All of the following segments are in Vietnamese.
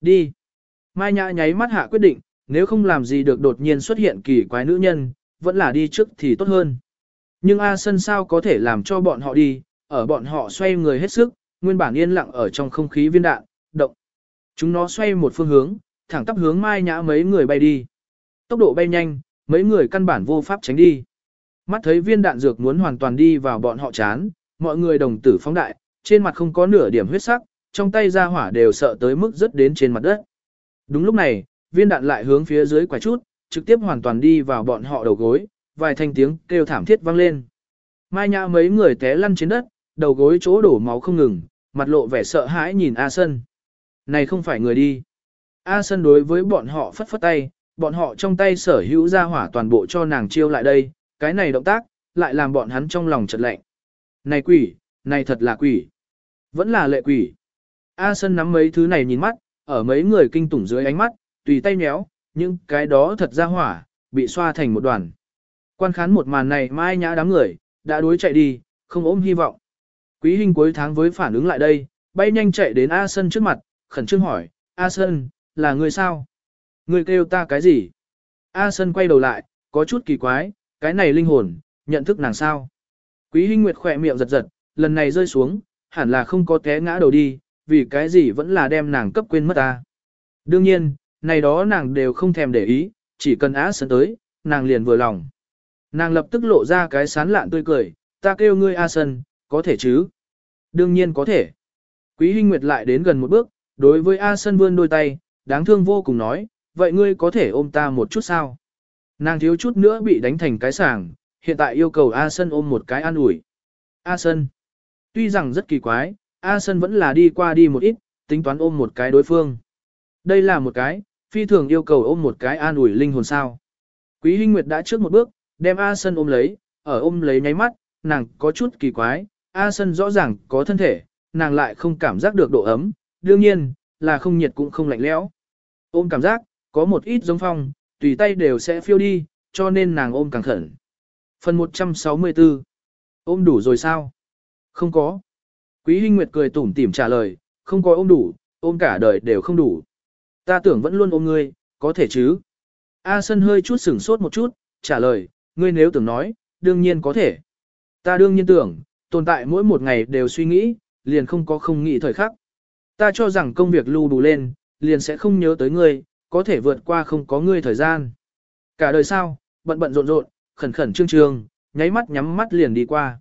Đi. Mai Nhã nháy mắt hạ quyết định, nếu không làm gì được đột nhiên xuất hiện kỳ quái nữ nhân, vẫn là đi trước thì tốt hơn. Nhưng A Sân sao có thể làm cho bọn họ đi, ở bọn họ xoay người hết sức, nguyên bản yên lặng ở trong không khí viên đạn, động. Chúng nó xoay một phương hướng, thẳng tắp hướng Mai Nhã mấy người bay đi. Tốc độ bay nhanh, mấy người căn bản vô pháp tránh đi. Mắt thấy viên đạn dược muốn hoàn toàn đi vào bọn họ chán, mọi người đồng tử phóng đại, trên mặt không có nửa điểm huyết sắc, trong tay ra hỏa đều sợ tới mức rớt đến trên mặt đất. Đúng lúc này, viên đạn lại hướng phía dưới quả chút, trực tiếp hoàn toàn đi vào bọn họ đầu gối, vài thanh tiếng kêu thảm thiết vang lên. Mai Nhã mấy người té lăn trên đất, đầu gối chỗ đổ máu không ngừng, mặt lộ vẻ sợ hãi nhìn A Sân. Này không phải người đi. A Sân đối với bọn họ phất phất tay, bọn họ trong tay sở hữu ra hỏa toàn bộ cho nàng chiêu lại đây, cái này động tác, lại làm bọn hắn trong lòng chợt lạnh. Này quỷ, này thật là quỷ. Vẫn là lệ quỷ. A Sân nắm mấy thứ này nhìn mắt, ở mấy người kinh tủng dưới ánh mắt, tùy tay nhéo, nhưng cái đó thật ra hỏa, bị xoa thành một đoàn. Quan khán một màn này mai nhã đám người, đã đối chạy đi, không ôm hy vọng. Quý hình cuối tháng với phản ứng lại đây, bay nhanh chạy đến A Sân trước mặt, khẩn trương hỏi, A Sân, là người sao? Người kêu ta cái gì? A Sân quay đầu lại, có chút kỳ quái, cái này linh hồn, nhận thức nàng sao? Quý hình Nguyệt khỏe miệng giật giật, lần này rơi xuống, hẳn là không có té ngã đầu đi, vì cái gì vẫn là đem nàng cấp quên mất ta. Đương nhiên, này đó nàng đều không thèm để ý, chỉ cần á sân tới, nàng liền vừa lòng. Nàng lập tức lộ ra cái sán lạn tươi cười, ta kêu ngươi A Sân, có thể chứ? Đương nhiên có thể. Quý Hinh Nguyệt lại đến gần một bước, đối với A Sân vươn đôi tay, đáng thương vô cùng nói, vậy ngươi có thể ôm ta một chút sao? Nàng thiếu chút nữa bị đánh thành cái sàng, hiện tại yêu cầu A Sân ôm một cái an ủi. A Sân. Tuy rằng rất kỳ quái, A Sân vẫn là đi qua đi một ít, tính toán ôm một cái đối phương. Đây là một cái, phi thường yêu cầu ôm một cái an ủi linh hồn sao. Quý Hinh Nguyệt đã trước một bước, đem A Sân ôm lấy, ở ôm lấy nháy mắt, nàng có chút kỳ quái, A Sân rõ ràng có thân thể, nàng lại không cảm giác được độ ấm, đương nhiên, là không nhiệt cũng không lạnh lẽo. Ôm cảm giác, có một ít giống phong, tùy tay đều sẽ phiêu đi, cho nên nàng ôm càng khẩn. Phần 164 Ôm đủ rồi sao? Không có. Quý Hinh Nguyệt cười tủm tỉm trả lời, không có ôm đủ, ôm cả đời đều không đủ. Ta tưởng vẫn luôn ôm ngươi, có thể chứ? A Sân hơi chút sửng sốt một chút, trả lời, ngươi nếu tưởng nói, đương nhiên có thể. Ta đương nhiên tưởng, tồn tại mỗi một ngày đều suy nghĩ, liền không có không nghĩ thời khắc. Ta cho rằng công việc lưu đủ lên, liền sẽ không nhớ tới ngươi, có thể vượt qua không có ngươi thời gian. Cả đời sao, bận bận rộn rộn, khẩn khẩn trương trương, nháy mắt nhắm mắt liền đi qua.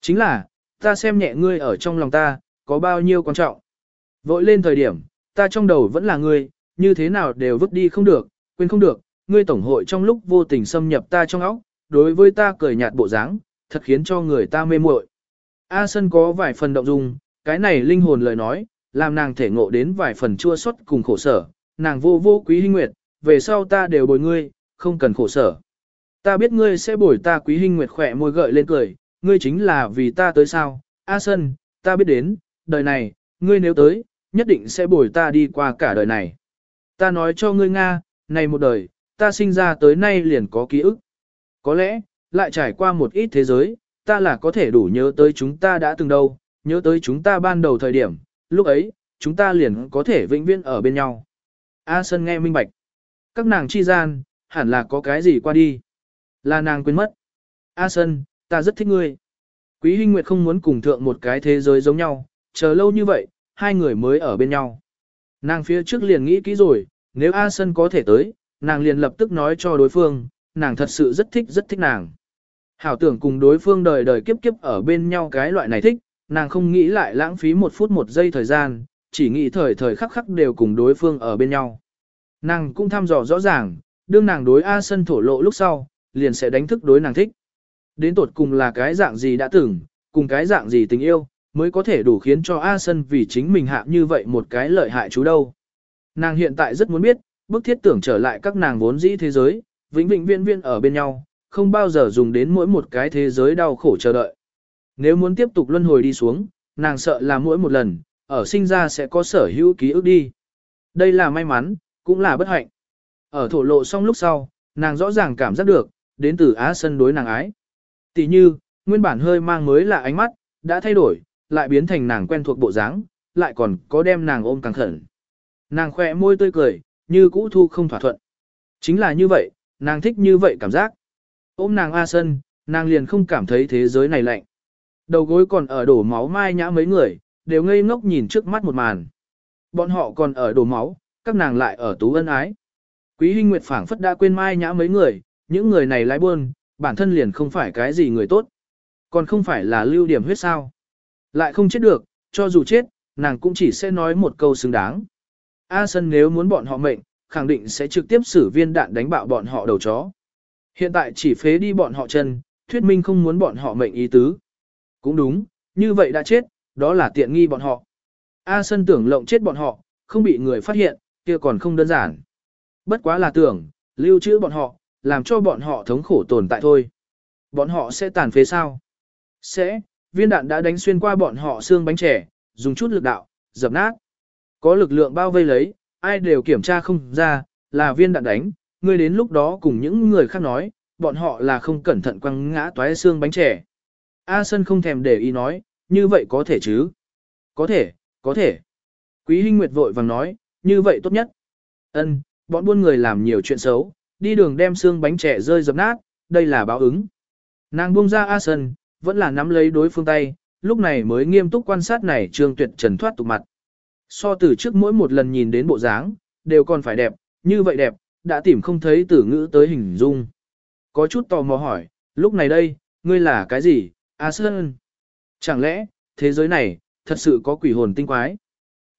Chính là, ta xem nhẹ ngươi ở trong lòng ta, có bao nhiêu quan trọng. Vội lên thời điểm, ta trong đầu vẫn là ngươi, như thế nào đều vứt đi không được, quên không được, ngươi tổng hội trong lúc vô tình xâm nhập ta trong óc, đối với ta cười nhạt bộ dáng, thật khiến cho người ta mê muội. A Sân có vài phần động dung, cái này linh hồn lời nói, làm nàng thể ngộ đến vài phần chua xót cùng khổ sở, nàng vô vô quý hinh nguyệt, về sau ta đều bồi ngươi, không cần khổ sở. Ta biết ngươi sẽ bồi ta quý hinh nguyệt khỏe môi gợi lên cười, ngươi chính là vì ta tới sao, A Sân, ta biết đến, đời này, ngươi nếu tới, nhất định sẽ bồi ta đi qua cả đời này. Ta nói cho ngươi Nga, này một đời, ta sinh ra tới nay liền có ký ức. Có lẽ, lại trải qua một ít thế giới, ta là có thể đủ nhớ tới chúng ta đã từng đâu, nhớ tới chúng ta ban đầu thời điểm, lúc ấy, chúng ta liền có thể vĩnh viễn ở bên nhau. A Sân nghe minh bạch. Các nàng chi gian, hẳn là có cái gì qua đi. Là nàng quên mất. A Sân, ta rất thích ngươi. Quý Hinh Nguyệt không muốn cùng thượng một cái thế giới giống nhau, chờ lâu như vậy, hai người mới ở bên nhau. Nàng phía trước liền nghĩ kỹ rồi, nếu A Sân có thể tới, nàng liền lập tức nói cho đối phương, nàng thật sự rất thích rất thích nàng. Hảo tưởng cùng đối phương đời đời kiếp kiếp ở bên nhau cái loại này thích, nàng không nghĩ lại lãng phí một phút một giây thời gian, chỉ nghĩ thời thời khắc khắc đều cùng đối phương ở bên nhau. Nàng cũng thăm dò rõ ràng, đương nàng đối A Sân thổ lộ lúc sau, liền sẽ đánh thức đối nàng thích. Đến tột cùng là cái dạng gì đã từng, cùng cái dạng gì tình yêu, mới có thể đủ khiến cho A Sân vì chính mình hạ như vậy một cái lợi hại chú đâu. Nàng hiện tại rất muốn biết, bức thiết tưởng trở lại các nàng vốn dĩ thế giới, vĩnh vĩnh viên viên ở bên nhau, không bao giờ dùng đến mỗi một cái thế giới đau khổ chờ đợi. Nếu muốn tiếp tục luân hồi đi xuống, nàng sợ là mỗi một lần, ở sinh ra sẽ có sở hữu ký ức đi. Đây là may mắn, cũng là bất hạnh. Ở thổ lộ xong lúc sau, nàng rõ ràng cảm giác được, đến từ Á Sân đối nàng ái. Tỷ như, nguyên bản hơi mang mới là ánh mắt, đã thay đổi, lại biến thành nàng quen thuộc bộ dáng, lại còn có đem nàng ôm càng khẩn. Nàng khỏe môi tươi cười, như cũ thu không thỏa thuận. Chính là như vậy, nàng thích như vậy cảm giác. Ôm nàng A Sân, nàng liền không cảm thấy thế giới này lạnh. Đầu gối còn ở đổ máu mai nhã mấy người, đều ngây ngốc nhìn trước mắt một màn. Bọn họ còn ở đổ máu, các nàng lại ở tú ân ái. Quý Hinh Nguyệt phảng phất đã quên mai nhã mấy người, những người này lái buôn, bản thân liền không phải cái gì người tốt. Còn không phải là lưu điểm huyết sao. Lại không chết được, cho dù chết, nàng cũng chỉ sẽ nói một câu xứng đáng. A Sân nếu muốn bọn họ mệnh, khẳng định sẽ trực tiếp xử viên đạn đánh bạo bọn họ đầu chó. Hiện tại chỉ phế đi bọn họ chân, thuyết minh không muốn bọn họ mệnh ý tứ. Cũng đúng, như vậy đã chết, đó là tiện nghi bọn họ. A Sân tưởng lộng chết bọn họ, không bị người phát hiện, kia còn không đơn giản. Bất quá là tưởng, lưu trữ bọn họ, làm cho bọn họ thống khổ tồn tại thôi. Bọn họ sẽ tàn phế sao? Sẽ, viên đạn đã đánh xuyên qua bọn họ xương bánh trẻ, dùng chút lực đạo, dập nát. Có lực lượng bao vây lấy, ai đều kiểm tra không ra, là viên đạn đánh, người đến lúc đó cùng những người khác nói, bọn họ là không cẩn thận quăng ngã toái xương bánh trẻ. A Sân không thèm để ý nói, như vậy có thể chứ? Có thể, có thể. Quý Hinh Nguyệt vội vàng nói, như vậy tốt nhất. Ân, bọn buôn người làm nhiều chuyện xấu, đi đường đem xương bánh trẻ rơi dập nát, đây là báo ứng. Nàng buông ra A Sân, vẫn là nắm lấy đối phương tay, lúc này mới nghiêm túc quan sát này trương tuyệt trần thoát tục mặt. So từ trước mỗi một lần nhìn đến bộ dáng, đều còn phải đẹp, như vậy đẹp, đã tìm không thấy từ ngữ tới hình dung. Có chút tò mò hỏi, lúc này đây, ngươi là cái gì, A Sơn? Chẳng lẽ, thế giới này, thật sự có quỷ hồn tinh quái?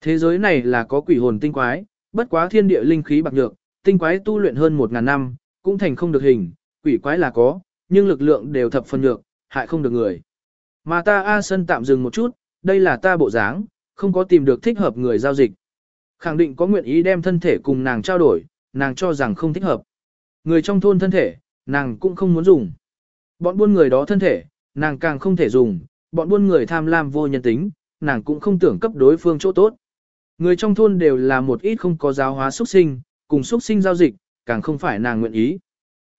Thế giới này là có quỷ hồn tinh quái, bất quá thiên địa linh khí bạc nhược, tinh quái tu luyện hơn một ngàn năm, cũng thành không được hình, quỷ quái là có, nhưng lực lượng đều thập phần nhược, hại không được người. Mà ta A Sân tạm dừng một chút, đây là ta bộ dáng, không có tìm được thích hợp người giao dịch. Khẳng định có nguyện ý đem thân thể cùng nàng trao đổi, nàng cho rằng không thích hợp. Người trong thôn thân thể, nàng cũng không muốn dùng. Bọn buôn người đó thân thể, nàng càng không thể dùng, bọn buôn người tham lam vô nhân tính, nàng cũng không tưởng cấp đối phương chỗ tốt. Người trong thôn đều là một ít không có giáo hóa xuất sinh, cùng xuất sinh giao dịch, càng không phải nàng nguyện ý.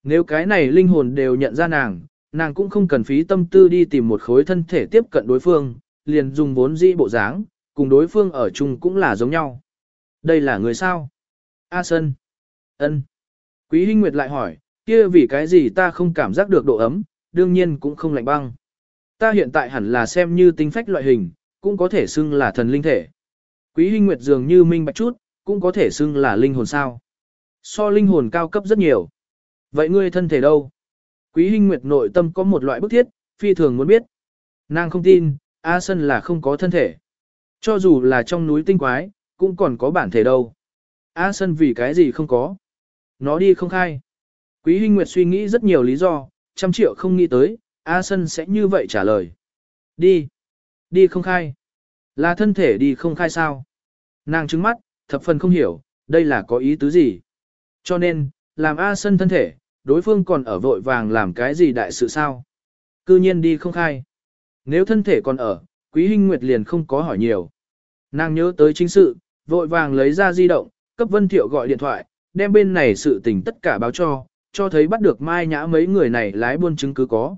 Nếu cái này linh hồn đều nhận ra nàng, nàng cũng không cần phí tâm tư đi tìm một khối thân thể tiếp cận đối phương, liền dùng vốn dĩ bộ dáng, cùng đối phương ở chung cũng là giống nhau. Đây là người sao? A sơn, ân. Quý Hinh Nguyệt lại hỏi, kia vì cái gì ta không cảm giác được độ ấm, đương nhiên cũng không lạnh băng. Ta hiện tại hẳn là xem như tính phách loại hình, cũng có thể xưng là thần linh thể. Quý Hinh Nguyệt dường như minh bạch chút, cũng có thể xưng là linh hồn sao. So linh hồn cao cấp rất nhiều. Vậy ngươi thân thể đâu? Quý Hinh Nguyệt nội tâm có một loại bức thiết, phi thường muốn biết. Nàng không tin, A Sân là không có thân thể. Cho dù là trong núi tinh quái, cũng còn có bản thể đâu. A Sân vì cái gì không có? Nó đi không khai. Quý Hinh Nguyệt suy nghĩ rất nhiều lý do, trăm triệu không nghĩ tới, A Sân sẽ như vậy trả lời. Đi. Đi không khai. Là thân thể đi không khai sao? Nàng trứng mắt, thập phần không hiểu, đây là có ý tứ gì? Cho nên, làm A Sân thân thể, đối phương còn ở vội vàng làm cái gì đại sự sao? Cư nhiên đi không khai. Nếu thân thể còn ở, Quý Hinh Nguyệt liền không có hỏi nhiều. Nàng nhớ tới chính sự, vội vàng lấy ra di động, cấp Vân Thiệu gọi điện thoại, đem bên này sự tình tất cả báo cho, cho thấy bắt được Mai Nhã mấy người này lái buôn chứng cứ có.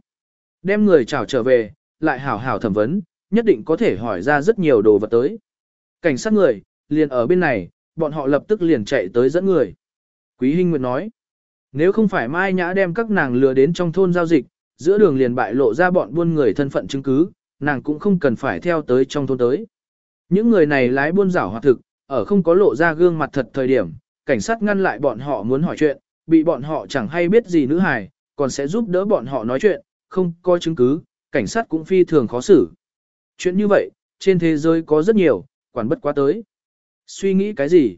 Đem người chào trở về, lại hảo hảo thẩm vấn, nhất định có thể hỏi ra rất nhiều đồ vật tới. Cảnh sát người, liền ở bên này, bọn họ lập tức liền chạy tới dẫn người. Quý Hinh Nguyệt nói, nếu không phải Mai Nhã đem các nàng lừa đến trong thôn giao dịch, giữa đường liền bại lộ ra bọn buôn người thân phận chứng cứ, nàng cũng không cần phải theo tới trong thôn tới. Những người này lái buôn rảo hoạt thực, ở không có lộ ra gương mặt thật thời điểm, cảnh sát ngăn lại bọn họ muốn hỏi chuyện, bị bọn họ chẳng hay biết gì nữ hài, còn sẽ giúp đỡ bọn họ nói chuyện, không có chứng cứ, cảnh sát cũng phi thường khó xử. Chuyện như vậy, trên thế giới có rất nhiều, quản bất quá tới. Suy nghĩ cái gì?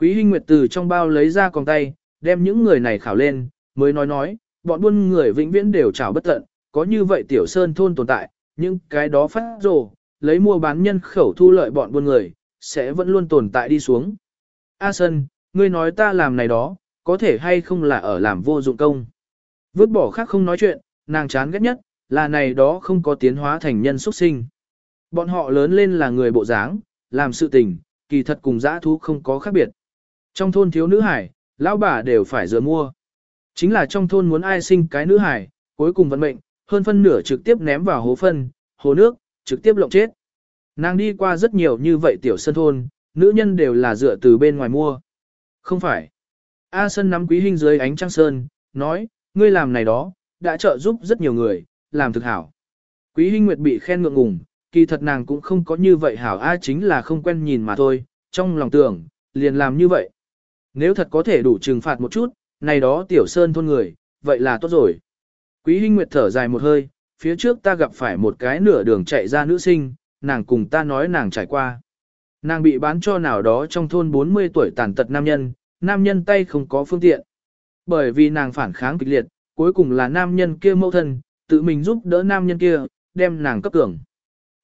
Quý Hinh Nguyệt từ trong bao lấy ra con tay, đem những người này khảo lên, mới nói nói, bọn buôn người vĩnh viễn đều trảo bất tận, có như vậy tiểu sơn thôn tồn tại, nhưng cái đó phát rồ, lấy mua bán nhân khẩu thu lợi bọn buôn người, sẽ vẫn luôn tồn tại đi xuống. A Sơn, ngươi nói ta làm này đó, có thể hay không là ở làm vô dụng công. Vứt bỏ khác không nói chuyện, nàng chán ghét nhất, là này đó không có tiến hóa thành nhân xuất sinh. Bọn họ lớn lên là người bộ dáng, làm sự tình, kỳ thật cùng dã thú không có khác biệt. Trong thôn thiếu nữ hải, lão bà đều phải dựa mua. Chính là trong thôn muốn ai sinh cái nữ hải, cuối cùng vận mệnh, hơn phân nửa trực tiếp ném vào hố phân, hồ nước, trực tiếp lộng chết. Nàng đi qua rất nhiều như vậy tiểu sân thôn, nữ nhân đều là dựa từ bên ngoài mua. Không phải. A Sân nắm Quý hình dưới ánh trăng sơn, nói, ngươi làm này đó, đã trợ giúp rất nhiều người, làm thực hảo. Quý hình Nguyệt bị khen ngượng ngùng, kỳ thật nàng cũng không có như vậy hảo A chính là không quen nhìn mà thôi, trong lòng tưởng, liền làm như vậy. Nếu thật có thể đủ trừng phạt một chút, này đó tiểu sơn thôn người, vậy là tốt rồi. Quý Hinh Nguyệt thở dài một hơi, phía trước ta gặp phải một cái nửa đường chạy ra nữ sinh, nàng cùng ta nói nàng trải qua. Nàng bị bán cho nào đó trong thôn 40 tuổi tàn tật nam nhân, nam nhân tay không có phương tiện. Bởi vì nàng phản kháng kịch liệt, cuối cùng là nam nhân kia mâu thân, tự mình giúp đỡ nam nhân kia, đem nàng cấp cường.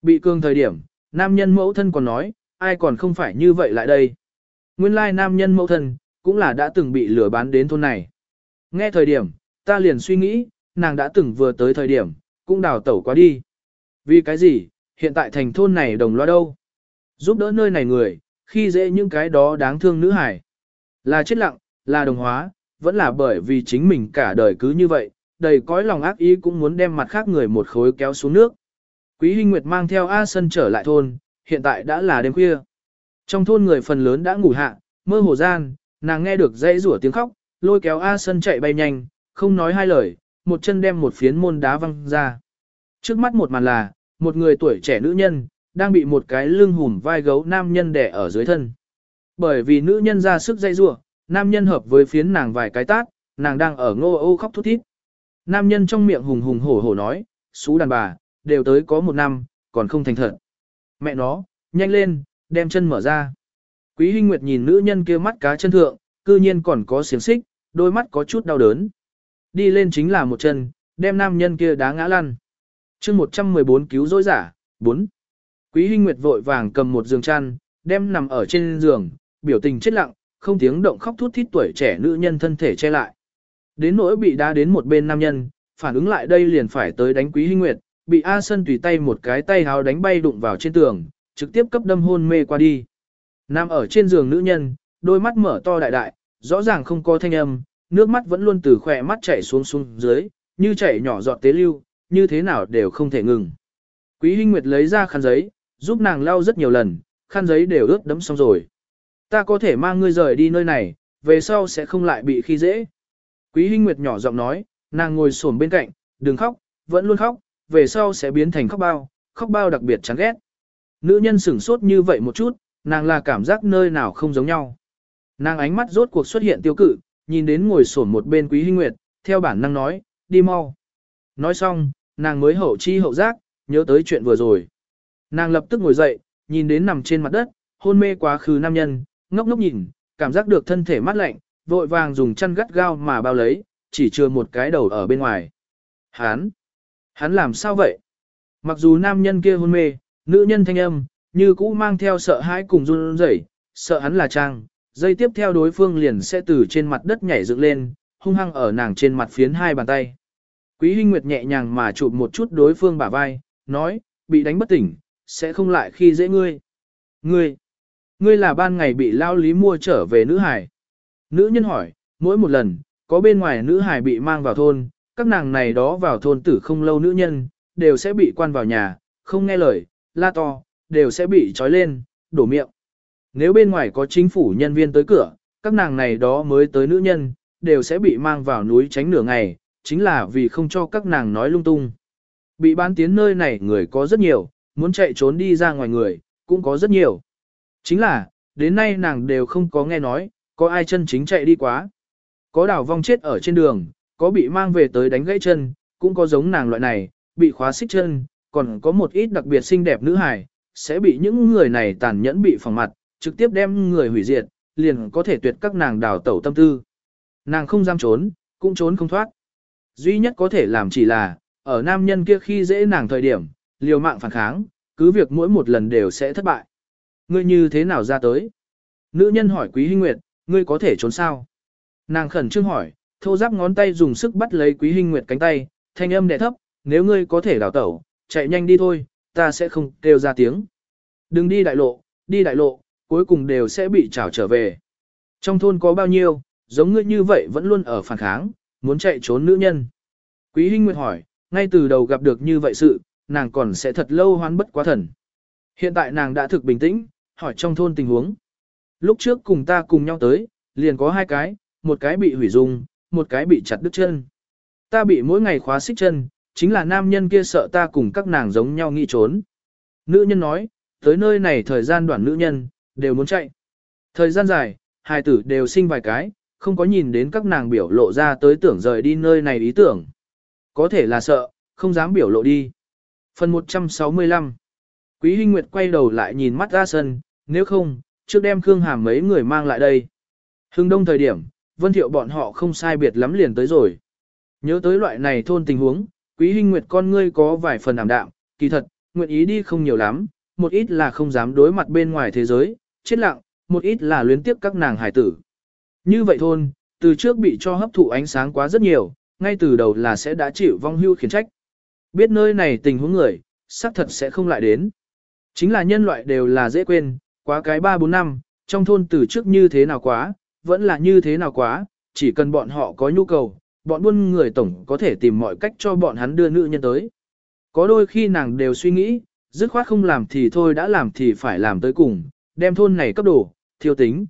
Bị cường thời điểm, nam nhân mẫu thân còn nói, ai còn không phải như vậy lại đây. Nguyên lai nam nhân mẫu thân, cũng là đã từng bị lừa bán đến thôn này. Nghe thời điểm, ta liền suy nghĩ, nàng đã từng vừa tới thời điểm, cũng đào tẩu qua đi. Vì cái gì, hiện tại thành thôn này đồng loa đâu? Giúp đỡ nơi này người, khi dễ những cái đó đáng thương nữ hải. Là chết lặng, là đồng hóa, vẫn là bởi vì chính mình cả đời cứ như vậy, đầy cõi lòng ác ý cũng muốn đem mặt khác người một khối kéo xuống nước. Quý Hinh Nguyệt mang theo A Sân trở lại thôn, hiện tại đã là đêm khuya. Trong thôn người phần lớn đã ngủ hạ, mơ hồ gian, nàng nghe được dãy rủa tiếng khóc, lôi kéo A Sân chạy bay nhanh, không nói hai lời, một chân đem một phiến môn đá văng ra. Trước mắt một màn là, một người tuổi trẻ nữ nhân, đang bị một cái lưng hùm vai gấu nam nhân đè ở dưới thân. Bởi vì nữ nhân ra sức dây rủa, nam nhân hợp với phiến nàng vài cái tát, nàng đang ở ngô ô khóc thút thít. Nam nhân trong miệng hùng hùng hổ hổ nói, xú đàn bà, đều tới có một năm, còn không thành thật. Mẹ nó, nhanh lên, đem chân mở ra. Quý Hinh Nguyệt nhìn nữ nhân kia mắt cá chân thượng, cư nhiên còn có xiềng xích, đôi mắt có chút đau đớn. Đi lên chính là một chân, đem nam nhân kia đá ngã lăn. chương 114 cứu rỗi giả, 4. Quý Hinh Nguyệt vội vàng cầm một giường chăn, đem nằm ở trên giường, biểu tình chết lặng, không tiếng động khóc thút thít tuổi trẻ nữ nhân thân thể che lại. Đến nỗi bị đá đến một bên nam nhân, phản ứng lại đây liền phải tới đánh Quý Hinh Nguyệt, bị A Sân tùy tay một cái tay háo đánh bay đụng vào trên tường, trực tiếp cấp đâm hôn mê qua đi. Nằm ở trên giường nữ nhân, đôi mắt mở to đại đại, rõ ràng không có thanh âm, nước mắt vẫn luôn từ khỏe mắt chảy xuống xuống dưới, như chảy nhỏ giọt tế lưu, như thế nào đều không thể ngừng. Quý Hinh Nguyệt lấy ra khăn giấy, giúp nàng lau rất nhiều lần, khăn giấy đều ướt đẫm xong rồi. Ta có thể mang ngươi rời đi nơi này, về sau sẽ không lại bị khi dễ. Quý Hinh Nguyệt nhỏ giọng nói, nàng ngồi xổm bên cạnh, đừng khóc, vẫn luôn khóc, về sau sẽ biến thành khóc bao, khóc bao đặc biệt chán ghét. Nữ nhân sửng sốt như vậy một chút, nàng là cảm giác nơi nào không giống nhau. Nàng ánh mắt rốt cuộc xuất hiện tiêu cự, nhìn đến ngồi sổn một bên Quý Hinh Nguyệt, theo bản năng nói, đi mau. Nói xong, nàng mới hậu chi hậu giác, nhớ tới chuyện vừa rồi. Nàng lập tức ngồi dậy, nhìn đến nằm trên mặt đất, hôn mê quá khứ nam nhân, ngốc ngốc nhìn, cảm giác được thân thể mát lạnh, vội vàng dùng chăn gắt gao mà bao lấy, chỉ chưa một cái đầu ở bên ngoài. Hán! Hắn làm sao vậy? Mặc dù nam nhân kia hôn mê, nữ nhân thanh âm, như cũ mang theo sợ hãi cùng run rẩy, sợ hắn là trang, dây tiếp theo đối phương liền sẽ từ trên mặt đất nhảy dựng lên, hung hăng ở nàng trên mặt phiến hai bàn tay. Quý Hinh Nguyệt nhẹ nhàng mà chụp một chút đối phương bả vai, nói, bị đánh bất tỉnh, sẽ không lại khi dễ ngươi. Ngươi, ngươi là ban ngày bị lao lý mua trở về nữ hải. Nữ nhân hỏi, mỗi một lần, có bên ngoài nữ hải bị mang vào thôn, các nàng này đó vào thôn tử không lâu nữ nhân, đều sẽ bị quan vào nhà, không nghe lời, la to, đều sẽ bị trói lên, đổ miệng. Nếu bên ngoài có chính phủ nhân viên tới cửa, các nàng này đó mới tới nữ nhân, đều sẽ bị mang vào núi tránh nửa ngày, chính là vì không cho các nàng nói lung tung. Bị bán tiến nơi này người có rất nhiều, muốn chạy trốn đi ra ngoài người, cũng có rất nhiều. Chính là, đến nay nàng đều không có nghe nói, có ai chân chính chạy đi quá. Có đảo vong chết ở trên đường, có bị mang về tới đánh gãy chân, cũng có giống nàng loại này, bị khóa xích chân, còn có một ít đặc biệt xinh đẹp nữ hài, sẽ bị những người này tàn nhẫn bị phòng mặt, trực tiếp đem người hủy diệt, liền có thể tuyệt các nàng đào tẩu tâm tư. Nàng không dám trốn, cũng trốn không thoát. Duy nhất có thể làm chỉ là, ở nam nhân kia khi dễ nàng thời điểm, liều mạng phản kháng, cứ việc mỗi một lần đều sẽ thất bại. Ngươi như thế nào ra tới? Nữ nhân hỏi Quý Hinh Nguyệt, ngươi có thể trốn sao? Nàng khẩn trương hỏi, thô giáp ngón tay dùng sức bắt lấy Quý Hinh Nguyệt cánh tay, thanh âm đè thấp, nếu ngươi có thể đào tẩu, chạy nhanh đi thôi, ta sẽ không kêu ra tiếng. Đừng đi đại lộ, đi đại lộ, cuối cùng đều sẽ bị trảo trở về. Trong thôn có bao nhiêu, giống ngươi như vậy vẫn luôn ở phản kháng, muốn chạy trốn nữ nhân. Quý Hinh Nguyệt hỏi, ngay từ đầu gặp được như vậy sự, nàng còn sẽ thật lâu hoán bất quá thần. Hiện tại nàng đã thực bình tĩnh, hỏi trong thôn tình huống. Lúc trước cùng ta cùng nhau tới, liền có hai cái, một cái bị hủy dung, một cái bị chặt đứt chân. Ta bị mỗi ngày khóa xích chân, chính là nam nhân kia sợ ta cùng các nàng giống nhau nghĩ trốn. Nữ nhân nói, tới nơi này thời gian đoạn nữ nhân, đều muốn chạy. Thời gian dài, hai tử đều sinh vài cái, không có nhìn đến các nàng biểu lộ ra tới tưởng rời đi nơi này ý tưởng. Có thể là sợ, không dám biểu lộ đi. Phần 165 Quý Hinh Nguyệt quay đầu lại nhìn mắt ra sân, nếu không, trước đem Khương Hàm mấy người mang lại đây. Hưng đông thời điểm, Vân Thiệu bọn họ không sai biệt lắm liền tới rồi. Nhớ tới loại này thôn tình huống, Quý Hinh Nguyệt con ngươi có vài phần ảm đạm, kỳ thật, nguyện ý đi không nhiều lắm, một ít là không dám đối mặt bên ngoài thế giới, chết lặng, một ít là luyến tiếp các nàng hải tử. Như vậy thôn, từ trước bị cho hấp thụ ánh sáng quá rất nhiều, ngay từ đầu là sẽ đã chịu vong hưu khiển trách. Biết nơi này tình huống người, xác thật sẽ không lại đến. Chính là nhân loại đều là dễ quên, quá cái 3-4 năm, trong thôn từ trước như thế nào quá, vẫn là như thế nào quá, chỉ cần bọn họ có nhu cầu, bọn buôn người tổng có thể tìm mọi cách cho bọn hắn đưa nữ nhân tới. Có đôi khi nàng đều suy nghĩ, dứt khoát không làm thì thôi đã làm thì phải làm tới cùng, đem thôn này cấp đồ, thiêu tính.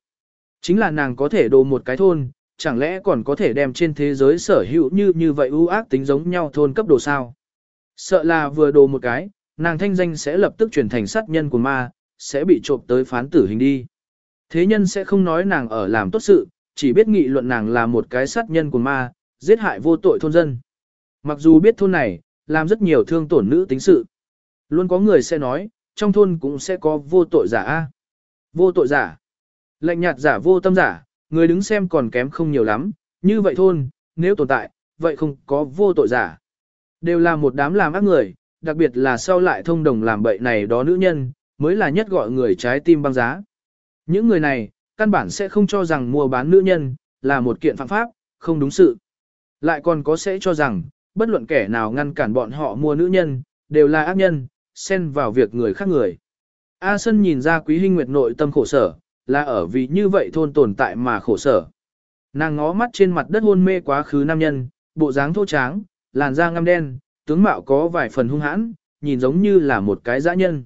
Chính là nàng có thể đồ một cái thôn, chẳng lẽ còn có thể đem trên thế giới sở hữu như như vậy ưu ác tính giống nhau thôn cấp đồ sao? Sợ là vừa đồ một cái, nàng thanh danh sẽ lập tức chuyển thành sát nhân của ma, sẽ bị trộm tới phán tử hình đi. Thế nhân sẽ không nói nàng ở làm tốt sự, chỉ biết nghị luận nàng là một cái sát nhân của ma, giết hại vô tội thôn dân. Mặc dù biết thôn này, làm rất nhiều thương tổn nữ tính sự. Luôn có người sẽ nói, trong thôn cũng sẽ có vô tội giả a Vô tội giả. Lạnh nhạt giả vô tâm giả, người đứng xem còn kém không nhiều lắm, như vậy thôn, nếu tồn tại, vậy không có vô tội giả. Đều là một đám làm ác người, đặc biệt là sau lại thông đồng làm bậy này đó nữ nhân, mới là nhất gọi người trái tim băng giá. Những người này, căn bản sẽ không cho rằng mua bán nữ nhân, là một kiện phạm pháp, không đúng sự. Lại còn có sẽ cho rằng, bất luận kẻ nào ngăn cản bọn họ mua nữ nhân, đều là ác nhân, xen vào việc người khác người. A Sân nhìn ra Quý Hinh Nguyệt nội tâm khổ sở, là ở vì như vậy thôn tồn tại mà khổ sở. Nàng ngó mắt trên mặt đất hôn mê quá khứ nam nhân, bộ dáng thô tráng, làn da ngăm đen, tướng mạo có vài phần hung hãn, nhìn giống như là một cái dã nhân.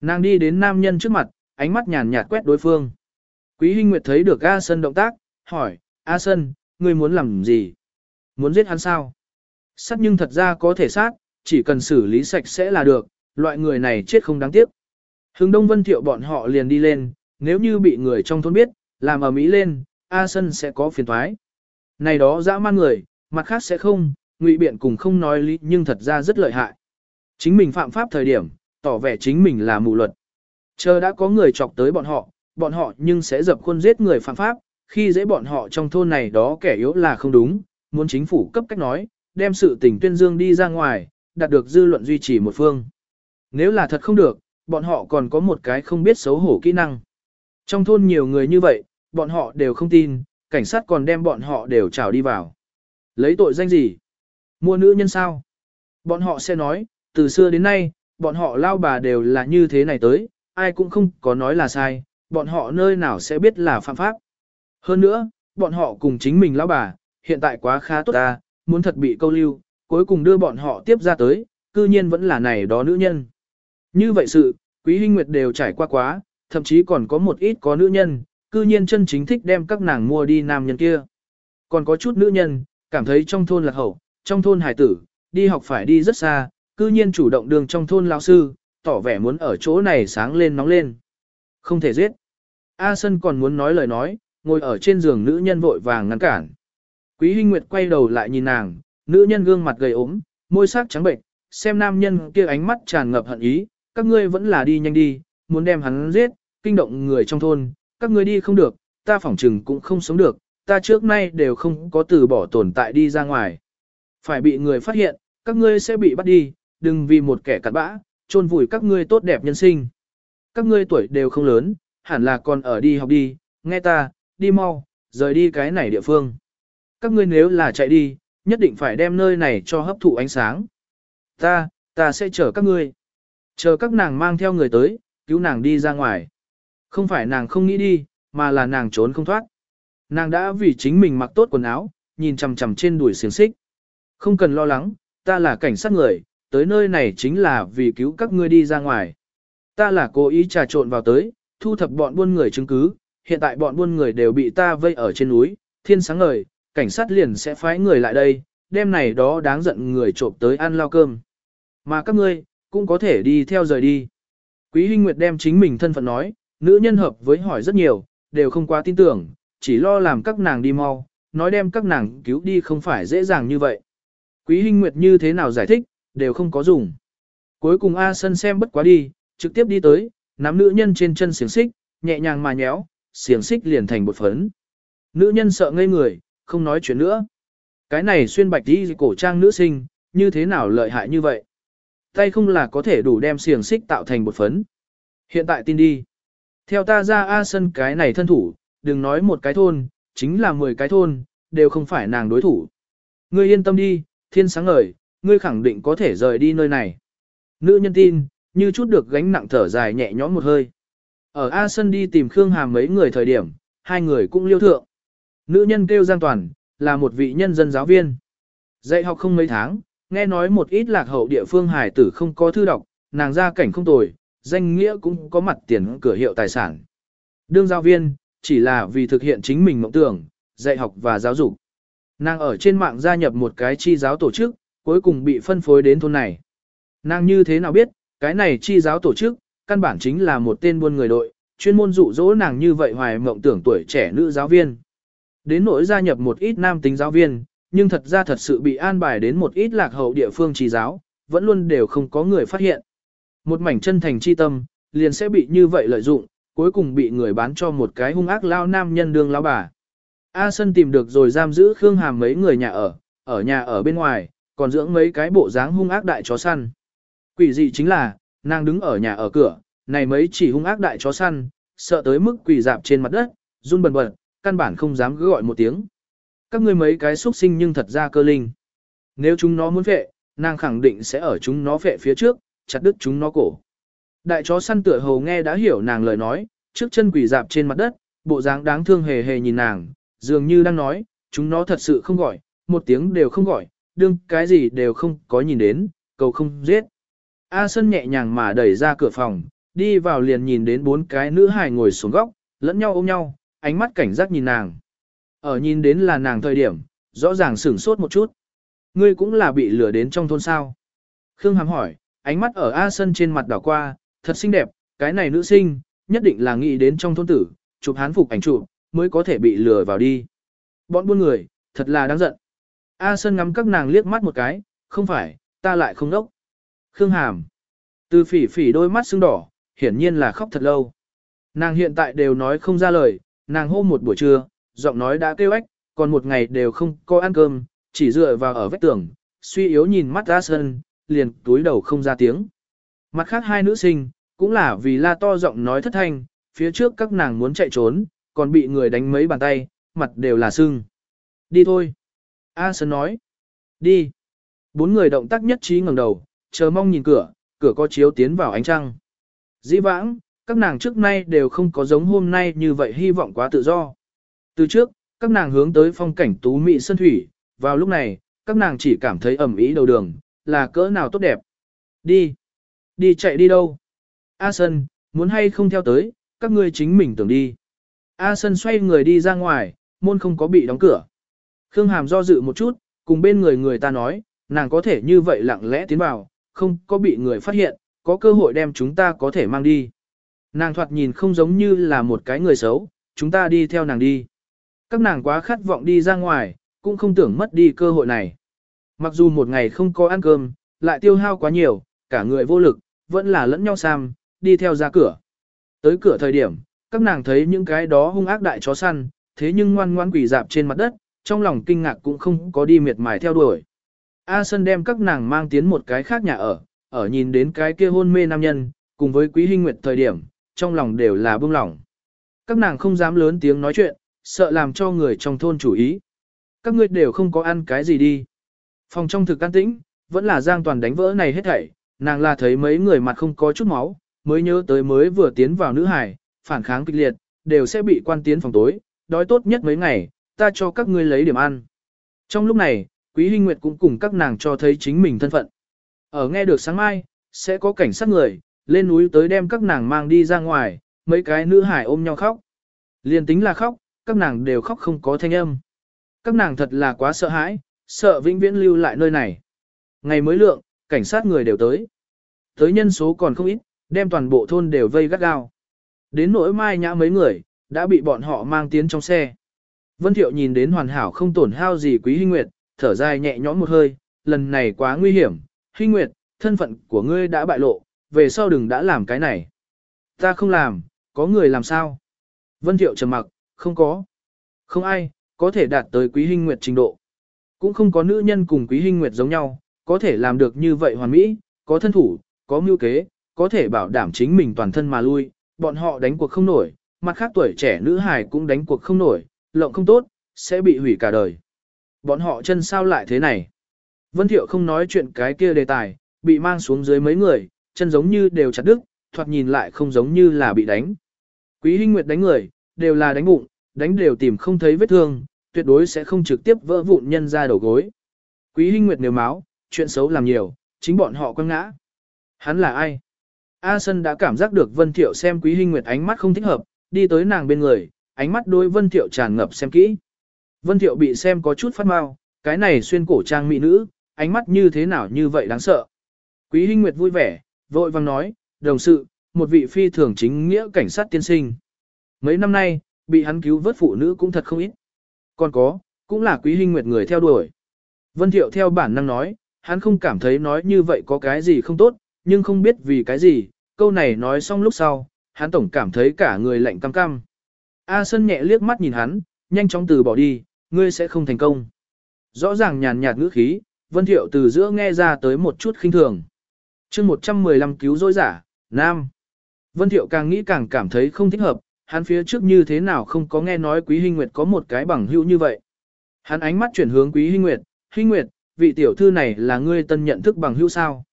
Nàng đi đến nam nhân trước mặt, ánh mắt nhàn nhạt quét đối phương. Quý Hinh Nguyệt thấy được A Sân động tác, hỏi, A Sân, ngươi muốn làm gì? Muốn giết hắn sao? Sát nhưng thật ra có thể sát, chỉ cần xử lý sạch sẽ là được, loại người này chết không đáng tiếc. Hưng Đông Vân Thiệu bọn họ liền đi lên, nếu như bị người trong thôn biết, làm ở Mỹ lên, A Sân sẽ có phiền thoái. Này đó dã man người, mặt khác sẽ không, ngụy biện cùng không nói lý nhưng thật ra rất lợi hại. Chính mình phạm pháp thời điểm, tỏ vẻ chính mình là mù luật. Chờ đã có người chọc tới bọn họ, bọn họ nhưng sẽ dập khuôn giết người phạm pháp, khi dễ bọn họ trong thôn này đó kẻ yếu là không đúng, muốn chính phủ cấp cách nói, đem sự tình tuyên dương đi ra ngoài, đạt được dư luận duy trì một phương. Nếu là thật không được, bọn họ còn có một cái không biết xấu hổ kỹ năng. Trong thôn nhiều người như vậy, bọn họ đều không tin, cảnh sát còn đem bọn họ đều trào đi vào. Lấy tội danh gì? Mua nữ nhân sao? Bọn họ sẽ nói, từ xưa đến nay, bọn họ lao bà đều là như thế này tới, ai cũng không có nói là sai, bọn họ nơi nào sẽ biết là phạm pháp. Hơn nữa, bọn họ cùng chính mình lao bà, hiện tại quá khá tốt ta, muốn thật bị câu lưu, cuối cùng đưa bọn họ tiếp ra tới, cư nhiên vẫn là này đó nữ nhân. Như vậy sự, quý huynh nguyệt đều trải qua quá, thậm chí còn có một ít có nữ nhân, cư nhiên chân chính thích đem các nàng mua đi nam nhân kia. Còn có chút nữ nhân, cảm thấy trong thôn lạc hậu, trong thôn hải tử, đi học phải đi rất xa, cư nhiên chủ động đường trong thôn lão sư, tỏ vẻ muốn ở chỗ này sáng lên nóng lên. Không thể giết. A Sân còn muốn nói lời nói, ngồi ở trên giường nữ nhân vội vàng ngăn cản. Quý Hinh Nguyệt quay đầu lại nhìn nàng, nữ nhân gương mặt gầy ốm, môi sắc trắng bệnh, xem nam nhân kia ánh mắt tràn ngập hận ý, các ngươi vẫn là đi nhanh đi, muốn đem hắn giết, kinh động người trong thôn, các ngươi đi không được, ta phỏng chừng cũng không sống được, ta trước nay đều không có từ bỏ tồn tại đi ra ngoài. Phải bị người phát hiện, các ngươi sẽ bị bắt đi, đừng vì một kẻ cặn bã, chôn vùi các ngươi tốt đẹp nhân sinh. Các ngươi tuổi đều không lớn, hẳn là còn ở đi học đi, nghe ta, đi mau, rời đi cái này địa phương. Các ngươi nếu là chạy đi, nhất định phải đem nơi này cho hấp thụ ánh sáng. Ta, ta sẽ chờ các ngươi. Chờ các nàng mang theo người tới, cứu nàng đi ra ngoài. Không phải nàng không nghĩ đi, mà là nàng trốn không thoát. Nàng đã vì chính mình mặc tốt quần áo, nhìn chằm chằm trên đuổi xiềng xích. Không cần lo lắng, ta là cảnh sát người, tới nơi này chính là vì cứu các ngươi đi ra ngoài. Ta là cố ý trà trộn vào tới, thu thập bọn buôn người chứng cứ, hiện tại bọn buôn người đều bị ta vây ở trên núi, thiên sáng ngời, cảnh sát liền sẽ phái người lại đây, đêm này đó đáng giận người trộm tới ăn lao cơm. Mà các ngươi, cũng có thể đi theo rời đi. Quý Hinh Nguyệt đem chính mình thân phận nói, nữ nhân hợp với hỏi rất nhiều, đều không quá tin tưởng, chỉ lo làm các nàng đi mau, nói đem các nàng cứu đi không phải dễ dàng như vậy. Quý Hinh Nguyệt như thế nào giải thích, đều không có dùng. Cuối cùng A Sân xem bất quá đi, trực tiếp đi tới, nắm nữ nhân trên chân xiềng xích, nhẹ nhàng mà nhéo, xiềng xích liền thành bột phấn. Nữ nhân sợ ngây người, không nói chuyện nữa. Cái này xuyên bạch đi cổ trang nữ sinh, như thế nào lợi hại như vậy? Tay không là có thể đủ đem xiềng xích tạo thành bột phấn. Hiện tại tin đi. Theo ta ra A sân cái này thân thủ, đừng nói một cái thôn, chính là 10 cái thôn, đều không phải nàng đối thủ. Ngươi yên tâm đi, thiên sáng ngời, ngươi khẳng định có thể rời đi nơi này. Nữ nhân tin, như chút được gánh nặng thở dài nhẹ nhõm một hơi. Ở A Sân đi tìm Khương Hàm mấy người thời điểm, hai người cũng liêu thượng. Nữ nhân kêu Giang Toàn, là một vị nhân dân giáo viên. Dạy học không mấy tháng, nghe nói một ít lạc hậu địa phương hải tử không có thư đọc, nàng ra cảnh không tồi, danh nghĩa cũng có mặt tiền cửa hiệu tài sản. Đương giáo viên, chỉ là vì thực hiện chính mình mộng tưởng, dạy học và giáo dục. Nàng ở trên mạng gia nhập một cái chi giáo tổ chức, cuối cùng bị phân phối đến thôn này. Nàng như thế nào biết, cái này chi giáo tổ chức, căn bản chính là một tên buôn người đội, chuyên môn dụ dỗ nàng như vậy hoài mộng tưởng tuổi trẻ nữ giáo viên. Đến nỗi gia nhập một ít nam tính giáo viên, nhưng thật ra thật sự bị an bài đến một ít lạc hậu địa phương trì giáo, vẫn luôn đều không có người phát hiện. Một mảnh chân thành chi tâm, liền sẽ bị như vậy lợi dụng, cuối cùng bị người bán cho một cái hung ác lao nam nhân đương lao bà. A Sân tìm được rồi giam giữ Khương Hàm mấy người nhà ở, ở nhà ở bên ngoài, còn dưỡng mấy cái bộ dáng hung ác đại chó săn. Quỷ dị chính là, nàng đứng ở nhà ở cửa, này mấy chỉ hung ác đại chó săn, sợ tới mức quỳ dạp trên mặt đất, run bần bật, căn bản không dám gọi một tiếng. Các ngươi mấy cái xuất sinh nhưng thật ra cơ linh. Nếu chúng nó muốn vệ, nàng khẳng định sẽ ở chúng nó vệ phía trước, chặt đứt chúng nó cổ. Đại chó săn tựa hồ nghe đã hiểu nàng lời nói, trước chân quỳ dạp trên mặt đất, bộ dáng đáng thương hề hề nhìn nàng, dường như đang nói, chúng nó thật sự không gọi, một tiếng đều không gọi, đương cái gì đều không có nhìn đến, cầu không giết. A Sân nhẹ nhàng mà đẩy ra cửa phòng, đi vào liền nhìn đến bốn cái nữ hài ngồi xuống góc, lẫn nhau ôm nhau, ánh mắt cảnh giác nhìn nàng. Ở nhìn đến là nàng thời điểm, rõ ràng sửng sốt một chút. Ngươi cũng là bị lừa đến trong thôn sao. Khương Hàm hỏi, ánh mắt ở A Sân trên mặt đảo qua, thật xinh đẹp, cái này nữ sinh, nhất định là nghĩ đến trong thôn tử, chụp hán phục ảnh chụp, mới có thể bị lừa vào đi. Bọn buôn người, thật là đáng giận. A Sân ngắm các nàng liếc mắt một cái, không phải, ta lại không đốc. Khương Hàm. Từ phỉ phỉ đôi mắt sưng đỏ, hiển nhiên là khóc thật lâu. Nàng hiện tại đều nói không ra lời, nàng hô một buổi trưa, giọng nói đã kêu ếch, còn một ngày đều không có ăn cơm, chỉ dựa vào ở vách tường, suy yếu nhìn mắt A Sân, liền túi đầu không ra tiếng. Mặt khác hai nữ sinh, cũng là vì la to giọng nói thất thanh, phía trước các nàng muốn chạy trốn, còn bị người đánh mấy bàn tay, mặt đều là sưng. Đi thôi. A Sơn nói. Đi. Bốn người động tác nhất trí ngẩng đầu, chờ mong nhìn cửa, cửa có chiếu tiến vào ánh trăng. Dĩ vãng, các nàng trước nay đều không có giống hôm nay như vậy hy vọng quá tự do. Từ trước, các nàng hướng tới phong cảnh tú mỹ sơn thủy, vào lúc này, các nàng chỉ cảm thấy ẩm ý đầu đường, là cỡ nào tốt đẹp. Đi. Đi chạy đi đâu? A Sơn, muốn hay không theo tới, các ngươi chính mình tưởng đi. A Sơn xoay người đi ra ngoài, môn không có bị đóng cửa. Khương Hàm do dự một chút, cùng bên người người ta nói, nàng có thể như vậy lặng lẽ tiến vào, không có bị người phát hiện, có cơ hội đem chúng ta có thể mang đi. Nàng thoạt nhìn không giống như là một cái người xấu, chúng ta đi theo nàng đi. Các nàng quá khát vọng đi ra ngoài, cũng không tưởng mất đi cơ hội này. Mặc dù một ngày không có ăn cơm, lại tiêu hao quá nhiều, cả người vô lực, vẫn là lẫn nhau sam, đi theo ra cửa. Tới cửa thời điểm, các nàng thấy những cái đó hung ác đại chó săn, thế nhưng ngoan ngoan quỷ dạp trên mặt đất, trong lòng kinh ngạc cũng không có đi miệt mài theo đuổi. A sơn đem các nàng mang tiến một cái khác nhà ở, ở nhìn đến cái kia hôn mê nam nhân, cùng với quý hinh nguyệt thời điểm, trong lòng đều là bưng lỏng. Các nàng không dám lớn tiếng nói chuyện, sợ làm cho người trong thôn chủ ý. Các ngươi đều không có ăn cái gì đi. Phòng trong thực an tĩnh, vẫn là Giang Toàn đánh vỡ này hết thảy, nàng là thấy mấy người mặt không có chút máu, mới nhớ tới mới vừa tiến vào nữ hải, phản kháng kịch liệt, đều sẽ bị quan tiến phòng tối, đói tốt nhất mấy ngày, ta cho các ngươi lấy điểm ăn. Trong lúc này, Quý Hinh Nguyệt cũng cùng các nàng cho thấy chính mình thân phận. Ở nghe được sáng mai, sẽ có cảnh sát người, lên núi tới đem các nàng mang đi ra ngoài, mấy cái nữ hải ôm nhau khóc. Liên tính là khóc, các nàng đều khóc không có thanh âm. Các nàng thật là quá sợ hãi, sợ vĩnh viễn lưu lại nơi này. Ngày mới lượng, cảnh sát người đều tới. Tới nhân số còn không ít, đem toàn bộ thôn đều vây gắt gao. Đến nỗi mai nhã mấy người, đã bị bọn họ mang tiến trong xe. Vân Thiệu nhìn đến hoàn hảo không tổn hao gì Quý Hinh Nguyệt, thở dài nhẹ nhõm một hơi, lần này quá nguy hiểm, Hinh Nguyệt, thân phận của ngươi đã bại lộ, về sau đừng đã làm cái này. Ta không làm, có người làm sao? Vân Thiệu trầm mặc, không có. Không ai, có thể đạt tới Quý Hinh Nguyệt trình độ. Cũng không có nữ nhân cùng Quý Hinh Nguyệt giống nhau, có thể làm được như vậy hoàn mỹ, có thân thủ, có mưu kế, có thể bảo đảm chính mình toàn thân mà lui, bọn họ đánh cuộc không nổi, mặt khác tuổi trẻ nữ hài cũng đánh cuộc không nổi, lộng không tốt, sẽ bị hủy cả đời. Bọn họ chân sao lại thế này? Vân Thiệu không nói chuyện cái kia đề tài, bị mang xuống dưới mấy người, chân giống như đều chặt đứt, thoạt nhìn lại không giống như là bị đánh. Quý Hinh Nguyệt đánh người, đều là đánh bụng, đánh đều tìm không thấy vết thương, tuyệt đối sẽ không trực tiếp vỡ vụn nhân ra đầu gối. Quý Hinh Nguyệt nếu máu, chuyện xấu làm nhiều, chính bọn họ quăng ngã. Hắn là ai? A Sân đã cảm giác được Vân Thiệu xem Quý Hinh Nguyệt ánh mắt không thích hợp, đi tới nàng bên người, ánh mắt đối Vân Thiệu tràn ngập xem kỹ. Vân Thiệu bị xem có chút phát mau, cái này xuyên cổ trang mỹ nữ, ánh mắt như thế nào như vậy đáng sợ. Quý Hinh Nguyệt vui vẻ, vội vang nói, đồng sự, một vị phi thường chính nghĩa cảnh sát tiên sinh. Mấy năm nay, bị hắn cứu vớt phụ nữ cũng thật không ít. Còn có, cũng là Quý Hinh Nguyệt người theo đuổi. Vân Thiệu theo bản năng nói, hắn không cảm thấy nói như vậy có cái gì không tốt, nhưng không biết vì cái gì, câu này nói xong lúc sau, hắn tổng cảm thấy cả người lạnh cam cam. A Sân nhẹ liếc mắt nhìn hắn, nhanh chóng từ bỏ đi, ngươi sẽ không thành công. Rõ ràng nhàn nhạt ngữ khí, Vân Thiệu từ giữa nghe ra tới một chút khinh thường chương 115 cứu dối giả, Nam. Vân Thiệu càng nghĩ càng cảm thấy không thích hợp, hắn phía trước như thế nào không có nghe nói Quý Hinh Nguyệt có một cái bằng hữu như vậy. Hắn ánh mắt chuyển hướng Quý Hinh Nguyệt, Hinh Nguyệt, vị tiểu thư này là ngươi tân nhận thức bằng hữu sao.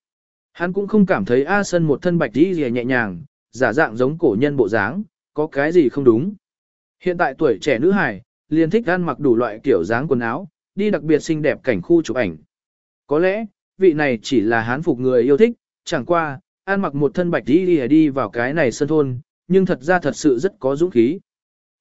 Hắn cũng không cảm thấy A Sân một thân bạch đi gì nhẹ nhàng, giả dạng giống cổ nhân bộ dáng, có cái gì không đúng. Hiện tại tuổi trẻ nữ hài, liền thích ăn mặc đủ loại kiểu dáng quần áo, đi đặc biệt xinh đẹp cảnh khu chụp ảnh. Có lẽ, vị này chỉ là hán phục người yêu thích, chẳng qua, an mặc một thân bạch đi đi, đi vào cái này sân thôn, nhưng thật ra thật sự rất có dũng khí.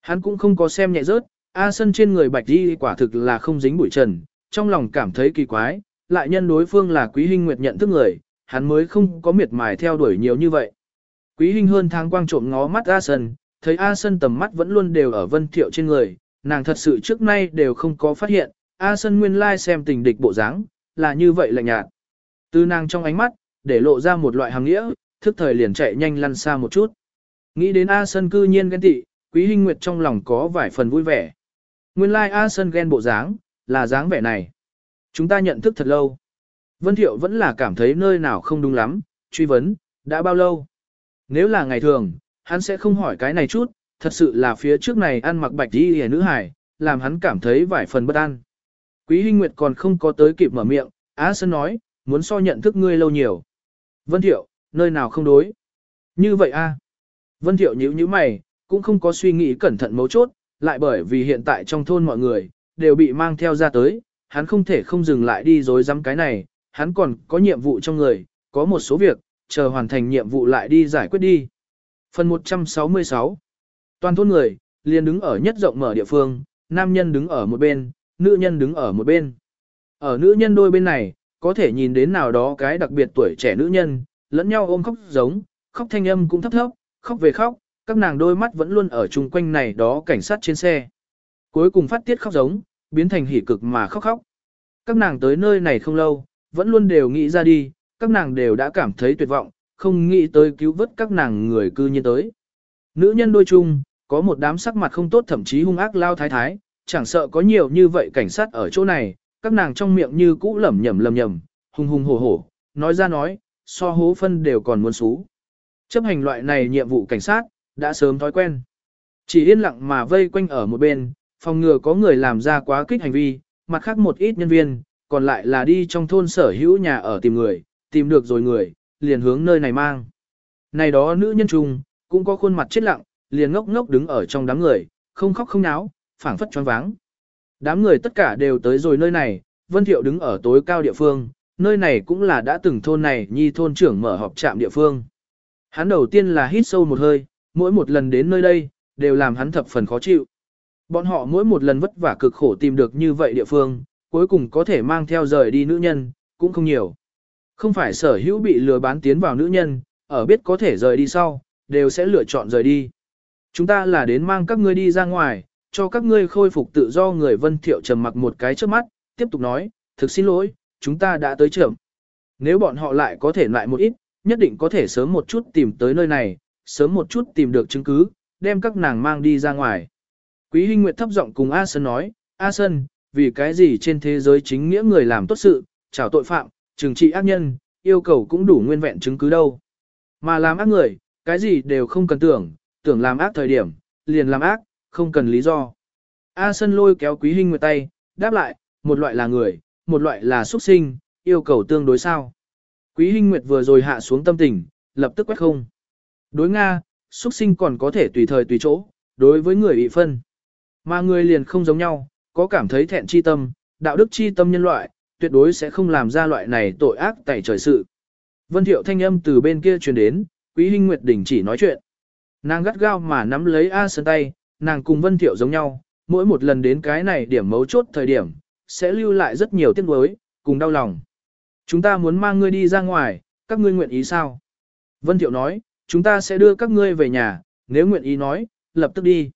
Hắn cũng không có xem nhẹ rớt, A sân trên người bạch đi quả thực là không dính bụi trần, trong lòng cảm thấy kỳ quái, lại nhân đối phương là quý hình nguyệt nhận thức người, hắn mới không có miệt mài theo đuổi nhiều như vậy. Quý hình hơn tháng quang trộm ngó mắt A sân, thấy A sân tầm mắt vẫn luôn đều ở vân thiệu trên người, nàng thật sự trước nay đều không có phát hiện, A sân nguyên lai xem tình địch bộ dáng, là như vậy lạnh nhạt. Từ nàng trong ánh mắt, để lộ ra một loại hàng nghĩa, thức thời liền chạy nhanh lăn xa một chút. Nghĩ đến A Sân cư nhiên ghen tị, Quý Hinh Nguyệt trong lòng có vài phần vui vẻ. Nguyên lai like A Sân ghen bộ dáng, là dáng vẻ này. Chúng ta nhận thức thật lâu. Vân Thiệu vẫn là cảm thấy nơi nào không đúng lắm, truy vấn, đã bao lâu? Nếu là ngày thường, hắn sẽ không hỏi cái này chút, thật sự là phía trước này ăn mặc bạch đi hề nữ hải, làm hắn cảm thấy vài phần bất an. Quý Hinh Nguyệt còn không có tới kịp mở miệng, Á Sơn nói, muốn so nhận thức ngươi lâu nhiều. Vân Thiệu, nơi nào không đối? Như vậy a? Vân Thiệu nhíu nhíu mày, cũng không có suy nghĩ cẩn thận mấu chốt, lại bởi vì hiện tại trong thôn mọi người, đều bị mang theo ra tới, hắn không thể không dừng lại đi dối dám cái này, hắn còn có nhiệm vụ trong người, có một số việc, chờ hoàn thành nhiệm vụ lại đi giải quyết đi. Phần 166 Toàn thôn người, liền đứng ở nhất rộng mở địa phương, nam nhân đứng ở một bên, nữ nhân đứng ở một bên. Ở nữ nhân đôi bên này, có thể nhìn đến nào đó cái đặc biệt tuổi trẻ nữ nhân, lẫn nhau ôm khóc giống, khóc thanh âm cũng thấp thấp, khóc về khóc, các nàng đôi mắt vẫn luôn ở chung quanh này đó cảnh sát trên xe. Cuối cùng phát tiết khóc giống, biến thành hỉ cực mà khóc khóc. Các nàng tới nơi này không lâu, vẫn luôn đều nghĩ ra đi, các nàng đều đã cảm thấy tuyệt vọng, không nghĩ tới cứu vớt các nàng người cư nhiên tới. Nữ nhân đôi chung, có một đám sắc mặt không tốt thậm chí hung ác lao thái thái, chẳng sợ có nhiều như vậy cảnh sát ở chỗ này, các nàng trong miệng như cũ lẩm nhẩm lẩm nhẩm, hùng hùng hổ hổ, nói ra nói, so hố phân đều còn muốn xú. Chấp hành loại này nhiệm vụ cảnh sát, đã sớm thói quen. Chỉ yên lặng mà vây quanh ở một bên, phòng ngừa có người làm ra quá kích hành vi, mặt khác một ít nhân viên, còn lại là đi trong thôn sở hữu nhà ở tìm người, tìm được rồi người, liền hướng nơi này mang. Này đó nữ nhân trung, cũng có khuôn mặt chết lặng, liền ngốc ngốc đứng ở trong đám người, không khóc không náo, phảng phất choáng váng. Đám người tất cả đều tới rồi nơi này, Vân Thiệu đứng ở tối cao địa phương, nơi này cũng là đã từng thôn này nhi thôn trưởng mở họp trạm địa phương. Hắn đầu tiên là hít sâu một hơi, mỗi một lần đến nơi đây, đều làm hắn thập phần khó chịu. Bọn họ mỗi một lần vất vả cực khổ tìm được như vậy địa phương, cuối cùng có thể mang theo rời đi nữ nhân, cũng không nhiều. Không phải sở hữu bị lừa bán tiến vào nữ nhân, ở biết có thể rời đi sau, đều sẽ lựa chọn rời đi. Chúng ta là đến mang các ngươi đi ra ngoài, cho các ngươi khôi phục tự do người Vân Thiệu trầm mặc một cái trước mắt, tiếp tục nói, thực xin lỗi, chúng ta đã tới trưởng. Nếu bọn họ lại có thể lại một ít, nhất định có thể sớm một chút tìm tới nơi này, sớm một chút tìm được chứng cứ, đem các nàng mang đi ra ngoài. Quý Hinh Nguyệt thấp giọng cùng A Sơn nói, A Sơn, vì cái gì trên thế giới chính nghĩa người làm tốt sự, chào tội phạm, trừng trị ác nhân, yêu cầu cũng đủ nguyên vẹn chứng cứ đâu. Mà làm ác người, cái gì đều không cần tưởng, tưởng làm ác thời điểm, liền làm ác, không cần lý do. A sân lôi kéo Quý Hinh Nguyệt tay, đáp lại, một loại là người, một loại là xuất sinh, yêu cầu tương đối sao. Quý Hinh Nguyệt vừa rồi hạ xuống tâm tình, lập tức quét không. Đối Nga, xuất sinh còn có thể tùy thời tùy chỗ, đối với người bị phân. Mà người liền không giống nhau, có cảm thấy thẹn chi tâm, đạo đức chi tâm nhân loại, tuyệt đối sẽ không làm ra loại này tội ác tẩy trời sự. Vân Thiệu thanh âm từ bên kia truyền đến, Quý Hinh Nguyệt đình chỉ nói chuyện. Nàng gắt gao mà nắm lấy A Sơn tay, nàng cùng Vân Thiệu giống nhau, mỗi một lần đến cái này điểm mấu chốt thời điểm, sẽ lưu lại rất nhiều tiếc nuối, cùng đau lòng. Chúng ta muốn mang ngươi đi ra ngoài, các ngươi nguyện ý sao? Vân Thiệu nói, chúng ta sẽ đưa các ngươi về nhà, nếu nguyện ý nói, lập tức đi.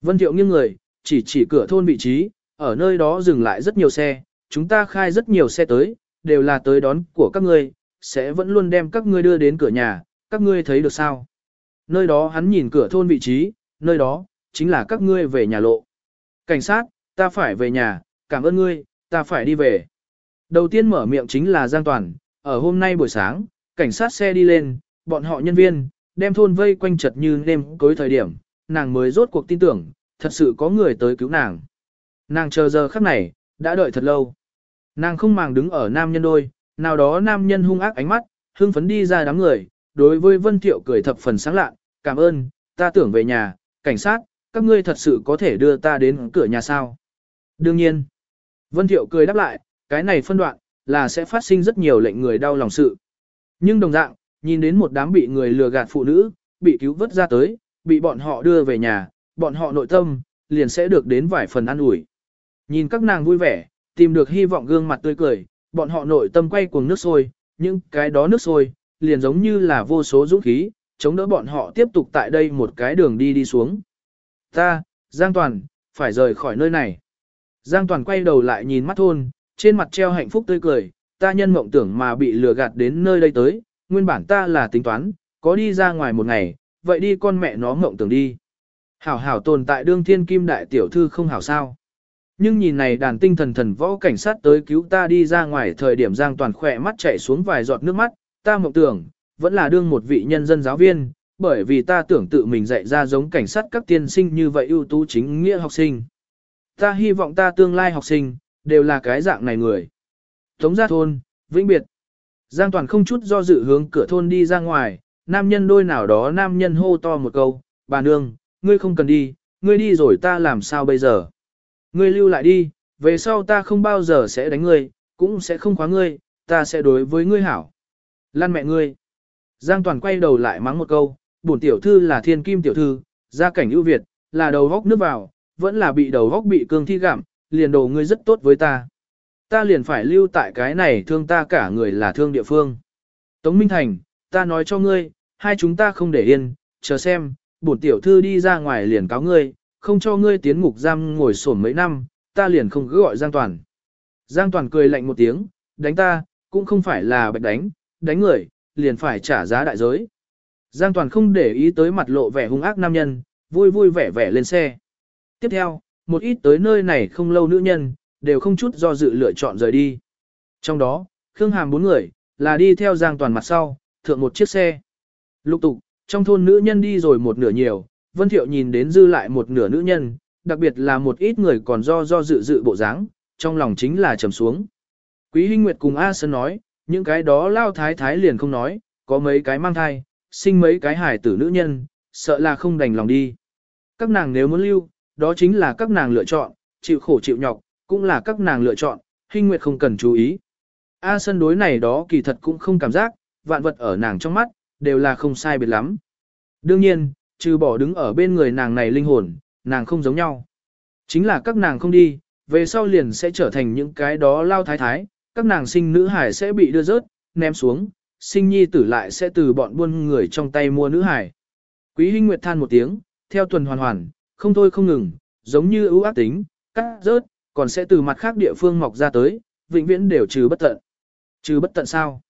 Vân Thiệu nghiêng người, chỉ chỉ cửa thôn vị trí, ở nơi đó dừng lại rất nhiều xe, chúng ta khai rất nhiều xe tới, đều là tới đón của các ngươi, sẽ vẫn luôn đem các ngươi đưa đến cửa nhà, các ngươi thấy được sao? Nơi đó hắn nhìn cửa thôn vị trí, nơi đó, chính là các ngươi về nhà lộ. Cảnh sát, ta phải về nhà, cảm ơn ngươi, ta phải đi về. Đầu tiên mở miệng chính là Giang Toàn, ở hôm nay buổi sáng, cảnh sát xe đi lên, bọn họ nhân viên, đem thôn vây quanh chật như nêm cối thời điểm, nàng mới rốt cuộc tin tưởng, thật sự có người tới cứu nàng. Nàng chờ giờ khắc này, đã đợi thật lâu. Nàng không màng đứng ở nam nhân đôi, nào đó nam nhân hung ác ánh mắt, hưng phấn đi ra đám người, đối với Vân Thiệu cười thập phần sáng lạ, cảm ơn, ta tưởng về nhà, cảnh sát, các ngươi thật sự có thể đưa ta đến cửa nhà sao. Đương nhiên, Vân Thiệu cười đáp lại, cái này phân đoạn, là sẽ phát sinh rất nhiều lệnh người đau lòng sự. Nhưng đồng dạng, nhìn đến một đám bị người lừa gạt phụ nữ, bị cứu vớt ra tới, bị bọn họ đưa về nhà, bọn họ nội tâm, liền sẽ được đến vài phần an ủi. Nhìn các nàng vui vẻ, tìm được hy vọng gương mặt tươi cười, bọn họ nội tâm quay cuồng nước sôi, nhưng cái đó nước sôi, liền giống như là vô số dũng khí, chống đỡ bọn họ tiếp tục tại đây một cái đường đi đi xuống. Ta, Giang Toàn, phải rời khỏi nơi này. Giang Toàn quay đầu lại nhìn mắt thôn, trên mặt treo hạnh phúc tươi cười, ta nhân mộng tưởng mà bị lừa gạt đến nơi đây tới, nguyên bản ta là tính toán, có đi ra ngoài một ngày, vậy đi con mẹ nó mộng tưởng đi. Hảo hảo tồn tại đương thiên kim đại tiểu thư không hảo sao. Nhưng nhìn này đàn tinh thần thần võ cảnh sát tới cứu ta đi ra ngoài thời điểm Giang Toàn khỏe mắt chảy xuống vài giọt nước mắt, ta mộng tưởng, vẫn là đương một vị nhân dân giáo viên, bởi vì ta tưởng tự mình dạy ra giống cảnh sát các tiên sinh như vậy ưu tú chính nghĩa học sinh. Ta hy vọng ta tương lai học sinh, đều là cái dạng này người. Tống gia thôn, vĩnh biệt. Giang Toàn không chút do dự hướng cửa thôn đi ra ngoài, nam nhân đôi nào đó nam nhân hô to một câu, bà nương, ngươi không cần đi, ngươi đi rồi ta làm sao bây giờ. Ngươi lưu lại đi, về sau ta không bao giờ sẽ đánh ngươi, cũng sẽ không khóa ngươi, ta sẽ đối với ngươi hảo. Lan mẹ ngươi. Giang Toàn quay đầu lại mắng một câu, bổn tiểu thư là thiên kim tiểu thư, gia cảnh ưu việt, là đầu góc nước vào, vẫn là bị đầu góc bị cương thi gặm, liền đồ ngươi rất tốt với ta. Ta liền phải lưu tại cái này thương ta cả người là thương địa phương. Tống Minh Thành, ta nói cho ngươi, hai chúng ta không để yên, chờ xem, bổn tiểu thư đi ra ngoài liền cáo ngươi, không cho ngươi tiến ngục giam ngồi sổn mấy năm, ta liền không cứ gọi Giang Toàn. Giang Toàn cười lạnh một tiếng, đánh ta, cũng không phải là bạch đánh, đánh người, liền phải trả giá đại giới. Giang Toàn không để ý tới mặt lộ vẻ hung ác nam nhân, vui vui vẻ vẻ lên xe. Tiếp theo, một ít tới nơi này không lâu nữ nhân, đều không chút do dự lựa chọn rời đi. Trong đó, Khương Hàm bốn người, là đi theo Giang Toàn mặt sau, thượng một chiếc xe. Lục tục, trong thôn nữ nhân đi rồi một nửa nhiều, Vân Thiệu nhìn đến dư lại một nửa nữ nhân, đặc biệt là một ít người còn do do dự dự bộ dáng, trong lòng chính là trầm xuống. Quý Hinh Nguyệt cùng A Sơn nói, những cái đó lao thái thái liền không nói, có mấy cái mang thai, sinh mấy cái hài tử nữ nhân, sợ là không đành lòng đi. Các nàng nếu muốn lưu, đó chính là các nàng lựa chọn, chịu khổ chịu nhọc, cũng là các nàng lựa chọn, Hinh Nguyệt không cần chú ý. A sân đối này đó kỳ thật cũng không cảm giác, vạn vật ở nàng trong mắt, đều là không sai biệt lắm. Đương nhiên, trừ bỏ đứng ở bên người nàng này linh hồn, nàng không giống nhau. Chính là các nàng không đi, về sau liền sẽ trở thành những cái đó lao thái thái, các nàng sinh nữ hải sẽ bị đưa rớt, ném xuống, sinh nhi tử lại sẽ từ bọn buôn người trong tay mua nữ hải. Quý Hinh Nguyệt than một tiếng, theo tuần hoàn hoàn, không thôi không ngừng, giống như ưu ác tính, cắt rớt, còn sẽ từ mặt khác địa phương mọc ra tới, vĩnh viễn đều trừ bất tận. Trừ bất tận sao?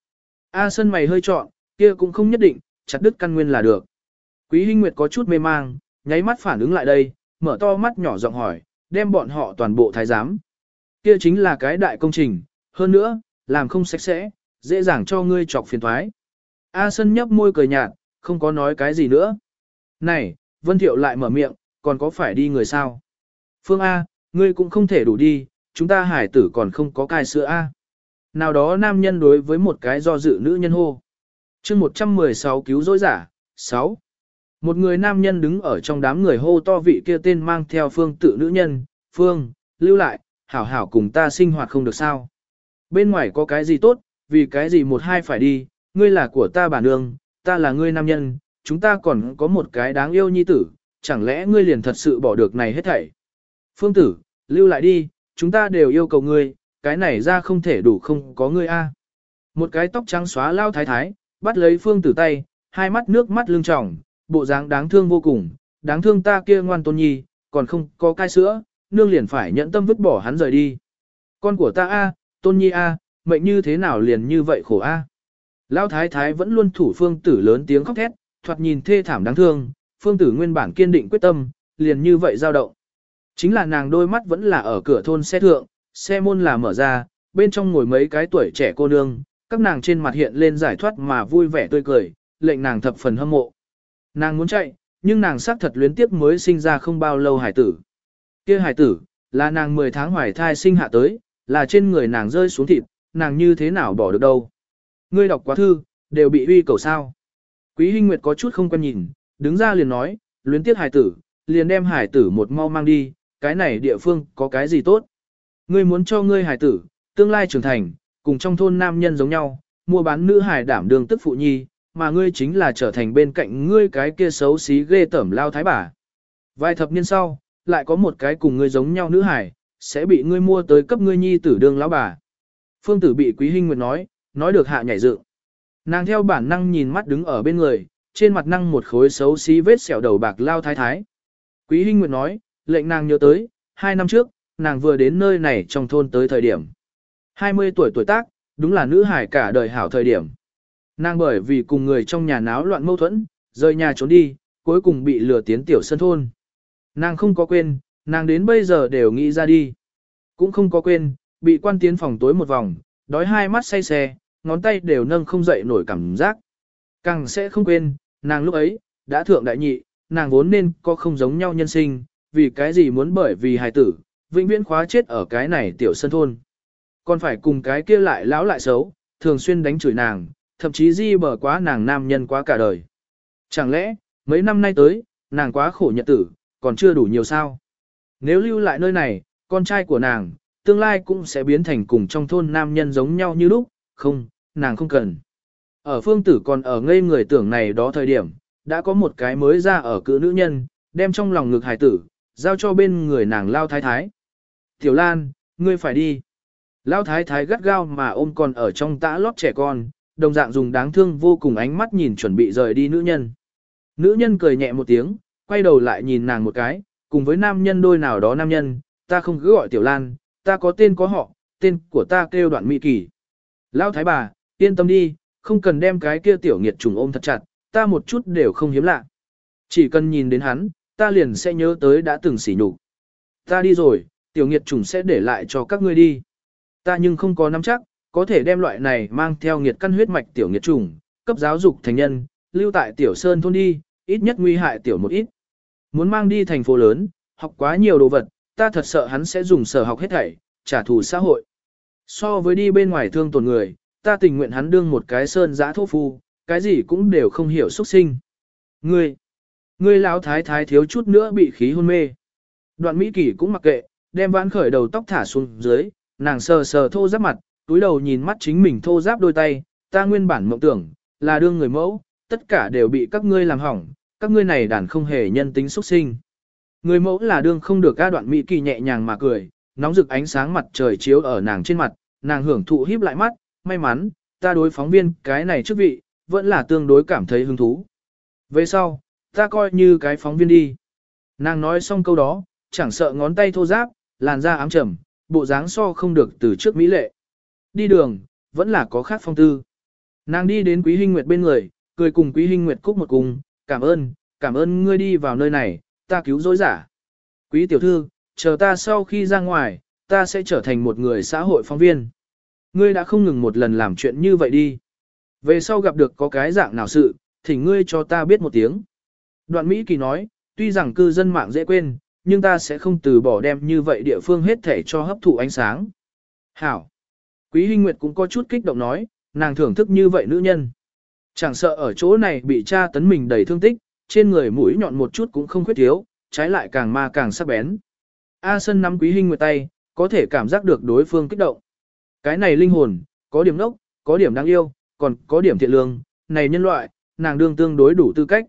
A sân mày hơi trọn, kia cũng không nhất định, chặt đứt căn nguyên là được. Quý Hinh Nguyệt có chút mê mang, nháy mắt phản ứng lại đây, mở to mắt nhỏ giọng hỏi, đem bọn họ toàn bộ thái giám. Kia chính là cái đại công trình, hơn nữa, làm không sạch sẽ, dễ dàng cho ngươi chọc phiền thoái. A sân nhấp môi cười nhạt, không có nói cái gì nữa. Này, Vân Thiệu lại mở miệng, còn có phải đi người sao? Phương A, ngươi cũng không thể đủ đi, chúng ta hải tử còn không có cai sữa A. Nào đó nam nhân đối với một cái do dự nữ nhân hô. chương 116 cứu dối giả, 6. Một người nam nhân đứng ở trong đám người hô to vị kia tên mang theo phương tự nữ nhân, phương, lưu lại, hảo hảo cùng ta sinh hoạt không được sao. Bên ngoài có cái gì tốt, vì cái gì một hai phải đi, ngươi là của ta bà nương, ta là ngươi nam nhân, chúng ta còn có một cái đáng yêu nhi tử, chẳng lẽ ngươi liền thật sự bỏ được này hết thảy. Phương tử, lưu lại đi, chúng ta đều yêu cầu ngươi, cái này ra không thể đủ không có ngươi a. Một cái tóc trắng xóa lao thái thái, bắt lấy phương tử tay, hai mắt nước mắt lưng tròng, bộ dáng đáng thương vô cùng, đáng thương ta kia ngoan tôn nhi, còn không có cai sữa, nương liền phải nhận tâm vứt bỏ hắn rời đi. Con của ta a, tôn nhi a, mệnh như thế nào liền như vậy khổ a. Lão thái thái vẫn luôn thủ phương tử lớn tiếng khóc thét, thoạt nhìn thê thảm đáng thương, phương tử nguyên bản kiên định quyết tâm, liền như vậy dao động. Chính là nàng đôi mắt vẫn là ở cửa thôn xe thượng, xe môn là mở ra, bên trong ngồi mấy cái tuổi trẻ cô nương, các nàng trên mặt hiện lên giải thoát mà vui vẻ tươi cười, lệnh nàng thập phần hâm mộ. Nàng muốn chạy, nhưng nàng xác thật luyến tiếc mới sinh ra không bao lâu hải tử. kia hải tử, là nàng 10 tháng hoài thai sinh hạ tới, là trên người nàng rơi xuống thịt, nàng như thế nào bỏ được đâu. Ngươi đọc quá thư, đều bị uy cầu sao. Quý Hinh Nguyệt có chút không quen nhìn, đứng ra liền nói, luyến tiếc hải tử, liền đem hải tử một mau mang đi, cái này địa phương có cái gì tốt. Ngươi muốn cho ngươi hải tử, tương lai trưởng thành, cùng trong thôn nam nhân giống nhau, mua bán nữ hải đảm đường tức phụ nhi, mà ngươi chính là trở thành bên cạnh ngươi cái kia xấu xí ghê tẩm lao thái bà. Vài thập niên sau, lại có một cái cùng ngươi giống nhau nữ hải, sẽ bị ngươi mua tới cấp ngươi nhi tử đương lão bà. Phương tử bị quý hình nguyệt nói, nói được hạ nhảy dựng. Nàng theo bản năng nhìn mắt đứng ở bên người, trên mặt năng một khối xấu xí vết sẹo đầu bạc lao thái thái. Quý hình nguyệt nói, lệnh nàng nhớ tới, hai năm trước, nàng vừa đến nơi này trong thôn tới thời điểm. 20 tuổi tuổi tác, đúng là nữ hải cả đời hảo thời điểm. Nàng bởi vì cùng người trong nhà náo loạn mâu thuẫn, rời nhà trốn đi, cuối cùng bị lừa tiến tiểu sân thôn. Nàng không có quên, nàng đến bây giờ đều nghĩ ra đi. Cũng không có quên, bị quan tiến phòng tối một vòng, đói hai mắt say xe, ngón tay đều nâng không dậy nổi cảm giác. Càng sẽ không quên, nàng lúc ấy, đã thượng đại nhị, nàng vốn nên có không giống nhau nhân sinh, vì cái gì muốn bởi vì hài tử, vĩnh viễn khóa chết ở cái này tiểu sân thôn. Còn phải cùng cái kia lại lão lại xấu, thường xuyên đánh chửi nàng, thậm chí di bờ quá nàng nam nhân quá cả đời. Chẳng lẽ, mấy năm nay tới, nàng quá khổ nhật tử, còn chưa đủ nhiều sao? Nếu lưu lại nơi này, con trai của nàng, tương lai cũng sẽ biến thành cùng trong thôn nam nhân giống nhau như lúc, không, nàng không cần. Ở phương tử còn ở ngây người tưởng này đó thời điểm, đã có một cái mới ra ở cự nữ nhân, đem trong lòng ngực hải tử, giao cho bên người nàng lao thái thái. Tiểu Lan, ngươi phải đi. Lao thái thái gắt gao mà ôm còn ở trong tã lót trẻ con, đồng dạng dùng đáng thương vô cùng ánh mắt nhìn chuẩn bị rời đi nữ nhân. Nữ nhân cười nhẹ một tiếng, quay đầu lại nhìn nàng một cái, cùng với nam nhân đôi nào đó nam nhân, ta không cứ gọi Tiểu Lan, ta có tên có họ, tên của ta kêu đoạn mỹ kỳ. Lão thái bà, yên tâm đi, không cần đem cái kia tiểu nghiệt trùng ôm thật chặt, ta một chút đều không hiếm lạ. Chỉ cần nhìn đến hắn, ta liền sẽ nhớ tới đã từng sỉ nhục. Ta đi rồi, tiểu nghiệt trùng sẽ để lại cho các ngươi đi. Ta nhưng không có nắm chắc, có thể đem loại này mang theo nghiệt căn huyết mạch tiểu nghiệt trùng, cấp giáo dục thành nhân, lưu tại tiểu sơn thôn đi, ít nhất nguy hại tiểu một ít. Muốn mang đi thành phố lớn, học quá nhiều đồ vật, ta thật sợ hắn sẽ dùng sở học hết thảy, trả thù xã hội. So với đi bên ngoài thương tổn người, ta tình nguyện hắn đương một cái sơn giã thô phu, cái gì cũng đều không hiểu xuất sinh. Ngươi, ngươi lão thái thái thiếu chút nữa bị khí hôn mê. Đoạn Mỹ Kỳ cũng mặc kệ, đem vãn khởi đầu tóc thả xuống dưới, nàng sờ sờ thô giáp mặt, túi đầu nhìn mắt chính mình thô giáp đôi tay, ta nguyên bản mộng tưởng, là đương người mẫu, tất cả đều bị các ngươi làm hỏng, các ngươi này đàn không hề nhân tính xuất sinh. Người mẫu là đương không được ca đoạn Mỹ kỳ nhẹ nhàng mà cười, nóng rực ánh sáng mặt trời chiếu ở nàng trên mặt, nàng hưởng thụ híp lại mắt, may mắn, ta đối phóng viên cái này chức vị, vẫn là tương đối cảm thấy hứng thú. Về sau, ta coi như cái phóng viên đi. Nàng nói xong câu đó, chẳng sợ ngón tay thô giáp, làn da ám trầm, bộ dáng so không được từ trước mỹ lệ. Đi đường, vẫn là có khác phong tư. Nàng đi đến Quý Hinh Nguyệt bên người, cười cùng Quý Hinh Nguyệt cúc một cùng, cảm ơn, cảm ơn ngươi đi vào nơi này, ta cứu dối giả. Quý tiểu thư, chờ ta sau khi ra ngoài, ta sẽ trở thành một người xã hội phóng viên. Ngươi đã không ngừng một lần làm chuyện như vậy đi. Về sau gặp được có cái dạng nào sự, thì ngươi cho ta biết một tiếng. Đoạn Mỹ Kỳ nói, tuy rằng cư dân mạng dễ quên, nhưng ta sẽ không từ bỏ đem như vậy địa phương hết thể cho hấp thụ ánh sáng. Hảo. Quý Hinh Nguyệt cũng có chút kích động nói, nàng thưởng thức như vậy nữ nhân. Chẳng sợ ở chỗ này bị cha tấn mình đầy thương tích, trên người mũi nhọn một chút cũng không khuyết thiếu, trái lại càng ma càng sắc bén. A Sân nắm Quý Hinh Nguyệt tay, có thể cảm giác được đối phương kích động. Cái này linh hồn, có điểm nốc, có điểm đáng yêu, còn có điểm thiện lương, này nhân loại, nàng đương tương đối đủ tư cách.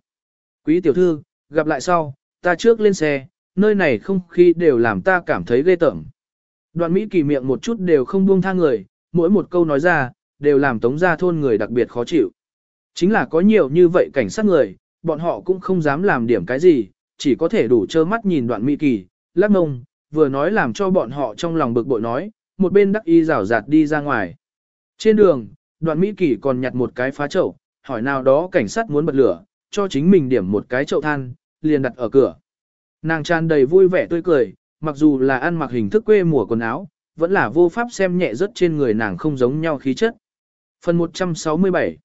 Quý tiểu thư, gặp lại sau, ta trước lên xe, nơi này không khí đều làm ta cảm thấy ghê tởm. Đoạn Mỹ kỳ miệng một chút đều không buông tha người, mỗi một câu nói ra, đều làm tống gia thôn người đặc biệt khó chịu. Chính là có nhiều như vậy cảnh sát người, bọn họ cũng không dám làm điểm cái gì, chỉ có thể đủ trơ mắt nhìn đoạn Mỹ kỳ, lắc mông, vừa nói làm cho bọn họ trong lòng bực bội nói, một bên đắc y rảo rạt đi ra ngoài. Trên đường, đoạn Mỹ kỳ còn nhặt một cái phá chậu, hỏi nào đó cảnh sát muốn bật lửa, cho chính mình điểm một cái chậu than, liền đặt ở cửa. Nàng tràn đầy vui vẻ tươi cười, mặc dù là ăn mặc hình thức quê mùa quần áo, vẫn là vô pháp xem nhẹ rất trên người nàng không giống nhau khí chất. Phần 167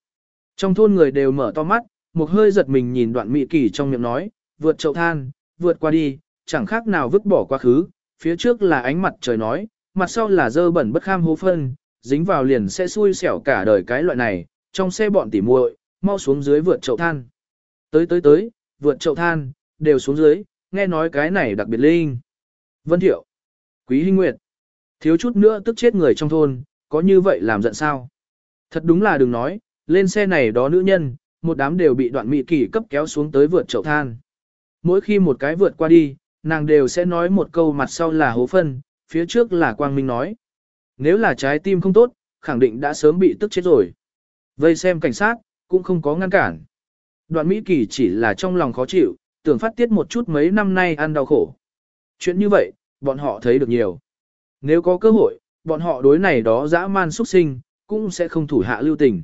Trong thôn người đều mở to mắt, một hơi giật mình nhìn đoạn mỹ kỳ trong miệng nói, vượt chậu than, vượt qua đi, chẳng khác nào vứt bỏ quá khứ, phía trước là ánh mặt trời nói, mặt sau là dơ bẩn bất kham hố phân, dính vào liền sẽ xui xẻo cả đời cái loại này, trong xe bọn tỉ muội, mau xuống dưới vượt chậu than. Tới tới tới, vượt chậu than, đều xuống dưới, nghe nói cái này đặc biệt linh. Vân Thiệu, Quý Hinh Nguyệt, thiếu chút nữa tức chết người trong thôn, có như vậy làm giận sao? Thật đúng là đừng nói, lên xe này đó nữ nhân, một đám đều bị đoạn mị kỳ cấp kéo xuống tới vượt chậu than. Mỗi khi một cái vượt qua đi, nàng đều sẽ nói một câu mặt sau là hố phân, phía trước là quang minh nói. Nếu là trái tim không tốt, khẳng định đã sớm bị tức chết rồi. Vây xem cảnh sát, cũng không có ngăn cản. Đoạn Mỹ Kỳ chỉ là trong lòng khó chịu, tưởng phát tiết một chút mấy năm nay ăn đau khổ. Chuyện như vậy, bọn họ thấy được nhiều. Nếu có cơ hội, bọn họ đối này đó dã man xuất sinh, cũng sẽ không thủ hạ lưu tình.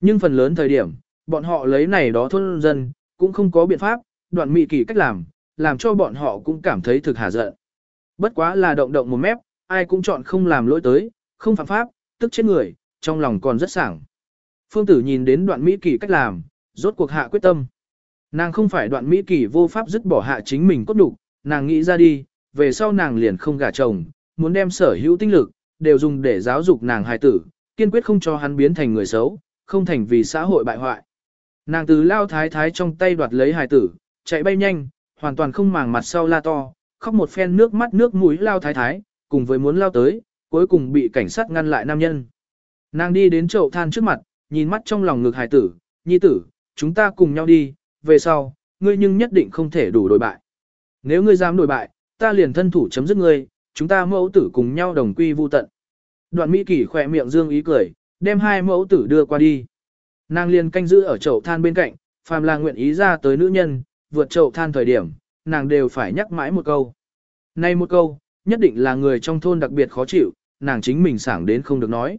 Nhưng phần lớn thời điểm, bọn họ lấy này đó thôn dân, cũng không có biện pháp, đoạn Mỹ Kỳ cách làm, làm cho bọn họ cũng cảm thấy thực hà giận. Bất quá là động động một mép, ai cũng chọn không làm lỗi tới, không phạm pháp, tức chết người, trong lòng còn rất sảng. Phương tử nhìn đến đoạn Mỹ Kỳ cách làm, rốt cuộc hạ quyết tâm. Nàng không phải đoạn Mỹ Kỳ vô pháp dứt bỏ hạ chính mình cốt đục, nàng nghĩ ra đi, về sau nàng liền không gả chồng, muốn đem sở hữu tinh lực, đều dùng để giáo dục nàng hài tử, kiên quyết không cho hắn biến thành người xấu, không thành vì xã hội bại hoại. Nàng từ lao thái thái trong tay đoạt lấy hài tử, chạy bay nhanh, hoàn toàn không màng mặt sau la to, khóc một phen nước mắt nước mũi lao thái thái, cùng với muốn lao tới, cuối cùng bị cảnh sát ngăn lại nam nhân. Nàng đi đến chậu than trước mặt, nhìn mắt trong lòng ngực hài tử, nhi tử, chúng ta cùng nhau đi, về sau, ngươi nhưng nhất định không thể đủ đổi bại. Nếu ngươi dám đổi bại, ta liền thân thủ chấm dứt ngươi, chúng ta mẫu tử cùng nhau đồng quy vu tận. Đoạn Mỹ Kỳ khỏe miệng dương ý cười, đem hai mẫu tử đưa qua đi. Nàng liền canh giữ ở chậu than bên cạnh, phàm là nguyện ý ra tới nữ nhân, vượt chậu than thời điểm, nàng đều phải nhắc mãi một câu. Nay một câu, nhất định là người trong thôn đặc biệt khó chịu, nàng chính mình sảng đến không được nói.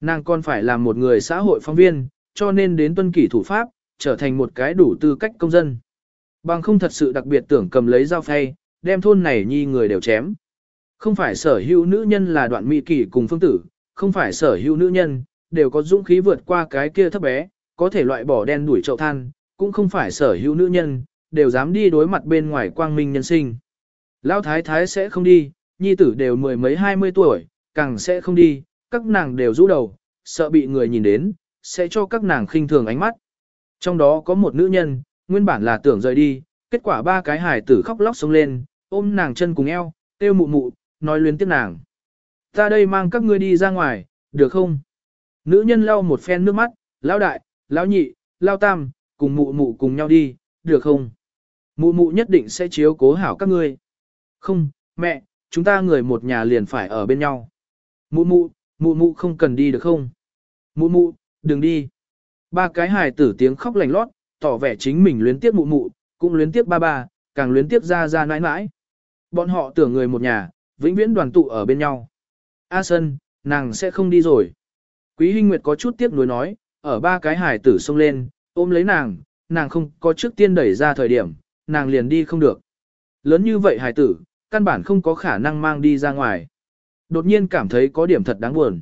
Nàng còn phải làm một người xã hội phóng viên, cho nên đến tuân kỷ thủ pháp, trở thành một cái đủ tư cách công dân. Bằng không thật sự đặc biệt tưởng cầm lấy dao phay, đem thôn này nhi người đều chém. Không phải sở hữu nữ nhân là đoạn mỹ kỷ cùng phương tử, không phải sở hữu nữ nhân, đều có dũng khí vượt qua cái kia thấp bé, có thể loại bỏ đen đuổi chậu than, cũng không phải sở hữu nữ nhân, đều dám đi đối mặt bên ngoài quang minh nhân sinh. Lão thái thái sẽ không đi, nhi tử đều mười mấy hai mươi tuổi, càng sẽ không đi, các nàng đều rũ đầu, sợ bị người nhìn đến, sẽ cho các nàng khinh thường ánh mắt. Trong đó có một nữ nhân, nguyên bản là tưởng rời đi, kết quả ba cái hài tử khóc lóc sống lên, ôm nàng chân cùng eo, tiêu mụ mụ, nói luyến tiếc nàng. Ta đây mang các ngươi đi ra ngoài, được không? Nữ nhân lau một phen nước mắt, lão đại, lão nhị, lão tam, cùng mụ mụ cùng nhau đi, được không? Mụ mụ nhất định sẽ chiếu cố hảo các ngươi. Không, mẹ, chúng ta người một nhà liền phải ở bên nhau. Mụ mụ, mụ mụ không cần đi được không? Mụ mụ, đừng đi. Ba cái hài tử tiếng khóc lành lót, tỏ vẻ chính mình luyến tiếc mụ mụ, cũng luyến tiếc ba ba, càng luyến tiếc ra ra nãi nãi. Bọn họ tưởng người một nhà, vĩnh viễn đoàn tụ ở bên nhau. A Sân, nàng sẽ không đi rồi. Quý Hinh Nguyệt có chút tiếc nuối nói, ở ba cái hài tử xông lên, ôm lấy nàng, nàng không có trước tiên đẩy ra thời điểm, nàng liền đi không được. Lớn như vậy hài tử, căn bản không có khả năng mang đi ra ngoài. Đột nhiên cảm thấy có điểm thật đáng buồn.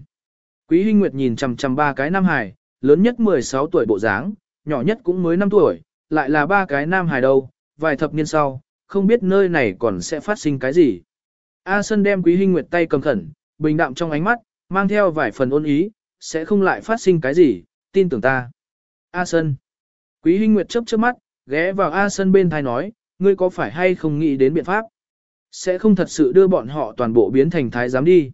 Quý Hinh Nguyệt nhìn chằm chằm ba cái nam hài, lớn nhất 16 tuổi bộ dáng, nhỏ nhất cũng mới 5 tuổi, lại là ba cái nam hài đâu, vài thập niên sau, không biết nơi này còn sẽ phát sinh cái gì. A Sân đem Quý Hinh Nguyệt tay cầm khẩn, bình đạm trong ánh mắt, mang theo vài phần ôn ý, sẽ không lại phát sinh cái gì, tin tưởng ta. A Sân. Quý Hinh Nguyệt chớp chớp mắt, ghé vào A Sân bên thai nói, ngươi có phải hay không nghĩ đến biện pháp? Sẽ không thật sự đưa bọn họ toàn bộ biến thành thái giám đi.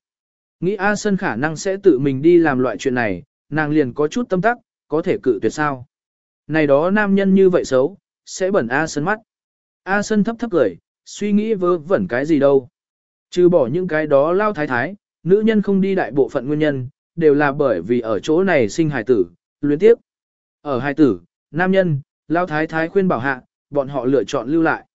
Nghĩ A Sân khả năng sẽ tự mình đi làm loại chuyện này, nàng liền có chút tâm tắc, có thể cự tuyệt sao. Này đó nam nhân như vậy xấu, sẽ bẩn A Sân mắt. A Sân thấp thấp cười, suy nghĩ vớ vẩn cái gì đâu. Trừ bỏ những cái đó lao thái thái, nữ nhân không đi đại bộ phận nguyên nhân, đều là bởi vì ở chỗ này sinh hài tử, luyến tiếp. Ở hài tử, nam nhân, lao thái thái khuyên bảo hạ, bọn họ lựa chọn lưu lại.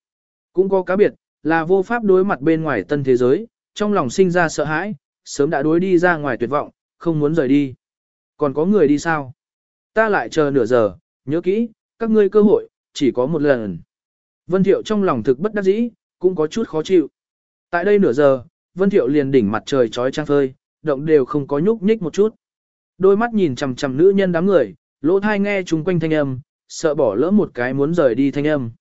Cũng có cá biệt, là vô pháp đối mặt bên ngoài tân thế giới, trong lòng sinh ra sợ hãi, sớm đã đối đi ra ngoài tuyệt vọng, không muốn rời đi. Còn có người đi sao? Ta lại chờ nửa giờ, nhớ kỹ, các ngươi cơ hội, chỉ có một lần. Vân Thiệu trong lòng thực bất đắc dĩ, cũng có chút khó chịu. Tại đây nửa giờ, Vân Thiệu liền đỉnh mặt trời trói trang phơi, động đều không có nhúc nhích một chút. Đôi mắt nhìn chằm chằm nữ nhân đám người, lỗ thai nghe chung quanh thanh âm, sợ bỏ lỡ một cái muốn rời đi thanh âm.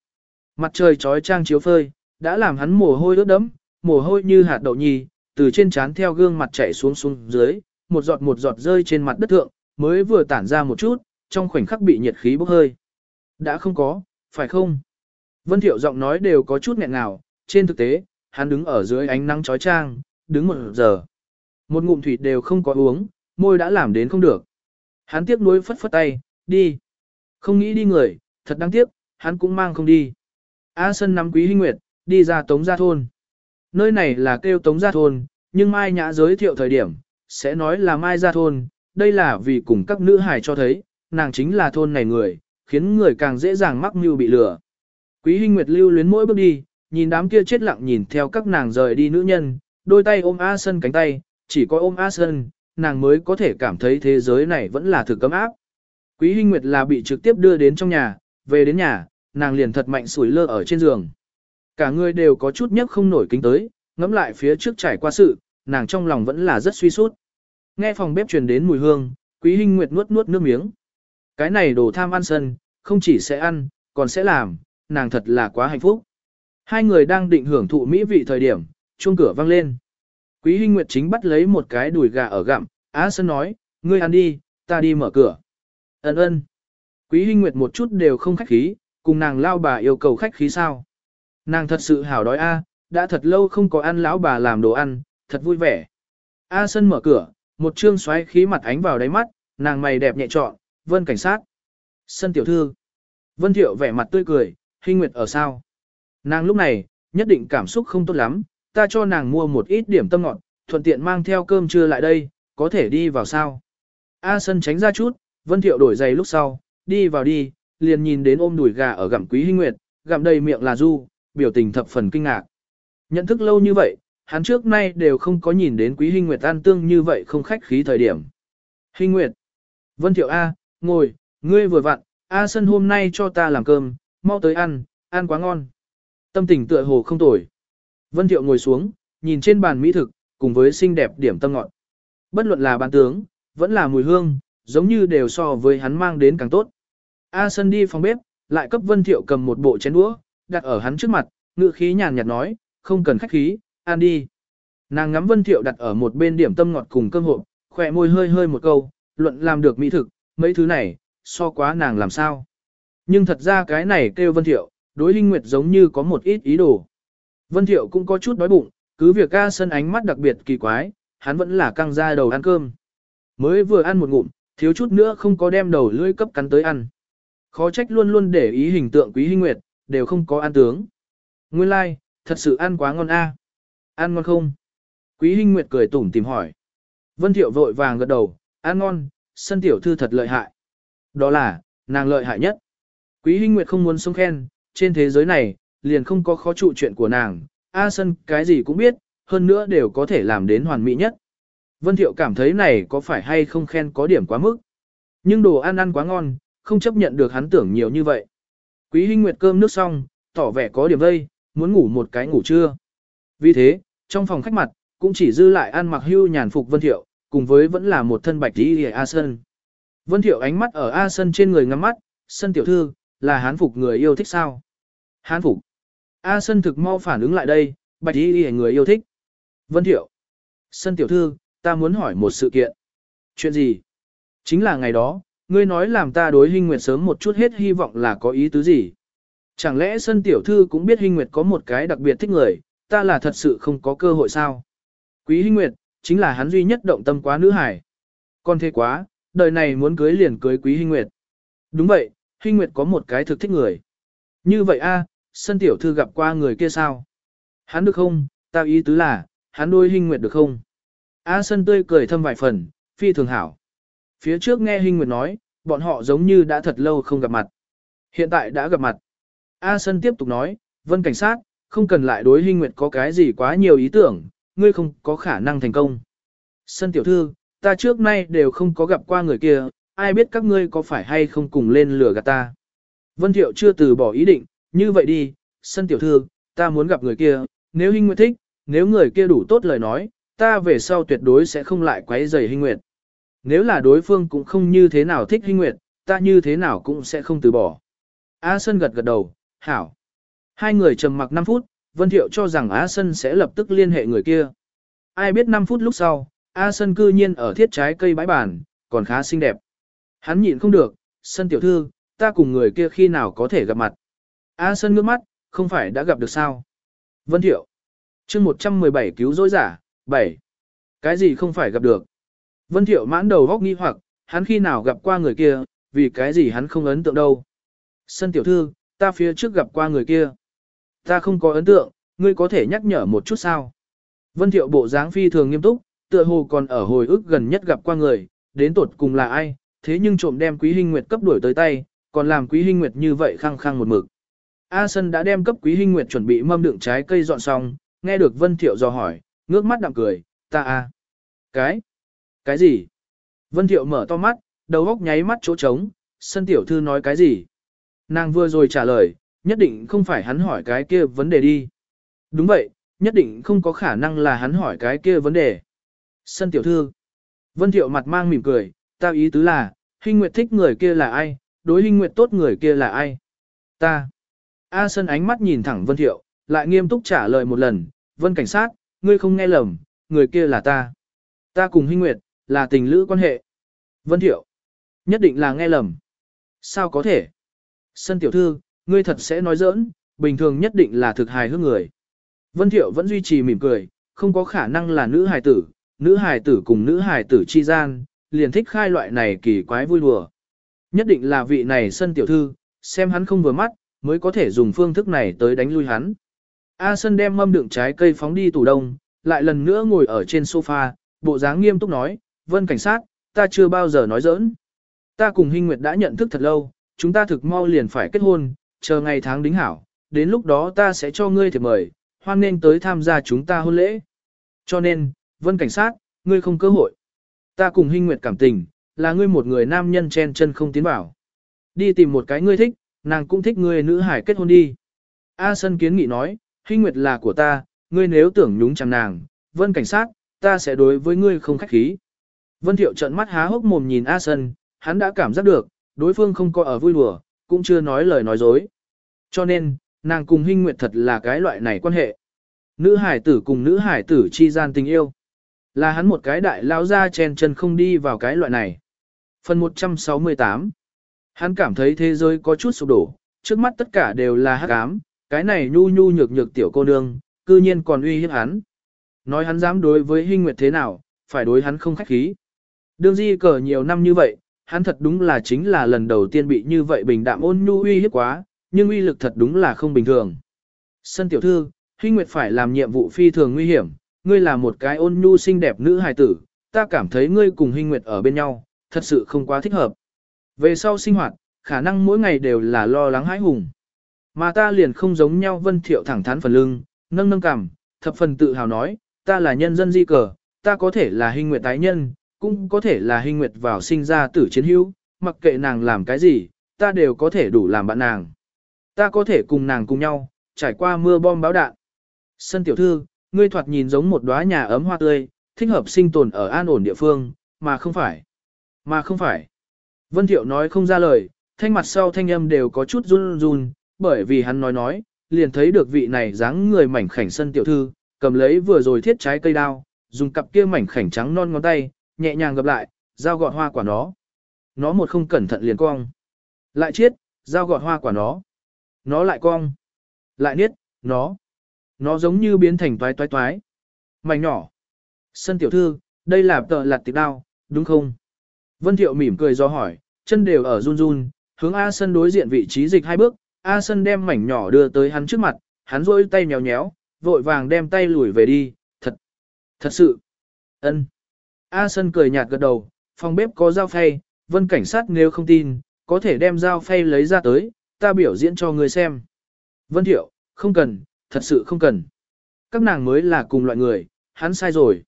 Mặt trời trói trang chiếu phơi, đã làm hắn mồ hôi ướt đẫm, mồ hôi như hạt đậu nhì, từ trên trán theo gương mặt chảy xuống xuống dưới, một giọt một giọt rơi trên mặt đất thượng, mới vừa tản ra một chút, trong khoảnh khắc bị nhiệt khí bốc hơi. Đã không có, phải không? Vân Thiệu giọng nói đều có chút nghẹn ngào, trên thực tế, hắn đứng ở dưới ánh nắng chói chang, đứng một giờ. Một ngụm thủy đều không có uống, môi đã làm đến không được. Hắn tiếc nuối phất phất tay, đi. Không nghĩ đi người, thật đáng tiếc, hắn cũng mang không đi. A Sân nắm Quý Hinh Nguyệt, đi ra Tống Gia Thôn. Nơi này là kêu Tống Gia Thôn, nhưng Mai Nhã giới thiệu thời điểm, sẽ nói là Mai Gia Thôn, đây là vì cùng các nữ hài cho thấy, nàng chính là thôn này người, khiến người càng dễ dàng mắc mưu bị lừa. Quý Hinh Nguyệt lưu luyến mỗi bước đi, nhìn đám kia chết lặng nhìn theo các nàng rời đi nữ nhân, đôi tay ôm A Sân cánh tay, chỉ có ôm A Sơn, nàng mới có thể cảm thấy thế giới này vẫn là thực cấm áp. Quý Hinh Nguyệt là bị trực tiếp đưa đến trong nhà, về đến nhà, nàng liền thật mạnh sủi lơ ở trên giường. Cả người đều có chút nhấc không nổi kính tới, ngẫm lại phía trước trải qua sự, nàng trong lòng vẫn là rất suy sút. Nghe phòng bếp truyền đến mùi hương, Quý Hinh Nguyệt nuốt nuốt nước miếng. Cái này đồ tham ăn sân, không chỉ sẽ ăn, còn sẽ làm, nàng thật là quá hạnh phúc. Hai người đang định hưởng thụ mỹ vị thời điểm, chuông cửa vang lên. Quý Hinh Nguyệt chính bắt lấy một cái đùi gà ở gặm, Á Sơn nói, ngươi ăn đi, ta đi mở cửa. Ấn ơn. Quý Hinh Nguyệt một chút đều không khách khí, cùng nàng lao bà yêu cầu khách khí sao. Nàng thật sự hảo đói a, đã thật lâu không có ăn lão bà làm đồ ăn, thật vui vẻ. A Sơn mở cửa, một trương xoáy khí mặt ánh vào đáy mắt, nàng mày đẹp nhẹ trọn, vân cảnh sát. Sân tiểu thư. Vân Thiệu vẻ mặt tươi cười, Hinh Nguyệt ở sao? Nàng lúc này, nhất định cảm xúc không tốt lắm, ta cho nàng mua một ít điểm tâm ngọt, thuận tiện mang theo cơm trưa lại đây, có thể đi vào sao? A Sân tránh ra chút, Vân Thiệu đổi giày lúc sau, đi vào đi, liền nhìn đến ôm đùi gà ở gặm Quý Hinh Nguyệt, gặm đầy miệng là du, biểu tình thập phần kinh ngạc. Nhận thức lâu như vậy, hắn trước nay đều không có nhìn đến Quý Hinh Nguyệt an tương như vậy không khách khí thời điểm. Hinh Nguyệt, Vân Thiệu A, ngồi, ngươi vừa vặn, A Sân hôm nay cho ta làm cơm, mau tới ăn, ăn quá ngon. Tâm tình tựa hồ không tồi. Vân Thiệu ngồi xuống, nhìn trên bàn mỹ thực, cùng với xinh đẹp điểm tâm ngọt. Bất luận là bàn tướng, vẫn là mùi hương, giống như đều so với hắn mang đến càng tốt. A Sân đi phòng bếp, lại cấp Vân Thiệu cầm một bộ chén đũa, đặt ở hắn trước mặt, ngựa khí nhàn nhạt nói, không cần khách khí, ăn đi. Nàng ngắm Vân Thiệu đặt ở một bên điểm tâm ngọt cùng cơm hộp, khỏe môi hơi hơi một câu, luận làm được mỹ thực, mấy thứ này, so quá nàng làm sao. Nhưng thật ra cái này kêu Vân Thiệu, đối Linh Nguyệt giống như có một ít ý đồ. Vân Thiệu cũng có chút đói bụng, cứ việc ca sân ánh mắt đặc biệt kỳ quái, hắn vẫn là căng ra đầu ăn cơm. Mới vừa ăn một ngụm, thiếu chút nữa không có đem đầu lưỡi cấp cắn tới ăn. Khó trách luôn luôn để ý hình tượng quý hình nguyệt, đều không có ăn tướng. Nguyên lai, like, thật sự ăn quá ngon a. Ăn ngon không? Quý hình nguyệt cười tủm tìm hỏi. Vân Thiệu vội vàng gật đầu, ăn ngon, sân tiểu thư thật lợi hại. Đó là, nàng lợi hại nhất. Quý hình nguyệt không muốn sống khen, trên thế giới này, liền không có khó trụ chuyện của nàng, A sân cái gì cũng biết, hơn nữa đều có thể làm đến hoàn mỹ nhất. Vân Thiệu cảm thấy này có phải hay không khen có điểm quá mức. Nhưng đồ ăn ăn quá ngon, không chấp nhận được hắn tưởng nhiều như vậy. Quý Hinh Nguyệt cơm nước xong, tỏ vẻ có điểm vây, muốn ngủ một cái ngủ trưa. Vì thế, trong phòng khách mặt, cũng chỉ dư lại ăn mặc hưu nhàn phục Vân Thiệu, cùng với vẫn là một thân bạch đi A Sơn. Vân Thiệu ánh mắt ở A Sơn trên người ngắm mắt, Sơn tiểu thư, là hán phục người yêu thích sao? Hán phục. A Sơn thực mau phản ứng lại đây, bạch y y người yêu thích. Vân Thiệu. Sơn tiểu thư, ta muốn hỏi một sự kiện. Chuyện gì? Chính là ngày đó, ngươi nói làm ta đối Hinh Nguyệt sớm một chút hết hy vọng là có ý tứ gì? Chẳng lẽ Sân Tiểu Thư cũng biết Hinh Nguyệt có một cái đặc biệt thích người, ta là thật sự không có cơ hội sao? Quý Hinh Nguyệt, chính là hắn duy nhất động tâm quá nữ hải. Còn thế quá, đời này muốn cưới liền cưới Quý Hinh Nguyệt. Đúng vậy, Hinh Nguyệt có một cái thực thích người. Như vậy a, Sân Tiểu Thư gặp qua người kia sao? Hắn được không? Ta ý tứ là, hắn đôi Hinh Nguyệt được không? A Sân tươi cười thâm vài phần, phi thường hảo. Phía trước nghe Hinh Nguyệt nói, bọn họ giống như đã thật lâu không gặp mặt. Hiện tại đã gặp mặt. A Sân tiếp tục nói, Vân Cảnh sát, không cần lại đối Hinh Nguyệt có cái gì quá nhiều ý tưởng, ngươi không có khả năng thành công. Sân tiểu thư, ta trước nay đều không có gặp qua người kia, ai biết các ngươi có phải hay không cùng lên lửa gạt ta. Vân Thiệu chưa từ bỏ ý định, như vậy đi, Sân tiểu thư, ta muốn gặp người kia, nếu Hinh Nguyệt thích, nếu người kia đủ tốt lời nói, ta về sau tuyệt đối sẽ không lại quấy rầy Hinh Nguyệt. Nếu là đối phương cũng không như thế nào thích Hinh Nguyệt, ta như thế nào cũng sẽ không từ bỏ. A Sân gật gật đầu, hảo. Hai người trầm mặc 5 phút, Vân Thiệu cho rằng A Sân sẽ lập tức liên hệ người kia. Ai biết 5 phút lúc sau, A Sân cư nhiên ở thiết trái cây bãi bàn, còn khá xinh đẹp. Hắn nhịn không được, Sân tiểu thư, ta cùng người kia khi nào có thể gặp mặt. A sơn ngước mắt, không phải đã gặp được sao. Vân Thiệu. chương 117 cứu dối giả, 7. Cái gì không phải gặp được? Vân Thiệu mãn đầu góc nghi hoặc, hắn khi nào gặp qua người kia, vì cái gì hắn không ấn tượng đâu. Sân tiểu thư, ta phía trước gặp qua người kia. Ta không có ấn tượng, ngươi có thể nhắc nhở một chút sao. Vân Thiệu bộ dáng phi thường nghiêm túc, tựa hồ còn ở hồi ức gần nhất gặp qua người, đến tột cùng là ai, thế nhưng trộm đem Quý Hinh Nguyệt cấp đuổi tới tay, còn làm Quý Hinh Nguyệt như vậy khăng khăng một mực. A Sân đã đem cấp Quý Hinh Nguyệt chuẩn bị mâm đựng trái cây dọn xong, nghe được Vân Thiệu dò hỏi, ngước mắt đạm cười, ta a, Cái? Cái gì? Vân Thiệu mở to mắt, đầu óc nháy mắt chỗ trống, sân tiểu thư nói cái gì? Nàng vừa rồi trả lời, nhất định không phải hắn hỏi cái kia vấn đề đi. Đúng vậy, nhất định không có khả năng là hắn hỏi cái kia vấn đề. Sân tiểu thư. Vân Thiệu mặt mang mỉm cười, ta ý tứ là, Hinh Nguyệt thích người kia là ai, đối Hinh Nguyệt tốt người kia là ai? Ta. A Sân ánh mắt nhìn thẳng Vân Thiệu, lại nghiêm túc trả lời một lần, Vân cảnh sát, ngươi không nghe lầm, người kia là ta. Ta cùng Hinh Nguyệt, là tình lữ quan hệ. Vân Thiệu, nhất định là nghe lầm. Sao có thể? Sân tiểu thư, ngươi thật sẽ nói giỡn, bình thường nhất định là thực hài hước người. Vân Thiệu vẫn duy trì mỉm cười, không có khả năng là nữ hài tử, nữ hài tử cùng nữ hài tử chi gian, liền thích khai loại này kỳ quái vui đùa. Nhất định là vị này sân tiểu thư, xem hắn không vừa mắt, mới có thể dùng phương thức này tới đánh lui hắn. A Sân đem mâm đựng trái cây phóng đi tủ đông, lại lần nữa ngồi ở trên sofa, bộ dáng nghiêm túc nói, Vân cảnh sát, ta chưa bao giờ nói giỡn. Ta cùng Hinh Nguyệt đã nhận thức thật lâu, chúng ta thực mau liền phải kết hôn, chờ ngày tháng đính hảo, đến lúc đó ta sẽ cho ngươi thiệp mời, hoan nên tới tham gia chúng ta hôn lễ. Cho nên, Vân cảnh sát, ngươi không cơ hội. Ta cùng Hinh Nguyệt cảm tình, là ngươi một người nam nhân chen chân không tiến vào. Đi tìm một cái ngươi thích, nàng cũng thích ngươi nữ hải kết hôn đi. A Sân kiến nghị nói, Hinh Nguyệt là của ta, ngươi nếu tưởng nhúng chằm nàng, Vân cảnh sát, ta sẽ đối với ngươi không khách khí. Vân Thiệu trợn mắt há hốc mồm nhìn A Sân, hắn đã cảm giác được, đối phương không có ở vui đùa, cũng chưa nói lời nói dối. Cho nên, nàng cùng Hinh Nguyệt thật là cái loại này quan hệ. Nữ hải tử cùng nữ hải tử chi gian tình yêu. Là hắn một cái đại lao ra chen chân không đi vào cái loại này. Phần 168 Hắn cảm thấy thế giới có chút sụp đổ, trước mắt tất cả đều là hắc ám, cái này nhu nhu nhược nhược tiểu cô nương, cư nhiên còn uy hiếp hắn. Nói hắn dám đối với Hinh Nguyệt thế nào, phải đối hắn không khách khí. Đương di cờ nhiều năm như vậy, hắn thật đúng là chính là lần đầu tiên bị như vậy bình đạm ôn nhu uy hiếp quá, nhưng uy lực thật đúng là không bình thường. Sân tiểu thư, Huynh Nguyệt phải làm nhiệm vụ phi thường nguy hiểm, ngươi là một cái ôn nhu xinh đẹp nữ hài tử, ta cảm thấy ngươi cùng Huynh Nguyệt ở bên nhau, thật sự không quá thích hợp. Về sau sinh hoạt, khả năng mỗi ngày đều là lo lắng hãi hùng. Mà ta liền không giống nhau Vân Thiệu thẳng thắn phần lưng, nâng nâng cằm, thập phần tự hào nói, ta là nhân dân di cờ, ta có thể là hình Nguyệt tái nhân, cũng có thể là hình Nguyệt vào sinh ra tử chiến hữu, mặc kệ nàng làm cái gì, ta đều có thể đủ làm bạn nàng. Ta có thể cùng nàng cùng nhau, trải qua mưa bom báo đạn. Sân tiểu thư, ngươi thoạt nhìn giống một đóa nhà ấm hoa tươi, thích hợp sinh tồn ở an ổn địa phương, mà không phải. Mà không phải. Vân Thiệu nói không ra lời, thanh mặt sau thanh âm đều có chút run run, bởi vì hắn nói nói, liền thấy được vị này dáng người mảnh khảnh sân tiểu thư, cầm lấy vừa rồi thiết trái cây đao, dùng cặp kia mảnh khảnh trắng non ngón tay, nhẹ nhàng gập lại, dao gọt hoa quả nó. Nó một không cẩn thận liền cong. Lại chiết, dao gọt hoa quả nó. Nó lại cong. Lại niết, nó. Nó giống như biến thành toái toái toái. Mảnh nhỏ. Sân tiểu thư, đây là tờ lạt tiệp đao, đúng không? Vân Thiệu mỉm cười do hỏi, chân đều ở run run, hướng A Sân đối diện vị trí dịch hai bước, A Sân đem mảnh nhỏ đưa tới hắn trước mặt, hắn rôi tay nhéo nhéo, vội vàng đem tay lùi về đi, thật, thật sự, ân. A Sân cười nhạt gật đầu, phòng bếp có dao phay, vân cảnh sát nếu không tin, có thể đem dao phay lấy ra tới, ta biểu diễn cho người xem. Vân Thiệu, không cần, thật sự không cần. Các nàng mới là cùng loại người, hắn sai rồi.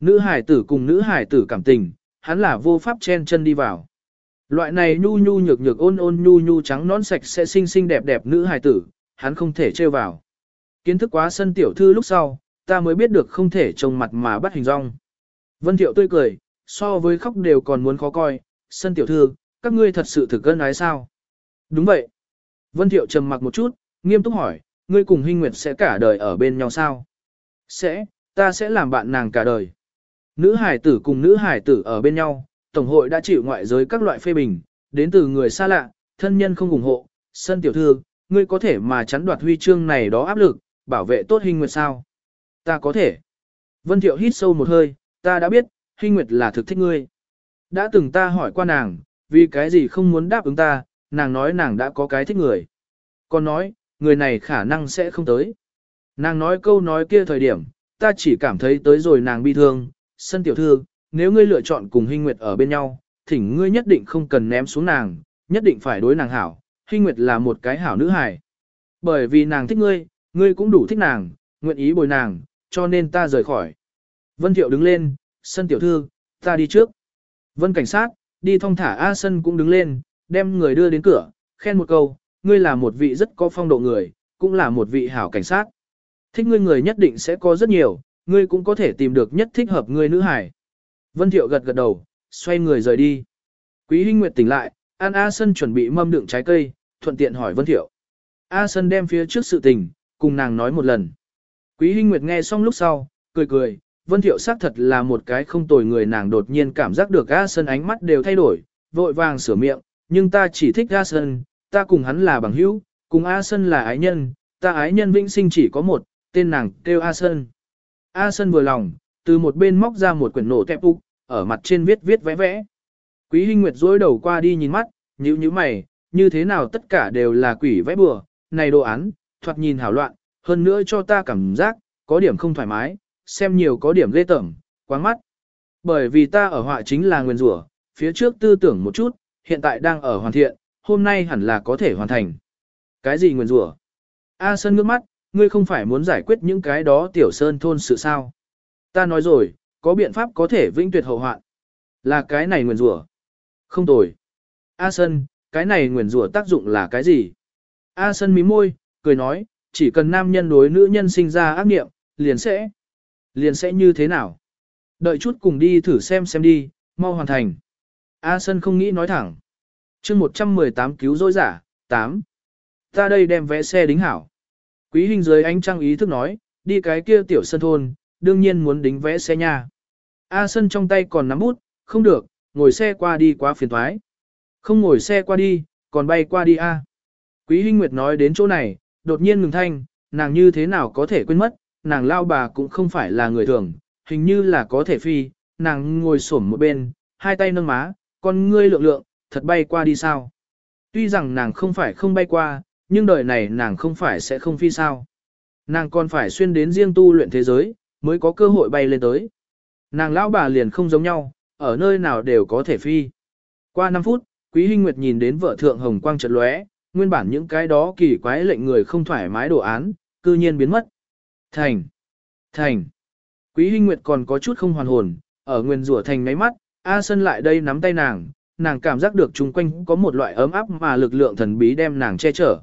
Nữ hải tử cùng nữ hải tử cảm tình, hắn là vô pháp chen chân đi vào. Loại này nhu nhu nhược nhược ôn ôn nhu nhu trắng nón sạch sẽ xinh xinh đẹp đẹp nữ hài tử, hắn không thể trêu vào. Kiến thức quá sân tiểu thư lúc sau, ta mới biết được không thể trông mặt mà bắt hình rong. Vân Thiệu tươi cười, so với khóc đều còn muốn khó coi, sân tiểu thư, các ngươi thật sự thực cân ái sao? Đúng vậy. Vân Thiệu trầm mặc một chút, nghiêm túc hỏi, ngươi cùng Hinh Nguyệt sẽ cả đời ở bên nhau sao? Sẽ, ta sẽ làm bạn nàng cả đời. Nữ hải tử cùng nữ hải tử ở bên nhau, Tổng hội đã chịu ngoại giới các loại phê bình, đến từ người xa lạ, thân nhân không ủng hộ, sân tiểu thư, ngươi có thể mà chắn đoạt huy chương này đó áp lực, bảo vệ tốt hình nguyệt sao? Ta có thể. Vân Thiệu hít sâu một hơi, ta đã biết, hình nguyệt là thực thích ngươi. Đã từng ta hỏi qua nàng, vì cái gì không muốn đáp ứng ta, nàng nói nàng đã có cái thích người. Còn nói, người này khả năng sẽ không tới. Nàng nói câu nói kia thời điểm, ta chỉ cảm thấy tới rồi nàng bi thương, sân tiểu thư, nếu ngươi lựa chọn cùng Hinh Nguyệt ở bên nhau, thỉnh ngươi nhất định không cần ném xuống nàng, nhất định phải đối nàng hảo. Hinh Nguyệt là một cái hảo nữ hài. Bởi vì nàng thích ngươi, ngươi cũng đủ thích nàng, nguyện ý bồi nàng, cho nên ta rời khỏi. Vân Thiệu đứng lên, sân tiểu thư, ta đi trước. Vân cảnh sát, đi thong thả A sân cũng đứng lên, đem người đưa đến cửa, khen một câu, ngươi là một vị rất có phong độ người, cũng là một vị hảo cảnh sát. Thích ngươi người nhất định sẽ có rất nhiều, ngươi cũng có thể tìm được nhất thích hợp ngươi nữ hải. Vân Thiệu gật gật đầu, xoay người rời đi. Quý Hinh Nguyệt tỉnh lại, An A Sân chuẩn bị mâm đựng trái cây, thuận tiện hỏi Vân Thiệu. A Sân đem phía trước sự tình, cùng nàng nói một lần. Quý Hinh Nguyệt nghe xong lúc sau, cười cười, Vân Thiệu xác thật là một cái không tồi người nàng đột nhiên cảm giác được A Sân ánh mắt đều thay đổi, vội vàng sửa miệng, nhưng ta chỉ thích A Sân, ta cùng hắn là bằng hữu, cùng A Sân là ái nhân, ta ái nhân vĩnh sinh chỉ có một, tên nàng kêu A Sân. A Sân vừa lòng, từ một bên móc ra một quyển nổ tẹp úc, ở mặt trên viết viết vẽ vẽ. Quý Hinh Nguyệt dối đầu qua đi nhìn mắt, nhíu nhíu mày, như thế nào tất cả đều là quỷ vẽ bừa, này đồ án, thoạt nhìn hảo loạn, hơn nữa cho ta cảm giác, có điểm không thoải mái, xem nhiều có điểm ghê tởm, quáng mắt. Bởi vì ta ở họa chính là nguyên rủa, phía trước tư tưởng một chút, hiện tại đang ở hoàn thiện, hôm nay hẳn là có thể hoàn thành. Cái gì nguyên rủa? A Sơn nước mắt, ngươi không phải muốn giải quyết những cái đó tiểu sơn thôn sự sao? Ta nói rồi, có biện pháp có thể vĩnh tuyệt hậu hoạn. Là cái này nguyền rủa. Không tồi. A Sân, cái này nguyền rủa tác dụng là cái gì? A Sân mím môi, cười nói, chỉ cần nam nhân đối nữ nhân sinh ra ác nghiệm, liền sẽ. Liền sẽ như thế nào? Đợi chút cùng đi thử xem xem đi, mau hoàn thành. A Sân không nghĩ nói thẳng. chương 118 cứu dối giả, 8. Ta đây đem vé xe đính hảo. Quý hình dưới ánh trăng ý thức nói, đi cái kia tiểu sân thôn, đương nhiên muốn đính vẽ xe nha. A Sân trong tay còn nắm bút, không được, ngồi xe qua đi quá phiền thoái. Không ngồi xe qua đi, còn bay qua đi A. Quý Hinh Nguyệt nói đến chỗ này, đột nhiên ngừng thanh, nàng như thế nào có thể quên mất, nàng lao bà cũng không phải là người thường, hình như là có thể phi, nàng ngồi xổm một bên, hai tay nâng má, con ngươi lượng lượng, thật bay qua đi sao. Tuy rằng nàng không phải không bay qua, nhưng đời này nàng không phải sẽ không phi sao. Nàng còn phải xuyên đến riêng tu luyện thế giới, mới có cơ hội bay lên tới. Nàng lão bà liền không giống nhau, ở nơi nào đều có thể phi. Qua 5 phút, Quý Hinh Nguyệt nhìn đến vợ thượng hồng quang chợt lóe, nguyên bản những cái đó kỳ quái lệnh người không thoải mái đồ án, cư nhiên biến mất. Thành! Thành! Quý Hinh Nguyệt còn có chút không hoàn hồn, ở nguyên rủa thành ngáy mắt, A Sân lại đây nắm tay nàng, nàng cảm giác được chung quanh có một loại ấm áp mà lực lượng thần bí đem nàng che chở.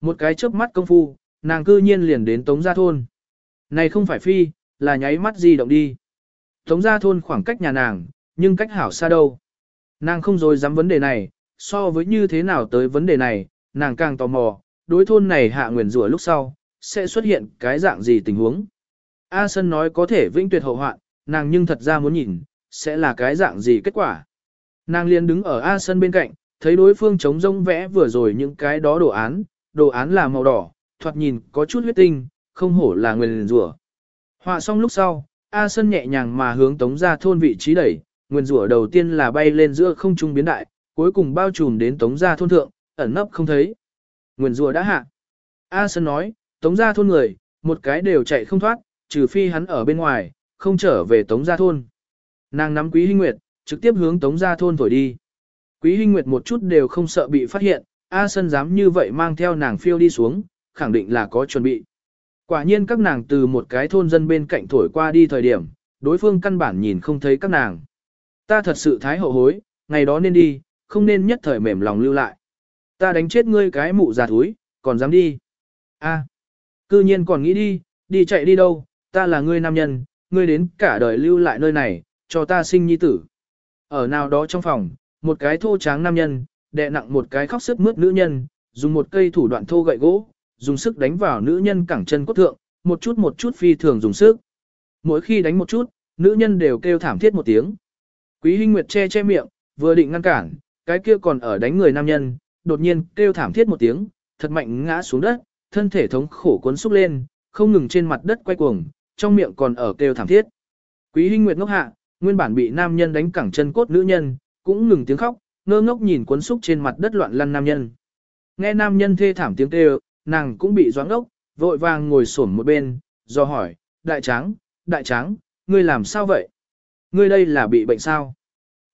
Một cái chớp mắt công phu, nàng cư nhiên liền đến Tống Gia Thôn. Này không phải phi, là nháy mắt di động đi. Tống Gia Thôn khoảng cách nhà nàng, nhưng cách hảo xa đâu. Nàng không dối dám vấn đề này, so với như thế nào tới vấn đề này, nàng càng tò mò, đối thôn này hạ nguyền rủa lúc sau, sẽ xuất hiện cái dạng gì tình huống. A Sân nói có thể vĩnh tuyệt hậu hoạn, nàng nhưng thật ra muốn nhìn, sẽ là cái dạng gì kết quả. Nàng liền đứng ở A Sân bên cạnh, thấy đối phương chống rông vẽ vừa rồi những cái đó đồ án, đồ án là màu đỏ, thoạt nhìn có chút huyết tinh, không hổ là nguyền rủa. Họa xong lúc sau, A Sân nhẹ nhàng mà hướng tống ra thôn vị trí đẩy, Nguyên rủa đầu tiên là bay lên giữa không trung biến đại, cuối cùng bao trùm đến tống ra thôn thượng, ẩn nấp không thấy. Nguyên rủa đã hạ. A Sân nói, tống ra thôn người, một cái đều chạy không thoát, trừ phi hắn ở bên ngoài, không trở về tống ra thôn. Nàng nắm quý hinh nguyệt, trực tiếp hướng tống ra thôn thổi đi. Quý hinh nguyệt một chút đều không sợ bị phát hiện, A Sân dám như vậy mang theo nàng phiêu đi xuống, khẳng định là có chuẩn bị. Quả nhiên các nàng từ một cái thôn dân bên cạnh thổi qua đi thời điểm, đối phương căn bản nhìn không thấy các nàng. Ta thật sự thái hậu hối, ngày đó nên đi, không nên nhất thời mềm lòng lưu lại. Ta đánh chết ngươi cái mụ già thúi, còn dám đi. A, cư nhiên còn nghĩ đi, đi chạy đi đâu, ta là ngươi nam nhân, ngươi đến cả đời lưu lại nơi này, cho ta sinh nhi tử. Ở nào đó trong phòng, một cái thô tráng nam nhân, đè nặng một cái khóc sức mướt nữ nhân, dùng một cây thủ đoạn thô gậy gỗ, dùng sức đánh vào nữ nhân cẳng chân cốt thượng, một chút một chút phi thường dùng sức. Mỗi khi đánh một chút, nữ nhân đều kêu thảm thiết một tiếng. Quý Hinh Nguyệt che che miệng, vừa định ngăn cản, cái kia còn ở đánh người nam nhân, đột nhiên kêu thảm thiết một tiếng, thật mạnh ngã xuống đất, thân thể thống khổ cuốn xúc lên, không ngừng trên mặt đất quay cuồng, trong miệng còn ở kêu thảm thiết. Quý Hinh Nguyệt ngốc hạ, nguyên bản bị nam nhân đánh cẳng chân cốt nữ nhân, cũng ngừng tiếng khóc, ngơ ngốc nhìn cuốn xúc trên mặt đất loạn lăn nam nhân. Nghe nam nhân thê thảm tiếng kêu, nàng cũng bị doãn ốc, vội vàng ngồi xổm một bên, do hỏi, đại tráng, đại tráng, ngươi làm sao vậy? Ngươi đây là bị bệnh sao?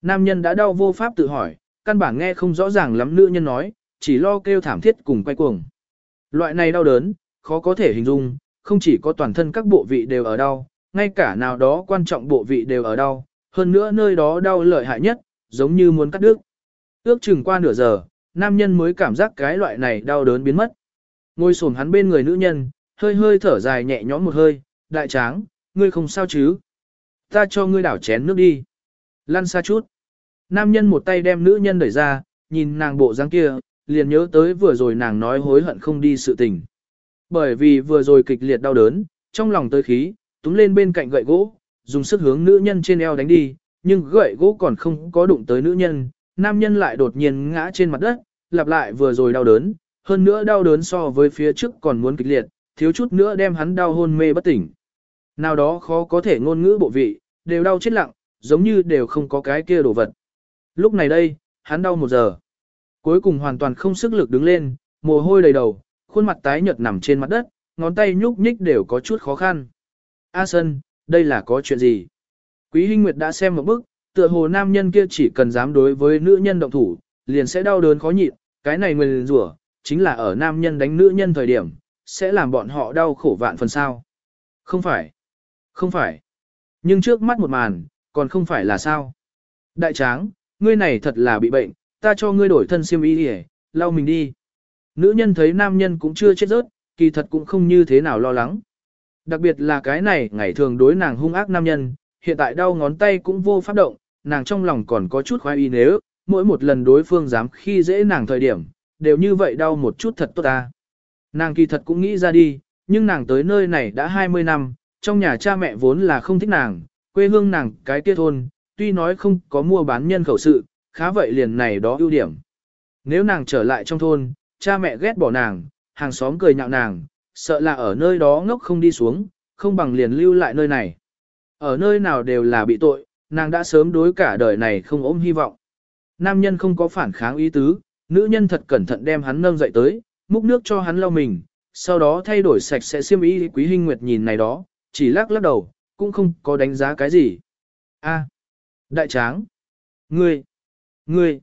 Nam nhân đã đau vô pháp tự hỏi, căn bản nghe không rõ ràng lắm nữ nhân nói, chỉ lo kêu thảm thiết cùng quay cuồng. Loại này đau đớn, khó có thể hình dung, không chỉ có toàn thân các bộ vị đều ở đau, ngay cả nào đó quan trọng bộ vị đều ở đau, hơn nữa nơi đó đau lợi hại nhất, giống như muốn cắt đứt. Ước chừng qua nửa giờ, nam nhân mới cảm giác cái loại này đau đớn biến mất. Ngồi xổm hắn bên người nữ nhân, hơi hơi thở dài nhẹ nhõm một hơi, đại tráng, ngươi không sao chứ? Ta cho ngươi đảo chén nước đi. Lăn xa chút. Nam nhân một tay đem nữ nhân đẩy ra, nhìn nàng bộ dáng kia, liền nhớ tới vừa rồi nàng nói hối hận không đi sự tình. Bởi vì vừa rồi kịch liệt đau đớn, trong lòng tới khí, túm lên bên cạnh gậy gỗ, dùng sức hướng nữ nhân trên eo đánh đi, nhưng gậy gỗ còn không có đụng tới nữ nhân, nam nhân lại đột nhiên ngã trên mặt đất, lặp lại vừa rồi đau đớn, hơn nữa đau đớn so với phía trước còn muốn kịch liệt, thiếu chút nữa đem hắn đau hôn mê bất tỉnh. Nào đó khó có thể ngôn ngữ bộ vị, đều đau chết lặng, giống như đều không có cái kia đồ vật. Lúc này đây, hắn đau một giờ. Cuối cùng hoàn toàn không sức lực đứng lên, mồ hôi đầy đầu, khuôn mặt tái nhợt nằm trên mặt đất, ngón tay nhúc nhích đều có chút khó khăn. A Sân, đây là có chuyện gì? Quý Hinh Nguyệt đã xem một bức, tựa hồ nam nhân kia chỉ cần dám đối với nữ nhân động thủ, liền sẽ đau đớn khó nhịn, cái này nguyên rủa, chính là ở nam nhân đánh nữ nhân thời điểm, sẽ làm bọn họ đau khổ vạn phần sao. Không phải. Không phải. Nhưng trước mắt một màn, còn không phải là sao. Đại tráng, ngươi này thật là bị bệnh, ta cho ngươi đổi thân siêm y đi lau mình đi. Nữ nhân thấy nam nhân cũng chưa chết rớt, kỳ thật cũng không như thế nào lo lắng. Đặc biệt là cái này ngày thường đối nàng hung ác nam nhân, hiện tại đau ngón tay cũng vô pháp động, nàng trong lòng còn có chút khoái y nếu, mỗi một lần đối phương dám khi dễ nàng thời điểm, đều như vậy đau một chút thật tốt ta. Nàng kỳ thật cũng nghĩ ra đi, nhưng nàng tới nơi này đã 20 năm, trong nhà cha mẹ vốn là không thích nàng, quê hương nàng cái kia thôn, tuy nói không có mua bán nhân khẩu sự, khá vậy liền này đó ưu điểm. Nếu nàng trở lại trong thôn, cha mẹ ghét bỏ nàng, hàng xóm cười nhạo nàng, sợ là ở nơi đó ngốc không đi xuống, không bằng liền lưu lại nơi này. Ở nơi nào đều là bị tội, nàng đã sớm đối cả đời này không ôm hy vọng. nam nhân không có phản kháng ý tứ, nữ nhân thật cẩn thận đem hắn nâng dậy tới, múc nước cho hắn lau mình, sau đó thay đổi sạch sẽ xiêm y quý hình nguyệt nhìn này đó, chỉ lắc lắc đầu, cũng không có đánh giá cái gì. A, đại tráng, ngươi, ngươi,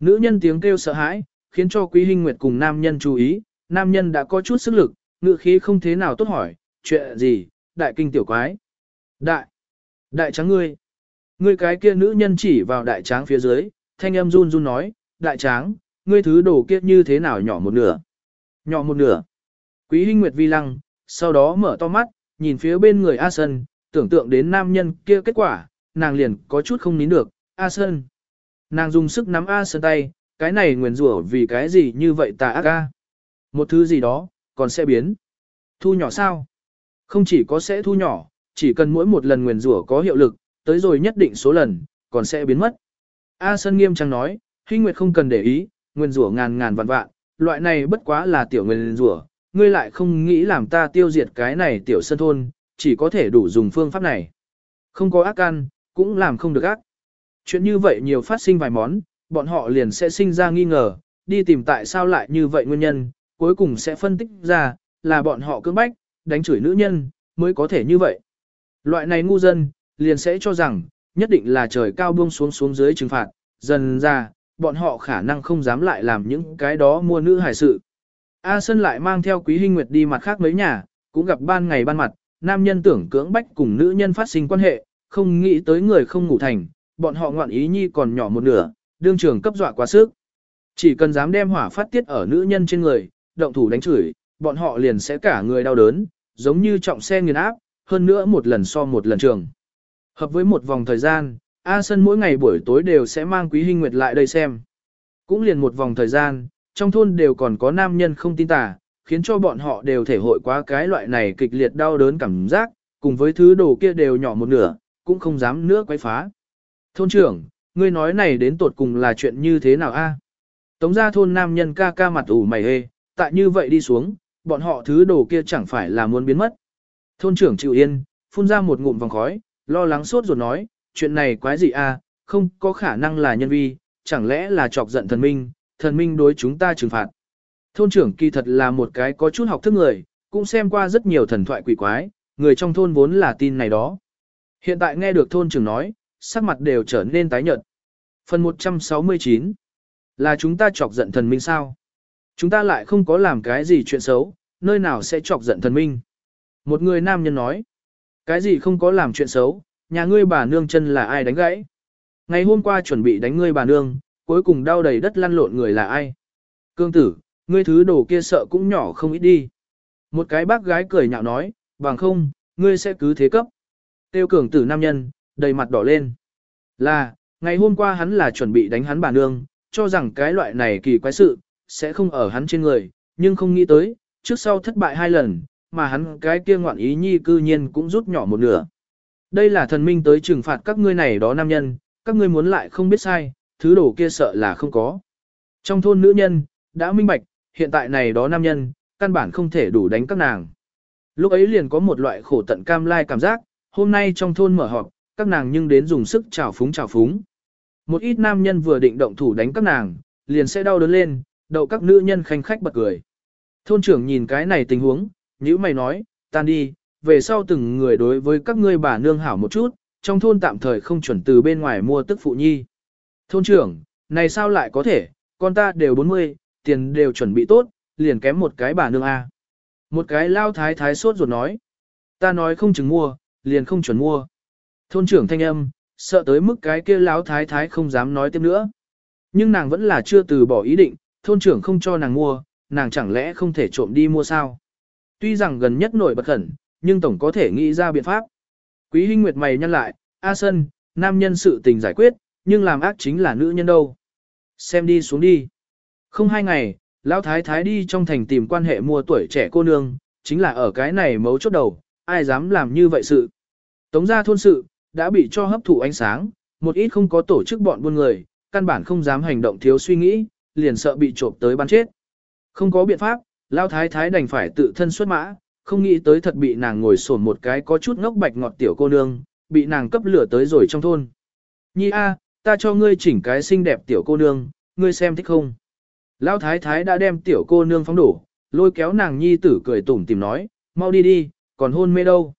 nữ nhân tiếng kêu sợ hãi, khiến cho quý hình nguyệt cùng nam nhân chú ý, nam nhân đã có chút sức lực, ngự khí không thế nào tốt hỏi, chuyện gì, đại kinh tiểu quái. Đại, đại tráng ngươi, ngươi cái kia nữ nhân chỉ vào đại tráng phía dưới, thanh âm run run nói, đại tráng, ngươi thứ đồ kia như thế nào nhỏ một nửa. Nhỏ một nửa. Quý Hinh Nguyệt vi lăng, sau đó mở to mắt, nhìn phía bên người A Sơn, tưởng tượng đến nam nhân kia kết quả, nàng liền có chút không nín được, A Sơn Nàng dùng sức nắm A Sơn tay, cái này nguyền rủa vì cái gì như vậy tà ác A. Một thứ gì đó, còn sẽ biến. Thu nhỏ sao? Không chỉ có sẽ thu nhỏ, chỉ cần mỗi một lần nguyền rủa có hiệu lực, tới rồi nhất định số lần, còn sẽ biến mất. A Sơn nghiêm trang nói, Hinh Nguyệt không cần để ý, nguyên rủa ngàn ngàn vạn vạn, loại này bất quá là tiểu nguyên rủa, ngươi lại không nghĩ làm ta tiêu diệt cái này tiểu sân thôn, chỉ có thể đủ dùng phương pháp này. Không có ác ăn, cũng làm không được ác. Chuyện như vậy nhiều phát sinh vài món, bọn họ liền sẽ sinh ra nghi ngờ, đi tìm tại sao lại như vậy nguyên nhân, cuối cùng sẽ phân tích ra, là bọn họ cưỡng bách, đánh chửi nữ nhân, mới có thể như vậy. Loại này ngu dân, liền sẽ cho rằng, nhất định là trời cao buông xuống xuống dưới trừng phạt, dần ra, bọn họ khả năng không dám lại làm những cái đó mua nữ hải sự. A sơn lại mang theo Quý Hinh Nguyệt đi mặt khác mấy nhà, cũng gặp ban ngày ban mặt, nam nhân tưởng cưỡng bách cùng nữ nhân phát sinh quan hệ, không nghĩ tới người không ngủ thành, bọn họ ngoạn ý nhi còn nhỏ một nửa, đương trường cấp dọa quá sức. Chỉ cần dám đem hỏa phát tiết ở nữ nhân trên người, động thủ đánh chửi, bọn họ liền sẽ cả người đau đớn, giống như trọng xe nghiền áp, hơn nữa một lần so một lần trường. Hợp với một vòng thời gian, A Sân mỗi ngày buổi tối đều sẽ mang Quý Hinh Nguyệt lại đây xem. Cũng liền một vòng thời gian, trong thôn đều còn có nam nhân không tin tà, khiến cho bọn họ đều thể hội quá cái loại này kịch liệt đau đớn cảm giác, cùng với thứ đồ kia đều nhỏ một nửa, cũng không dám nữa quấy phá. Thôn trưởng, ngươi nói này đến tột cùng là chuyện như thế nào a? Tống gia thôn nam nhân ca ca mặt ủ mày hê, tại như vậy đi xuống, bọn họ thứ đồ kia chẳng phải là muốn biến mất. Thôn trưởng chịu yên, phun ra một ngụm vòng khói, lo lắng sốt ruột nói, chuyện này quái gì a? À, không có khả năng là nhân vi, chẳng lẽ là chọc giận thần minh, thần minh đối chúng ta trừng phạt. Thôn trưởng kỳ thật là một cái có chút học thức người, cũng xem qua rất nhiều thần thoại quỷ quái, người trong thôn vốn là tin này đó. Hiện tại nghe được thôn trưởng nói, sắc mặt đều trở nên tái nhợt. Phần 169 Là chúng ta chọc giận thần minh sao? Chúng ta lại không có làm cái gì chuyện xấu, nơi nào sẽ chọc giận thần minh? Một người nam nhân nói, cái gì không có làm chuyện xấu, nhà ngươi bà nương chân là ai đánh gãy? Ngày hôm qua chuẩn bị đánh ngươi bà nương, cuối cùng đau đầy đất lăn lộn người là ai? Cương tử, ngươi thứ đồ kia sợ cũng nhỏ không ít đi. Một cái bác gái cười nhạo nói, bằng không, ngươi sẽ cứ thế cấp. Tiêu cường tử nam nhân, đầy mặt đỏ lên. Là, ngày hôm qua hắn là chuẩn bị đánh hắn bà nương, cho rằng cái loại này kỳ quái sự, sẽ không ở hắn trên người, nhưng không nghĩ tới, trước sau thất bại hai lần, mà hắn cái kia ngoạn ý nhi cư nhiên cũng rút nhỏ một nửa. Đây là thần minh tới trừng phạt các ngươi này đó nam nhân, các ngươi muốn lại không biết sai, thứ đồ kia sợ là không có. Trong thôn nữ nhân, đã minh bạch, hiện tại này đó nam nhân, căn bản không thể đủ đánh các nàng. Lúc ấy liền có một loại khổ tận cam lai cảm giác, hôm nay trong thôn mở họp, các nàng nhưng đến dùng sức chào phúng chào phúng. Một ít nam nhân vừa định động thủ đánh các nàng, liền sẽ đau đớn lên, đậu các nữ nhân khanh khách bật cười. Thôn trưởng nhìn cái này tình huống, nhữ mày nói, tan đi, về sau từng người đối với các ngươi bà nương hảo một chút, trong thôn tạm thời không chuẩn từ bên ngoài mua tức phụ nhi. Thôn trưởng, này sao lại có thể, con ta đều 40, tiền đều chuẩn bị tốt, liền kém một cái bà nương A. Một cái lao thái thái sốt ruột nói. Ta nói không chừng mua, liền không chuẩn mua. Thôn trưởng thanh âm, sợ tới mức cái kia lão thái thái không dám nói tiếp nữa. Nhưng nàng vẫn là chưa từ bỏ ý định, thôn trưởng không cho nàng mua, nàng chẳng lẽ không thể trộm đi mua sao. Tuy rằng gần nhất nổi bật khẩn, nhưng tổng có thể nghĩ ra biện pháp. Quý Hinh Nguyệt mày nhăn lại, A Sân, nam nhân sự tình giải quyết, nhưng làm ác chính là nữ nhân đâu. Xem đi xuống đi. Không hai ngày, Lão Thái Thái đi trong thành tìm quan hệ mua tuổi trẻ cô nương, chính là ở cái này mấu chốt đầu, ai dám làm như vậy sự. Tống gia thôn sự, đã bị cho hấp thụ ánh sáng, một ít không có tổ chức bọn buôn người, căn bản không dám hành động thiếu suy nghĩ, liền sợ bị trộm tới bắn chết. Không có biện pháp, Lão Thái Thái đành phải tự thân xuất mã, không nghĩ tới thật bị nàng ngồi sổn một cái có chút ngốc bạch ngọt tiểu cô nương, bị nàng cấp lửa tới rồi trong thôn. Nhi A, ta cho ngươi chỉnh cái xinh đẹp tiểu cô nương, ngươi xem thích không? Lão thái thái đã đem tiểu cô nương phóng đổ, lôi kéo nàng nhi tử cười tủm tìm nói, mau đi đi, còn hôn mê đâu.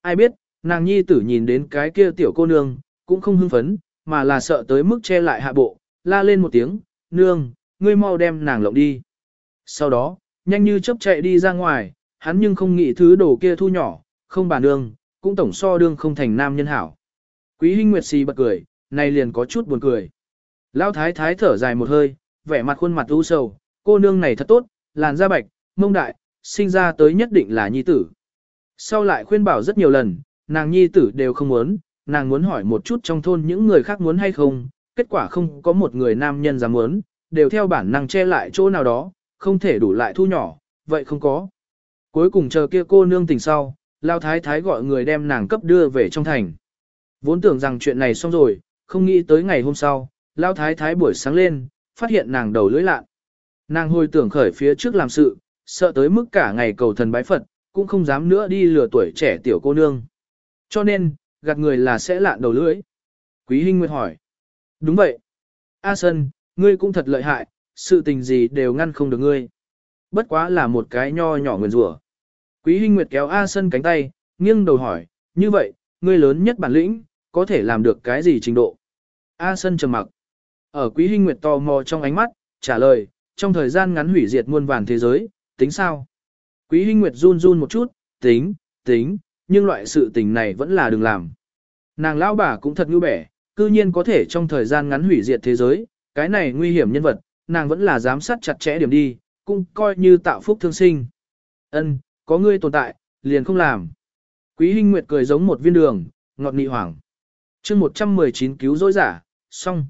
Ai biết, nàng nhi tử nhìn đến cái kia tiểu cô nương, cũng không hưng phấn, mà là sợ tới mức che lại hạ bộ, la lên một tiếng, nương, ngươi mau đem nàng lộng đi. Sau đó, nhanh như chớp chạy đi ra ngoài, hắn nhưng không nghĩ thứ đồ kia thu nhỏ, không bà nương, cũng tổng so đương không thành nam nhân hảo. Quý Hinh Nguyệt xì bật cười, này liền có chút buồn cười. Lão thái thái thở dài một hơi, vẻ mặt khuôn mặt u sầu, cô nương này thật tốt, làn da bạch, mông đại, sinh ra tới nhất định là nhi tử. Sau lại khuyên bảo rất nhiều lần, nàng nhi tử đều không muốn, nàng muốn hỏi một chút trong thôn những người khác muốn hay không, kết quả không có một người nam nhân dám muốn, đều theo bản năng che lại chỗ nào đó, không thể đủ lại thu nhỏ, vậy không có. Cuối cùng chờ kia cô nương tỉnh sau, lao thái thái gọi người đem nàng cấp đưa về trong thành. Vốn tưởng rằng chuyện này xong rồi, không nghĩ tới ngày hôm sau, lao thái thái buổi sáng lên, phát hiện nàng đầu lưỡi lạ. Nàng hồi tưởng khởi phía trước làm sự, sợ tới mức cả ngày cầu thần bái Phật, cũng không dám nữa đi lừa tuổi trẻ tiểu cô nương. Cho nên, gạt người là sẽ lạn đầu lưỡi. Quý Hinh Nguyệt hỏi. Đúng vậy. A Sân, ngươi cũng thật lợi hại, sự tình gì đều ngăn không được ngươi. Bất quá là một cái nho nhỏ nguyền rủa. Quý Hinh Nguyệt kéo A Sân cánh tay, nghiêng đầu hỏi, như vậy, ngươi lớn nhất bản lĩnh, có thể làm được cái gì trình độ? A Sân trầm mặc. Ở Quý Hinh Nguyệt tò mò trong ánh mắt, trả lời, trong thời gian ngắn hủy diệt muôn vàn thế giới, tính sao? Quý Hinh Nguyệt run run một chút, tính, tính, nhưng loại sự tình này vẫn là đừng làm. Nàng lão bà cũng thật ngu bẻ, cư nhiên có thể trong thời gian ngắn hủy diệt thế giới, cái này nguy hiểm nhân vật, nàng vẫn là giám sát chặt chẽ điểm đi, cũng coi như tạo phúc thương sinh. Ân, có ngươi tồn tại, liền không làm. Quý Hinh Nguyệt cười giống một viên đường, ngọt nị hoảng. chương 119 cứu rỗi giả, xong.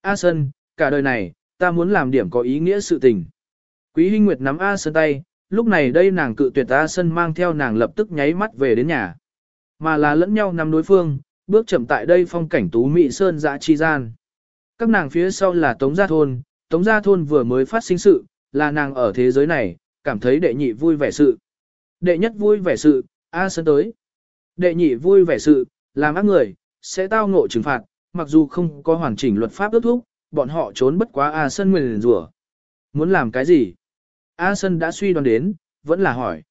A Sơn, cả đời này, ta muốn làm điểm có ý nghĩa sự tình. Quý Hinh Nguyệt nắm A Sơn tay, lúc này đây nàng cự tuyệt A Sơn mang theo nàng lập tức nháy mắt về đến nhà. Mà là lẫn nhau nắm đối phương, bước chậm tại đây phong cảnh tú mỹ sơn dã chi gian. Các nàng phía sau là Tống Gia Thôn, Tống Gia Thôn vừa mới phát sinh sự, là nàng ở thế giới này, cảm thấy đệ nhị vui vẻ sự. Đệ nhất vui vẻ sự, A Sơn tới. Đệ nhị vui vẻ sự, làm ác người, sẽ tao ngộ trừng phạt, mặc dù không có hoàn chỉnh luật pháp ước thúc, bọn họ trốn bất quá A Sơn nguyền rủa. Muốn làm cái gì? A Sơn đã suy đoán đến, vẫn là hỏi.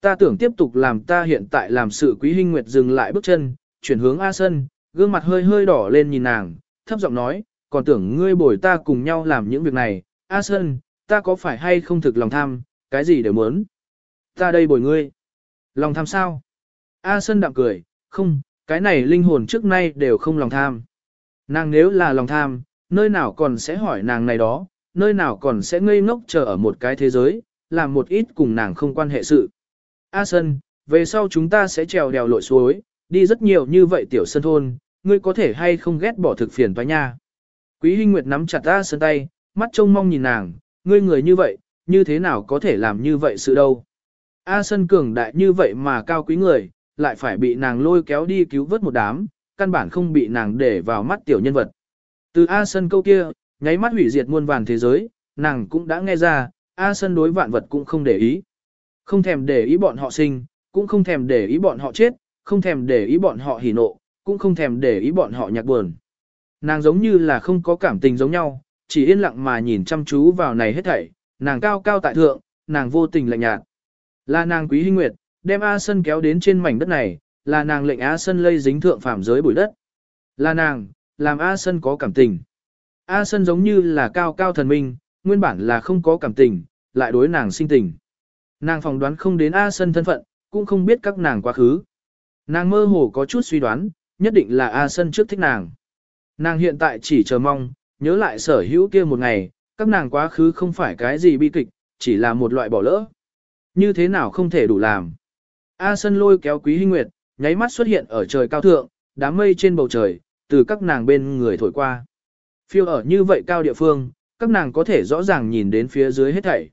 Ta tưởng tiếp tục làm ta hiện tại làm sự quý hình nguyệt dừng lại bước chân, chuyển hướng A Sơn, gương mặt hơi hơi đỏ lên nhìn nàng, thấp giọng nói, còn tưởng ngươi bồi ta cùng nhau làm những việc này, A Sơn, ta có phải hay không thực lòng tham, cái gì đều muốn. Ta đây bồi ngươi. Lòng tham sao? A Sơn đạm cười, không, cái này linh hồn trước nay đều không lòng tham. Nàng nếu là lòng tham, nơi nào còn sẽ hỏi nàng này đó, nơi nào còn sẽ ngây ngốc chờ ở một cái thế giới, làm một ít cùng nàng không quan hệ sự. A Sơn, về sau chúng ta sẽ trèo đèo lội suối, đi rất nhiều như vậy tiểu sân thôn, ngươi có thể hay không ghét bỏ thực phiền toái nha. Quý Hinh Nguyệt nắm chặt A Sơn tay, mắt trông mong nhìn nàng, ngươi người như vậy, như thế nào có thể làm như vậy sự đâu. A Sơn cường đại như vậy mà cao quý người, lại phải bị nàng lôi kéo đi cứu vớt một đám, căn bản không bị nàng để vào mắt tiểu nhân vật. Từ A Sơn câu kia, nháy mắt hủy diệt muôn vàn thế giới, nàng cũng đã nghe ra, A Sơn đối vạn vật cũng không để ý. Không thèm để ý bọn họ sinh, cũng không thèm để ý bọn họ chết, không thèm để ý bọn họ hỉ nộ, cũng không thèm để ý bọn họ nhạc buồn. Nàng giống như là không có cảm tình giống nhau, chỉ yên lặng mà nhìn chăm chú vào này hết thảy, nàng cao cao tại thượng, nàng vô tình lạnh nhạt. Là nàng quý hinh nguyệt, đem A Sân kéo đến trên mảnh đất này, là nàng lệnh A Sân lây dính thượng phạm giới bụi đất. Là nàng, làm A Sân có cảm tình. A Sân giống như là cao cao thần minh, nguyên bản là không có cảm tình, lại đối nàng sinh tình. Nàng phỏng đoán không đến A Sân thân phận, cũng không biết các nàng quá khứ. Nàng mơ hồ có chút suy đoán, nhất định là A Sân trước thích nàng. Nàng hiện tại chỉ chờ mong, nhớ lại sở hữu kia một ngày, các nàng quá khứ không phải cái gì bi kịch, chỉ là một loại bỏ lỡ. Như thế nào không thể đủ làm. A Sân lôi kéo Quý Hinh Nguyệt, nháy mắt xuất hiện ở trời cao thượng, đám mây trên bầu trời, từ các nàng bên người thổi qua. Phiêu ở như vậy cao địa phương, các nàng có thể rõ ràng nhìn đến phía dưới hết thảy.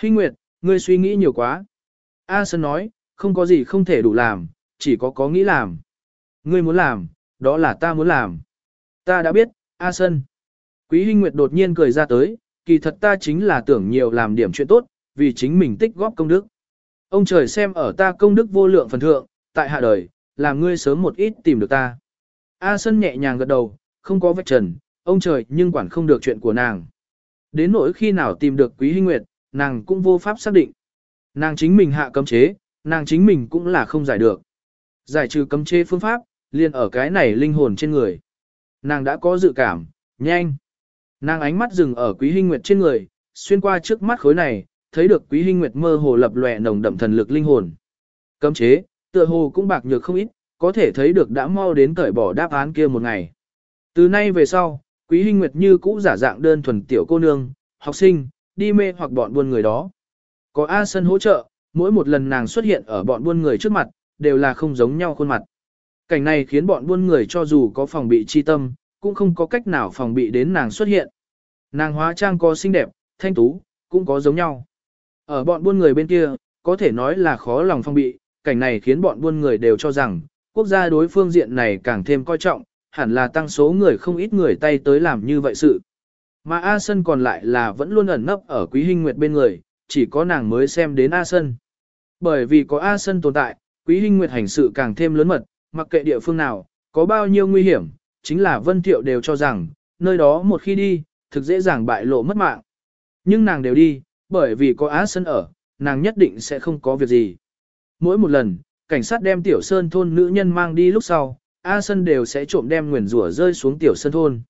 Hinh Nguyệt, ngươi suy nghĩ nhiều quá. A Sân nói, không có gì không thể đủ làm, chỉ có có nghĩ làm. Ngươi muốn làm, đó là ta muốn làm. Ta đã biết, A Sân. Quý Hinh Nguyệt đột nhiên cười ra tới, kỳ thật ta chính là tưởng nhiều làm điểm chuyện tốt, vì chính mình tích góp công đức. Ông trời xem ở ta công đức vô lượng phần thượng, tại hạ đời, làm ngươi sớm một ít tìm được ta. A Sân nhẹ nhàng gật đầu, không có vạch trần, ông trời nhưng quản không được chuyện của nàng. Đến nỗi khi nào tìm được Quý Hinh Nguyệt, nàng cũng vô pháp xác định. Nàng chính mình hạ cấm chế, nàng chính mình cũng là không giải được. Giải trừ cấm chế phương pháp, liền ở cái này linh hồn trên người. Nàng đã có dự cảm, nhanh. Nàng ánh mắt dừng ở Quý Hinh Nguyệt trên người, xuyên qua trước mắt khối này, thấy được Quý Hinh Nguyệt mơ hồ lập lòe nồng đậm thần lực linh hồn. Cấm chế, tựa hồ cũng bạc nhược không ít, có thể thấy được đã mau đến cởi bỏ đáp án kia một ngày. Từ nay về sau, Quý Hinh Nguyệt như cũ giả dạng đơn thuần tiểu cô nương, học sinh, đi mê hoặc bọn buôn người đó. Có A Sân hỗ trợ, mỗi một lần nàng xuất hiện ở bọn buôn người trước mặt, đều là không giống nhau khuôn mặt. Cảnh này khiến bọn buôn người cho dù có phòng bị chi tâm, cũng không có cách nào phòng bị đến nàng xuất hiện. Nàng hóa trang có xinh đẹp, thanh tú, cũng có giống nhau. Ở bọn buôn người bên kia, có thể nói là khó lòng phong bị, cảnh này khiến bọn buôn người đều cho rằng, quốc gia đối phương diện này càng thêm coi trọng, hẳn là tăng số người không ít người tay tới làm như vậy sự. Mà A Sân còn lại là vẫn luôn ẩn nấp ở Quý Hinh Nguyệt bên người, chỉ có nàng mới xem đến A Sân. Bởi vì có A Sân tồn tại, Quý Hinh Nguyệt hành sự càng thêm lớn mật, mặc kệ địa phương nào, có bao nhiêu nguy hiểm, chính là Vân Thiệu đều cho rằng, nơi đó một khi đi, thực dễ dàng bại lộ mất mạng. Nhưng nàng đều đi, bởi vì có Á Sân ở, nàng nhất định sẽ không có việc gì. Mỗi một lần, cảnh sát đem Tiểu Sơn thôn nữ nhân mang đi lúc sau, A Sân đều sẽ trộm đem nguyền rủa rơi xuống Tiểu Sơn thôn.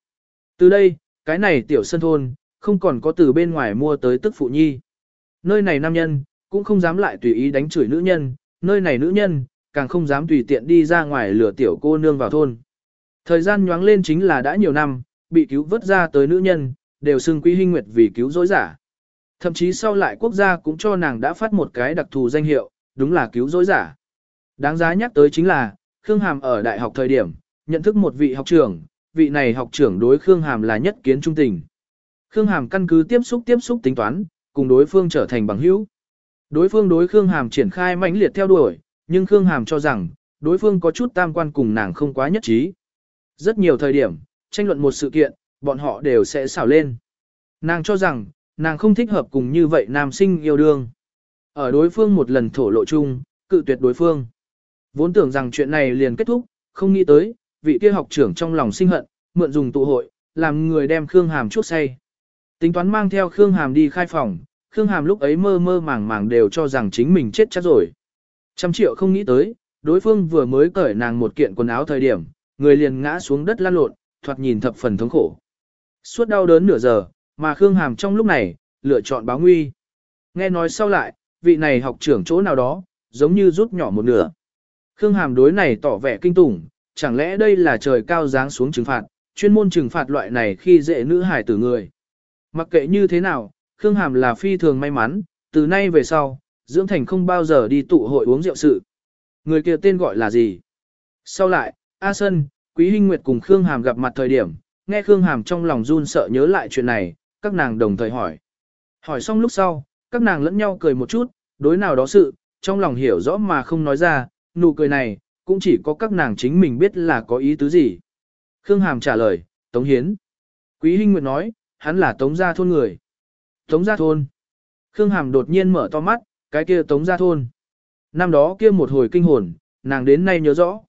Từ đây, cái này Tiểu Sơn thôn, không còn có từ bên ngoài mua tới tức phụ nhi. Nơi này nam nhân, cũng không dám lại tùy ý đánh chửi nữ nhân, nơi này nữ nhân, càng không dám tùy tiện đi ra ngoài lừa tiểu cô nương vào thôn. Thời gian nhoáng lên chính là đã nhiều năm, bị cứu vớt ra tới nữ nhân, đều xưng quý hinh nguyệt vì cứu dối giả. Thậm chí sau lại quốc gia cũng cho nàng đã phát một cái đặc thù danh hiệu, đúng là cứu rỗi giả. Đáng giá nhắc tới chính là, Khương Hàm ở đại học thời điểm, nhận thức một vị học trưởng, vị này học trưởng đối Khương Hàm là nhất kiến trung tình. Khương Hàm căn cứ tiếp xúc tiếp xúc tính toán, cùng đối phương trở thành bằng hữu. Đối phương đối Khương Hàm triển khai mãnh liệt theo đuổi, nhưng Khương Hàm cho rằng, đối phương có chút tam quan cùng nàng không quá nhất trí. Rất nhiều thời điểm, tranh luận một sự kiện, bọn họ đều sẽ xảo lên. Nàng cho rằng, nàng không thích hợp cùng như vậy nam sinh yêu đương. Ở đối phương một lần thổ lộ chung, cự tuyệt đối phương. Vốn tưởng rằng chuyện này liền kết thúc, không nghĩ tới, vị kia học trưởng trong lòng sinh hận, mượn dùng tụ hội, làm người đem Khương Hàm chuốc say. Tính toán mang theo Khương Hàm đi khai phòng, Khương Hàm lúc ấy mơ mơ màng màng đều cho rằng chính mình chết chắc rồi. Trăm triệu không nghĩ tới, đối phương vừa mới cởi nàng một kiện quần áo thời điểm, người liền ngã xuống đất lăn lộn, thoạt nhìn thập phần thống khổ. Suốt đau đớn nửa giờ, mà Khương Hàm trong lúc này, lựa chọn báo nguy. Nghe nói sau lại, vị này học trưởng chỗ nào đó, giống như rút nhỏ một nửa. Khương Hàm đối này tỏ vẻ kinh tủng, chẳng lẽ đây là trời cao giáng xuống trừng phạt, chuyên môn trừng phạt loại này khi dễ nữ hải tử người. Mặc kệ như thế nào, Khương Hàm là phi thường may mắn, từ nay về sau, Dưỡng Thành không bao giờ đi tụ hội uống rượu sự. Người kia tên gọi là gì? Sau lại, A Sân, Quý Hinh Nguyệt cùng Khương Hàm gặp mặt thời điểm, nghe Khương Hàm trong lòng run sợ nhớ lại chuyện này, các nàng đồng thời hỏi. Hỏi xong lúc sau, các nàng lẫn nhau cười một chút, đối nào đó sự, trong lòng hiểu rõ mà không nói ra, nụ cười này, cũng chỉ có các nàng chính mình biết là có ý tứ gì. Khương Hàm trả lời, Tống Hiến. Quý Hinh Nguyệt nói, hắn là Tống Gia Thôn người. Tống Gia Thôn. Khương Hàm đột nhiên mở to mắt, cái kia Tống Gia Thôn. Năm đó kia một hồi kinh hồn, nàng đến nay nhớ rõ.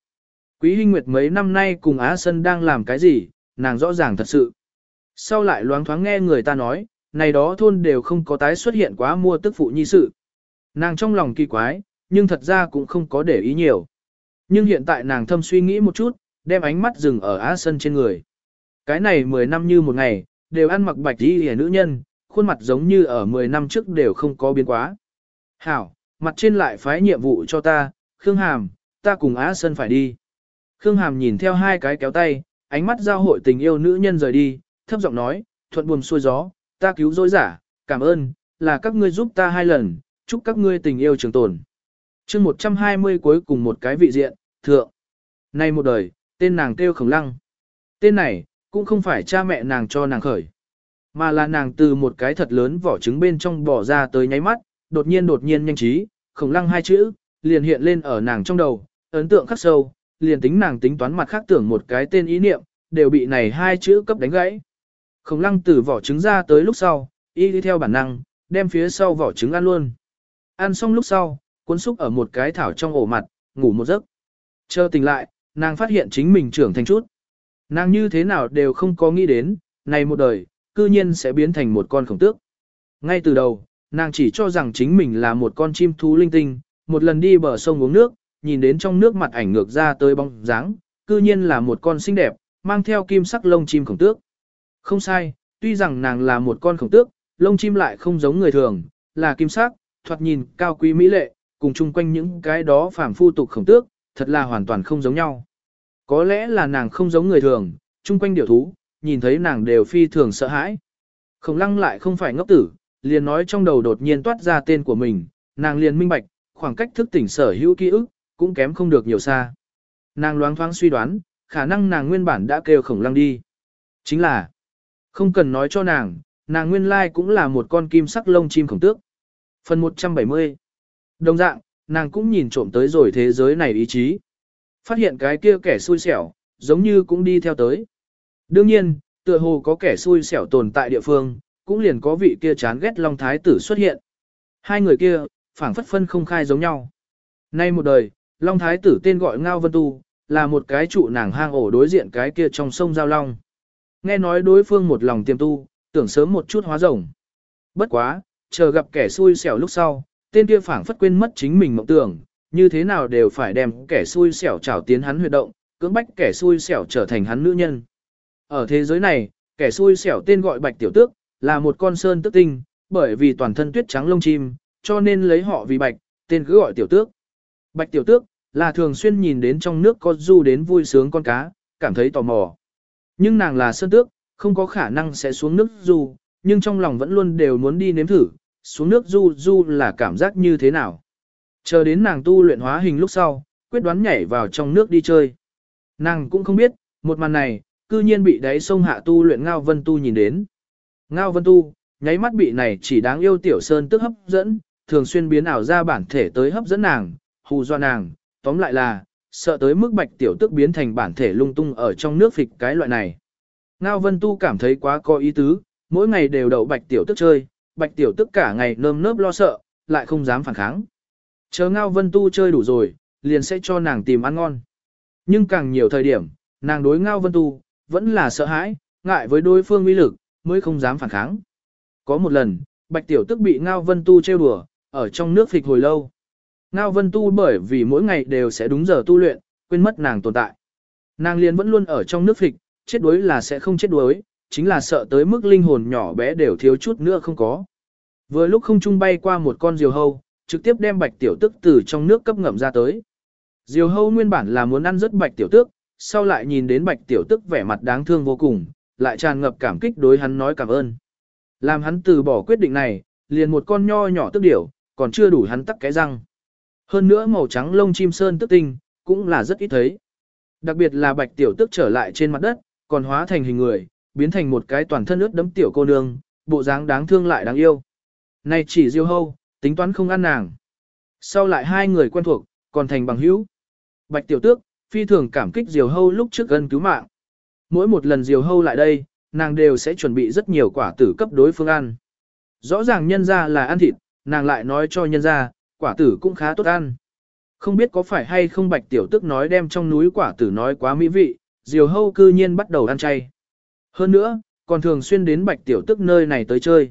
Quý Hinh Nguyệt mấy năm nay cùng Á Sân đang làm cái gì, nàng rõ ràng thật sự. Sau lại loáng thoáng nghe người ta nói, này đó thôn đều không có tái xuất hiện quá mua tức phụ nhi sự. Nàng trong lòng kỳ quái, nhưng thật ra cũng không có để ý nhiều. Nhưng hiện tại nàng thâm suy nghĩ một chút, đem ánh mắt dừng ở Á Sân trên người. Cái này 10 năm như một ngày, đều ăn mặc bạch đi hề nữ nhân, khuôn mặt giống như ở 10 năm trước đều không có biến quá. Hảo, mặt trên lại phái nhiệm vụ cho ta, Khương Hàm, ta cùng Á Sân phải đi. Khương Hàm nhìn theo hai cái kéo tay, ánh mắt giao hội tình yêu nữ nhân rời đi, thấp giọng nói, thuận buồm xuôi gió, ta cứu dối giả, cảm ơn, là các ngươi giúp ta hai lần, chúc các ngươi tình yêu trường tồn. chương 120 cuối cùng một cái vị diện, thượng. Nay một đời, tên nàng kêu khổng lăng. Tên này, cũng không phải cha mẹ nàng cho nàng khởi. Mà là nàng từ một cái thật lớn vỏ trứng bên trong bỏ ra tới nháy mắt, đột nhiên đột nhiên nhanh trí, khổng lăng hai chữ, liền hiện lên ở nàng trong đầu, ấn tượng khắc sâu, liền tính nàng tính toán mặt khác tưởng một cái tên ý niệm, đều bị này hai chữ cấp đánh gãy. Khổng lăng từ vỏ trứng ra tới lúc sau, y đi theo bản năng, đem phía sau vỏ trứng ăn luôn. Ăn xong lúc sau, cuốn xúc ở một cái thảo trong ổ mặt, ngủ một giấc. Chờ tỉnh lại, nàng phát hiện chính mình trưởng thành chút. Nàng như thế nào đều không có nghĩ đến, này một đời, cư nhiên sẽ biến thành một con khổng tước. Ngay từ đầu, nàng chỉ cho rằng chính mình là một con chim thú linh tinh, một lần đi bờ sông uống nước, nhìn đến trong nước mặt ảnh ngược ra tới bóng dáng, cư nhiên là một con xinh đẹp, mang theo kim sắc lông chim khổng tước. Không sai, tuy rằng nàng là một con khổng tước, lông chim lại không giống người thường, là kim sắc, thoạt nhìn cao quý mỹ lệ, cùng chung quanh những cái đó phàm phu tục khổng tước, thật là hoàn toàn không giống nhau. Có lẽ là nàng không giống người thường, chung quanh điều thú, nhìn thấy nàng đều phi thường sợ hãi. Khổng lăng lại không phải ngốc tử, liền nói trong đầu đột nhiên toát ra tên của mình, nàng liền minh bạch, khoảng cách thức tỉnh sở hữu ký ức, cũng kém không được nhiều xa. Nàng loáng thoáng suy đoán, khả năng nàng nguyên bản đã kêu khổng lăng đi. Chính là, không cần nói cho nàng, nàng nguyên lai cũng là một con kim sắc lông chim khổng tước. Phần 170 Đồng dạng, nàng cũng nhìn trộm tới rồi thế giới này ý chí. Phát hiện cái kia kẻ xui xẻo, giống như cũng đi theo tới. Đương nhiên, tựa hồ có kẻ xui xẻo tồn tại địa phương, cũng liền có vị kia chán ghét Long Thái tử xuất hiện. Hai người kia, phảng phất phân không khai giống nhau. Nay một đời, Long Thái tử tên gọi Ngao Vân Tu, là một cái trụ nàng hang ổ đối diện cái kia trong sông Giao Long. Nghe nói đối phương một lòng tiềm tu, tưởng sớm một chút hóa rồng. Bất quá, chờ gặp kẻ xui xẻo lúc sau, tên kia phảng phất quên mất chính mình mộng tưởng, như thế nào đều phải đem kẻ xui xẻo trảo tiến hắn huyệt động, cưỡng bách kẻ xui xẻo trở thành hắn nữ nhân. Ở thế giới này, kẻ xui xẻo tên gọi Bạch Tiểu Tước, là một con sơn tức tinh, bởi vì toàn thân tuyết trắng lông chim, cho nên lấy họ vì Bạch, tên cứ gọi Tiểu Tước. Bạch Tiểu Tước, là thường xuyên nhìn đến trong nước có du đến vui sướng con cá, cảm thấy tò mò. Nhưng nàng là sơn tước, không có khả năng sẽ xuống nước du, nhưng trong lòng vẫn luôn đều muốn đi nếm thử, xuống nước du du là cảm giác như thế nào. Chờ đến nàng tu luyện hóa hình lúc sau, quyết đoán nhảy vào trong nước đi chơi. Nàng cũng không biết, một màn này, cư nhiên bị đáy sông hạ tu luyện Ngao Vân Tu nhìn đến. Ngao Vân Tu, nháy mắt bị này chỉ đáng yêu tiểu sơn tức hấp dẫn, thường xuyên biến ảo ra bản thể tới hấp dẫn nàng, hù do nàng, tóm lại là, sợ tới mức bạch tiểu tức biến thành bản thể lung tung ở trong nước phịch cái loại này. Ngao Vân Tu cảm thấy quá có ý tứ, mỗi ngày đều đậu bạch tiểu tức chơi, bạch tiểu tức cả ngày nơm nớp lo sợ, lại không dám phản kháng. Chờ Ngao Vân Tu chơi đủ rồi, liền sẽ cho nàng tìm ăn ngon. Nhưng càng nhiều thời điểm, nàng đối Ngao Vân Tu, vẫn là sợ hãi, ngại với đối phương uy lực, mới không dám phản kháng. Có một lần, Bạch Tiểu Tức bị Ngao Vân Tu trêu đùa, ở trong nước phịch hồi lâu. Ngao Vân Tu bởi vì mỗi ngày đều sẽ đúng giờ tu luyện, quên mất nàng tồn tại. Nàng liền vẫn luôn ở trong nước phịch, chết đuối là sẽ không chết đuối, chính là sợ tới mức linh hồn nhỏ bé đều thiếu chút nữa không có. Vừa lúc không trung bay qua một con diều hâu, trực tiếp đem bạch tiểu tức từ trong nước cấp ngậm ra tới. Diều hâu nguyên bản là muốn ăn rất bạch tiểu tước, sau lại nhìn đến bạch tiểu tức vẻ mặt đáng thương vô cùng, lại tràn ngập cảm kích đối hắn nói cảm ơn. Làm hắn từ bỏ quyết định này, liền một con nho nhỏ tức điểu, còn chưa đủ hắn tắc cái răng. Hơn nữa màu trắng lông chim sơn tức tinh, cũng là rất ít thấy. Đặc biệt là bạch tiểu tức trở lại trên mặt đất, còn hóa thành hình người, biến thành một cái toàn thân ướt đấm tiểu cô nương, bộ dáng đáng thương lại đáng yêu. Này chỉ diêu hâu, tính toán không ăn nàng. Sau lại hai người quen thuộc, còn thành bằng hữu. Bạch tiểu tước, phi thường cảm kích diều hâu lúc trước gần cứu mạng. Mỗi một lần diều hâu lại đây, nàng đều sẽ chuẩn bị rất nhiều quả tử cấp đối phương ăn. Rõ ràng nhân ra là ăn thịt, nàng lại nói cho nhân ra, quả tử cũng khá tốt ăn. Không biết có phải hay không bạch tiểu tức nói đem trong núi quả tử nói quá mỹ vị, diều hâu cư nhiên bắt đầu ăn chay. Hơn nữa, còn thường xuyên đến bạch tiểu tức nơi này tới chơi.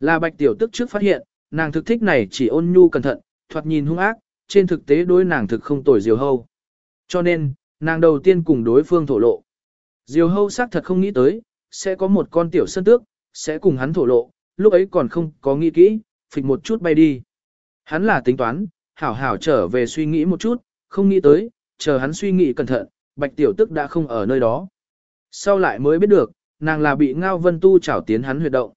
Là bạch tiểu tức trước phát hiện, nàng thực thích này chỉ ôn nhu cẩn thận, thoạt nhìn hung ác, trên thực tế đối nàng thực không tồi diều hâu. Cho nên, nàng đầu tiên cùng đối phương thổ lộ. Diều hâu xác thật không nghĩ tới, sẽ có một con tiểu sân tước, sẽ cùng hắn thổ lộ, lúc ấy còn không có nghĩ kỹ, phịch một chút bay đi. Hắn là tính toán, hảo hảo trở về suy nghĩ một chút, không nghĩ tới, chờ hắn suy nghĩ cẩn thận, bạch tiểu tức đã không ở nơi đó. Sau lại mới biết được, nàng là bị Ngao Vân Tu trảo tiến hắn huyệt động.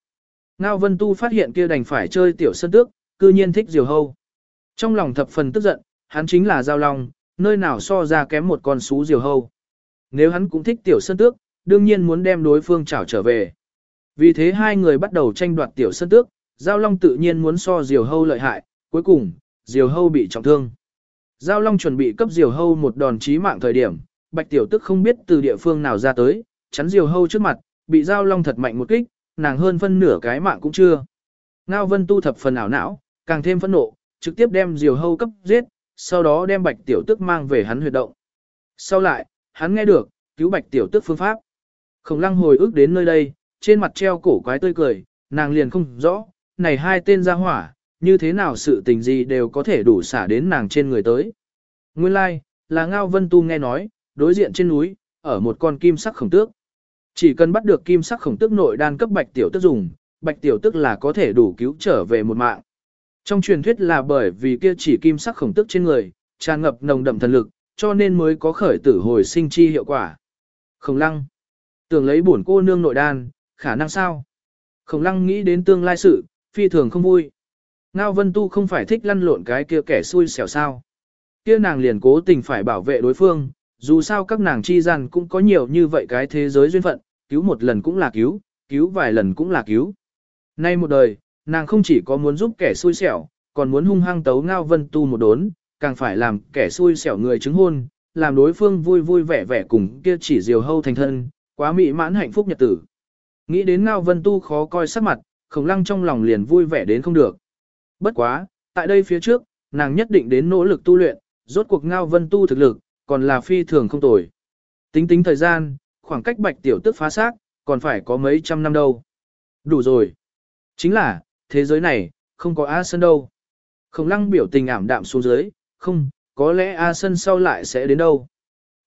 Ngao Vân Tu phát hiện kia đành phải chơi tiểu sân tước, cư nhiên thích diều hâu. Trong lòng thập phần tức giận, hắn chính là giao long, nơi nào so ra kém một con sú diều hâu. Nếu hắn cũng thích tiểu sân tước, đương nhiên muốn đem đối phương trảo trở về. Vì thế hai người bắt đầu tranh đoạt tiểu sân tước, giao long tự nhiên muốn so diều hâu lợi hại, cuối cùng, diều hâu bị trọng thương. Giao long chuẩn bị cấp diều hâu một đòn chí mạng thời điểm, bạch tiểu tức không biết từ địa phương nào ra tới, chắn diều hâu trước mặt, bị giao long thật mạnh một kích, nàng hơn phân nửa cái mạng cũng chưa. Ngao vân tu thập phần ảo não, càng thêm phẫn nộ, trực tiếp đem diều hâu cấp giết, sau đó đem bạch tiểu tức mang về hắn huyệt động. Sau lại, hắn nghe được, cứu bạch tiểu tức phương pháp. Khổng lăng hồi ức đến nơi đây, trên mặt treo cổ quái tươi cười, nàng liền không rõ, này hai tên ra hỏa, như thế nào sự tình gì đều có thể đủ xả đến nàng trên người tới. Nguyên lai, like, là Ngao Vân Tu nghe nói, đối diện trên núi, ở một con kim sắc khổng tước. Chỉ cần bắt được kim sắc khổng tước nội đan cấp bạch tiểu tức dùng, bạch tiểu tức là có thể đủ cứu trở về một mạng. Trong truyền thuyết là bởi vì kia chỉ kim sắc khổng tước trên người, tràn ngập nồng đậm thần lực, cho nên mới có khởi tử hồi sinh chi hiệu quả. Khổng lăng. Tưởng lấy bổn cô nương nội đan, khả năng sao? Khổng lăng nghĩ đến tương lai sự, phi thường không vui. Ngao Vân Tu không phải thích lăn lộn cái kia kẻ xui xẻo sao. Kia nàng liền cố tình phải bảo vệ đối phương, dù sao các nàng chi gian cũng có nhiều như vậy cái thế giới duyên phận, cứu một lần cũng là cứu, cứu vài lần cũng là cứu. Nay một đời, nàng không chỉ có muốn giúp kẻ xui xẻo, còn muốn hung hăng tấu Ngao Vân Tu một đốn, càng phải làm kẻ xui xẻo người chứng hôn, làm đối phương vui vui vẻ vẻ cùng kia chỉ diều hâu thành thân, quá mỹ mãn hạnh phúc nhật tử. Nghĩ đến Ngao Vân Tu khó coi sắc mặt, khổng lăng trong lòng liền vui vẻ đến không được. Bất quá, tại đây phía trước, nàng nhất định đến nỗ lực tu luyện, rốt cuộc Ngao Vân Tu thực lực, còn là phi thường không tồi. Tính tính thời gian, khoảng cách bạch tiểu tức phá xác, còn phải có mấy trăm năm đâu. Đủ rồi. Chính là, thế giới này, không có A Sơn đâu. Khổng lăng biểu tình ảm đạm xuống dưới, không, có lẽ A Sơn sau lại sẽ đến đâu.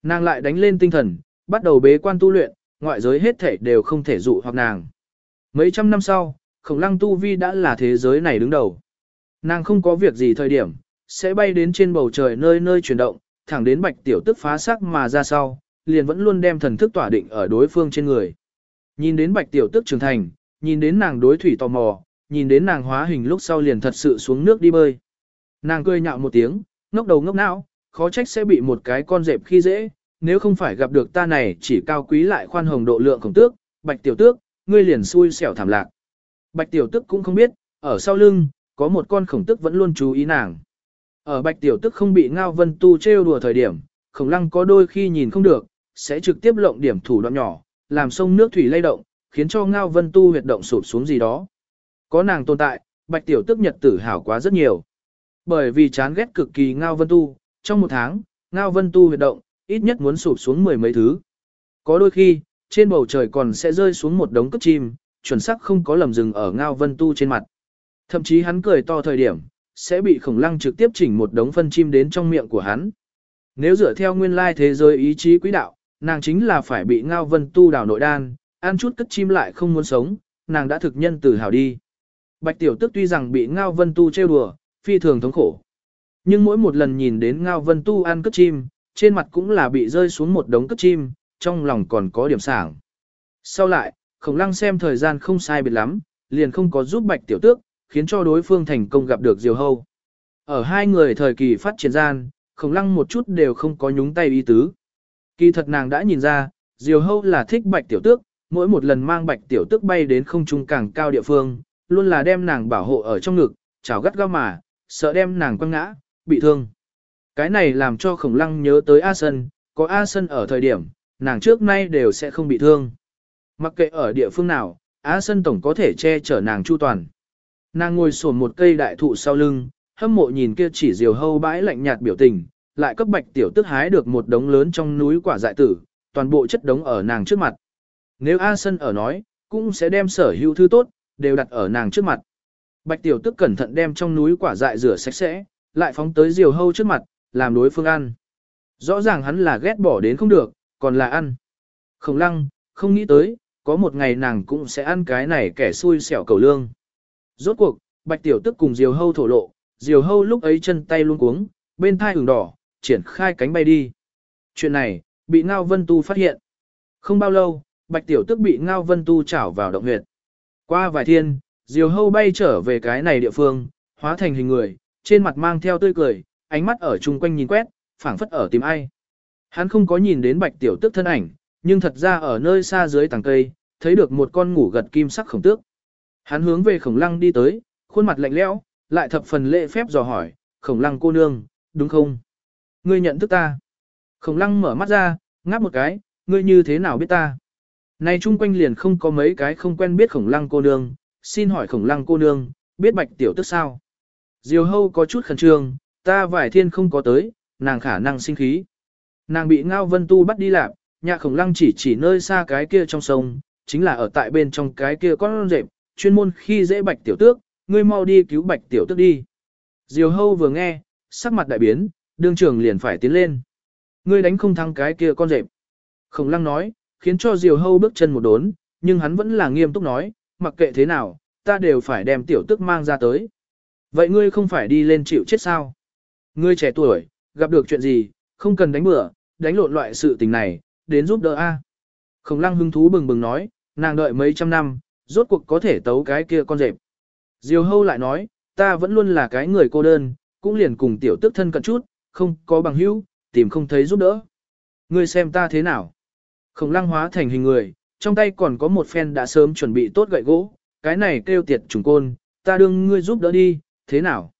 Nàng lại đánh lên tinh thần, bắt đầu bế quan tu luyện, ngoại giới hết thể đều không thể dụ hoặc nàng. Mấy trăm năm sau, khổng lăng tu vi đã là thế giới này đứng đầu. Nàng không có việc gì thời điểm, sẽ bay đến trên bầu trời nơi nơi chuyển động, thẳng đến bạch tiểu tức phá sắc mà ra sau, liền vẫn luôn đem thần thức tỏa định ở đối phương trên người. Nhìn đến bạch tiểu tức trưởng thành, nhìn đến nàng đối thủy tò mò, nhìn đến nàng hóa hình lúc sau liền thật sự xuống nước đi bơi. Nàng cười nhạo một tiếng, ngốc đầu ngốc não, khó trách sẽ bị một cái con dẹp khi dễ, nếu không phải gặp được ta này chỉ cao quý lại khoan hồng độ lượng khổng tước, bạch tiểu tước, ngươi liền xui xẻo thảm lạc. Bạch tiểu tước cũng không biết, ở sau lưng, có một con khổng tức vẫn luôn chú ý nàng. Ở bạch tiểu tức không bị ngao vân tu trêu đùa thời điểm, khổng lăng có đôi khi nhìn không được, sẽ trực tiếp lộng điểm thủ đoạn nhỏ, làm sông nước thủy lay động, khiến cho ngao vân tu huyệt động sụp xuống gì đó. Có nàng tồn tại, bạch tiểu tức nhật tử hảo quá rất nhiều. Bởi vì chán ghét cực kỳ ngao vân tu, trong một tháng, ngao vân tu huyệt động, ít nhất muốn sụp xuống mười mấy thứ. Có đôi khi, trên bầu trời còn sẽ rơi xuống một đống cất chim, chuẩn xác không có lầm rừng ở ngao vân tu trên mặt. Thậm chí hắn cười to thời điểm, sẽ bị khổng lăng trực tiếp chỉnh một đống phân chim đến trong miệng của hắn. Nếu dựa theo nguyên lai thế giới ý chí quỹ đạo, nàng chính là phải bị ngao vân tu đảo nội đan, ăn chút cất chim lại không muốn sống, nàng đã thực nhân từ hào đi. Bạch tiểu tức tuy rằng bị ngao vân tu trêu đùa, phi thường thống khổ. Nhưng mỗi một lần nhìn đến ngao vân tu ăn cất chim, trên mặt cũng là bị rơi xuống một đống cất chim, trong lòng còn có điểm sảng. Sau lại, khổng lăng xem thời gian không sai biệt lắm, liền không có giúp bạch tiểu tước, khiến cho đối phương thành công gặp được diều hâu. Ở hai người thời kỳ phát triển gian, khổng lăng một chút đều không có nhúng tay ý tứ. Kỳ thật nàng đã nhìn ra, diều hâu là thích bạch tiểu tước, mỗi một lần mang bạch tiểu tước bay đến không trung càng cao địa phương, luôn là đem nàng bảo hộ ở trong ngực, chảo gắt gao mà, sợ đem nàng quăng ngã, bị thương. Cái này làm cho khổng lăng nhớ tới A Sân, có A Sân ở thời điểm, nàng trước nay đều sẽ không bị thương. Mặc kệ ở địa phương nào, A Sân tổng có thể che chở nàng chu toàn. Nàng ngồi sổn một cây đại thụ sau lưng, hâm mộ nhìn kia chỉ diều hâu bãi lạnh nhạt biểu tình, lại cấp bạch tiểu tức hái được một đống lớn trong núi quả dại tử, toàn bộ chất đống ở nàng trước mặt. Nếu A Sân ở nói, cũng sẽ đem sở hữu thứ tốt, đều đặt ở nàng trước mặt. Bạch tiểu tức cẩn thận đem trong núi quả dại rửa sạch sẽ, lại phóng tới diều hâu trước mặt, làm đối phương ăn. Rõ ràng hắn là ghét bỏ đến không được, còn là ăn. không lăng, không nghĩ tới, có một ngày nàng cũng sẽ ăn cái này kẻ xui xẻo cầu lương. Rốt cuộc, bạch tiểu tức cùng diều hâu thổ lộ, diều hâu lúc ấy chân tay luôn cuống, bên thai ửng đỏ, triển khai cánh bay đi. Chuyện này, bị Ngao Vân Tu phát hiện. Không bao lâu, bạch tiểu tức bị Ngao Vân Tu chảo vào động huyệt. Qua vài thiên, diều hâu bay trở về cái này địa phương, hóa thành hình người, trên mặt mang theo tươi cười, ánh mắt ở chung quanh nhìn quét, phảng phất ở tìm ai. Hắn không có nhìn đến bạch tiểu tức thân ảnh, nhưng thật ra ở nơi xa dưới tầng cây, thấy được một con ngủ gật kim sắc khổng tước. Hắn hướng về khổng lăng đi tới, khuôn mặt lạnh lẽo, lại thập phần lễ phép dò hỏi, khổng lăng cô nương, đúng không? Ngươi nhận thức ta. Khổng lăng mở mắt ra, ngáp một cái, ngươi như thế nào biết ta? Này chung quanh liền không có mấy cái không quen biết khổng lăng cô nương, xin hỏi khổng lăng cô nương, biết bạch tiểu tức sao? Diều hâu có chút khẩn trương, ta vải thiên không có tới, nàng khả năng sinh khí. Nàng bị ngao vân tu bắt đi làm, nhà khổng lăng chỉ chỉ nơi xa cái kia trong sông, chính là ở tại bên trong cái kia con rệp, chuyên môn khi dễ bạch tiểu tước, ngươi mau đi cứu bạch tiểu tước đi. Diều hâu vừa nghe, sắc mặt đại biến, đương trường liền phải tiến lên. Ngươi đánh không thắng cái kia con rệp. Khổng lăng nói, khiến cho diều hâu bước chân một đốn, nhưng hắn vẫn là nghiêm túc nói, mặc kệ thế nào, ta đều phải đem tiểu tước mang ra tới. Vậy ngươi không phải đi lên chịu chết sao? Ngươi trẻ tuổi, gặp được chuyện gì, không cần đánh bừa, đánh lộn loại sự tình này, đến giúp đỡ A. Khổng lăng hứng thú bừng bừng nói, nàng đợi mấy trăm năm, rốt cuộc có thể tấu cái kia con rệp. Diều hâu lại nói, ta vẫn luôn là cái người cô đơn, cũng liền cùng tiểu tức thân cận chút, không có bằng hữu, tìm không thấy giúp đỡ. Ngươi xem ta thế nào? Khổng lăng hóa thành hình người, trong tay còn có một phen đã sớm chuẩn bị tốt gậy gỗ, cái này kêu tiệt trùng côn, ta đương ngươi giúp đỡ đi, thế nào?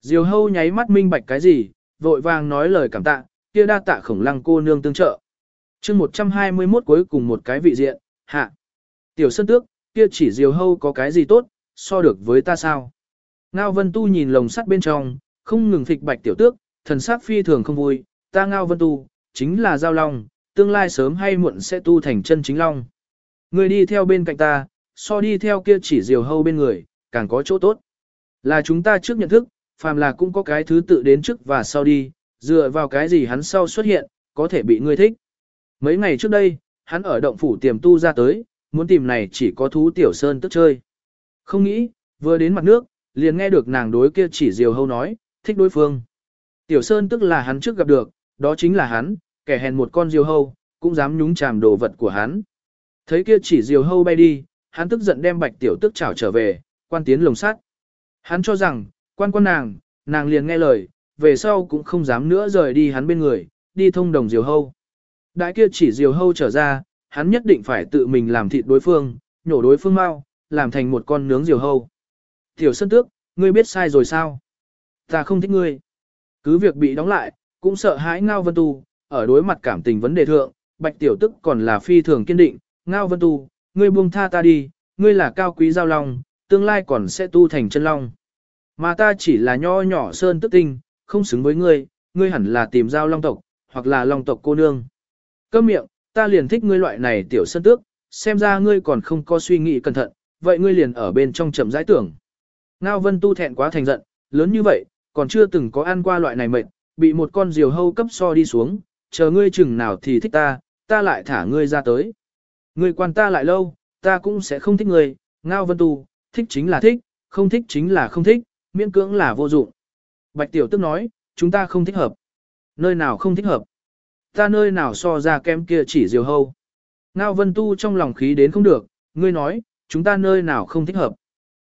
Diều hâu nháy mắt minh bạch cái gì, vội vàng nói lời cảm tạ, kia đa tạ khổng lăng cô nương tương trợ. chương 121 cuối cùng một cái vị diện, hạ. Tiểu sân tước, kia chỉ diều hâu có cái gì tốt, so được với ta sao? Ngao vân tu nhìn lồng sắt bên trong, không ngừng thịch bạch tiểu tước, thần sắc phi thường không vui, ta ngao vân tu, chính là giao long, tương lai sớm hay muộn sẽ tu thành chân chính long. Người đi theo bên cạnh ta, so đi theo kia chỉ diều hâu bên người, càng có chỗ tốt. Là chúng ta trước nhận thức, phàm là cũng có cái thứ tự đến trước và sau đi, dựa vào cái gì hắn sau xuất hiện, có thể bị ngươi thích. Mấy ngày trước đây, hắn ở động phủ tiềm tu ra tới, muốn tìm này chỉ có thú tiểu sơn tức chơi. Không nghĩ, vừa đến mặt nước, liền nghe được nàng đối kia chỉ diều hâu nói, thích đối phương. Tiểu sơn tức là hắn trước gặp được, đó chính là hắn, kẻ hèn một con diều hâu, cũng dám nhúng chàm đồ vật của hắn. Thấy kia chỉ diều hâu bay đi, hắn tức giận đem bạch tiểu tức chảo trở về, quan tiến lồng sắt. Hắn cho rằng, quan quan nàng, nàng liền nghe lời, về sau cũng không dám nữa rời đi hắn bên người, đi thông đồng diều hâu. Đại kia chỉ diều hâu trở ra, hắn nhất định phải tự mình làm thịt đối phương, nhổ đối phương mau, làm thành một con nướng diều hâu. Tiểu sân tước, ngươi biết sai rồi sao? Ta không thích ngươi. Cứ việc bị đóng lại, cũng sợ hãi Ngao Vân Tu, ở đối mặt cảm tình vấn đề thượng, Bạch Tiểu Tức còn là phi thường kiên định, Ngao Vân Tu, ngươi buông tha ta đi, ngươi là cao quý giao long, tương lai còn sẽ tu thành chân long. Mà ta chỉ là nho nhỏ sơn tức tinh, không xứng với ngươi, ngươi hẳn là tìm giao long tộc, hoặc là long tộc cô nương. Câm miệng, ta liền thích ngươi loại này tiểu sân tước, xem ra ngươi còn không có suy nghĩ cẩn thận, vậy ngươi liền ở bên trong chậm rãi tưởng. Ngao Vân Tu thẹn quá thành giận, lớn như vậy, còn chưa từng có ăn qua loại này mệt, bị một con diều hâu cấp so đi xuống, chờ ngươi chừng nào thì thích ta, ta lại thả ngươi ra tới. Ngươi quan ta lại lâu, ta cũng sẽ không thích ngươi, Ngao Vân Tu, thích chính là thích, không thích chính là không thích, miễn cưỡng là vô dụng. Bạch Tiểu Tức nói, chúng ta không thích hợp. Nơi nào không thích hợp? Ta nơi nào so ra kem kia chỉ diều hâu. Ngao Vân Tu trong lòng khí đến không được, ngươi nói, chúng ta nơi nào không thích hợp.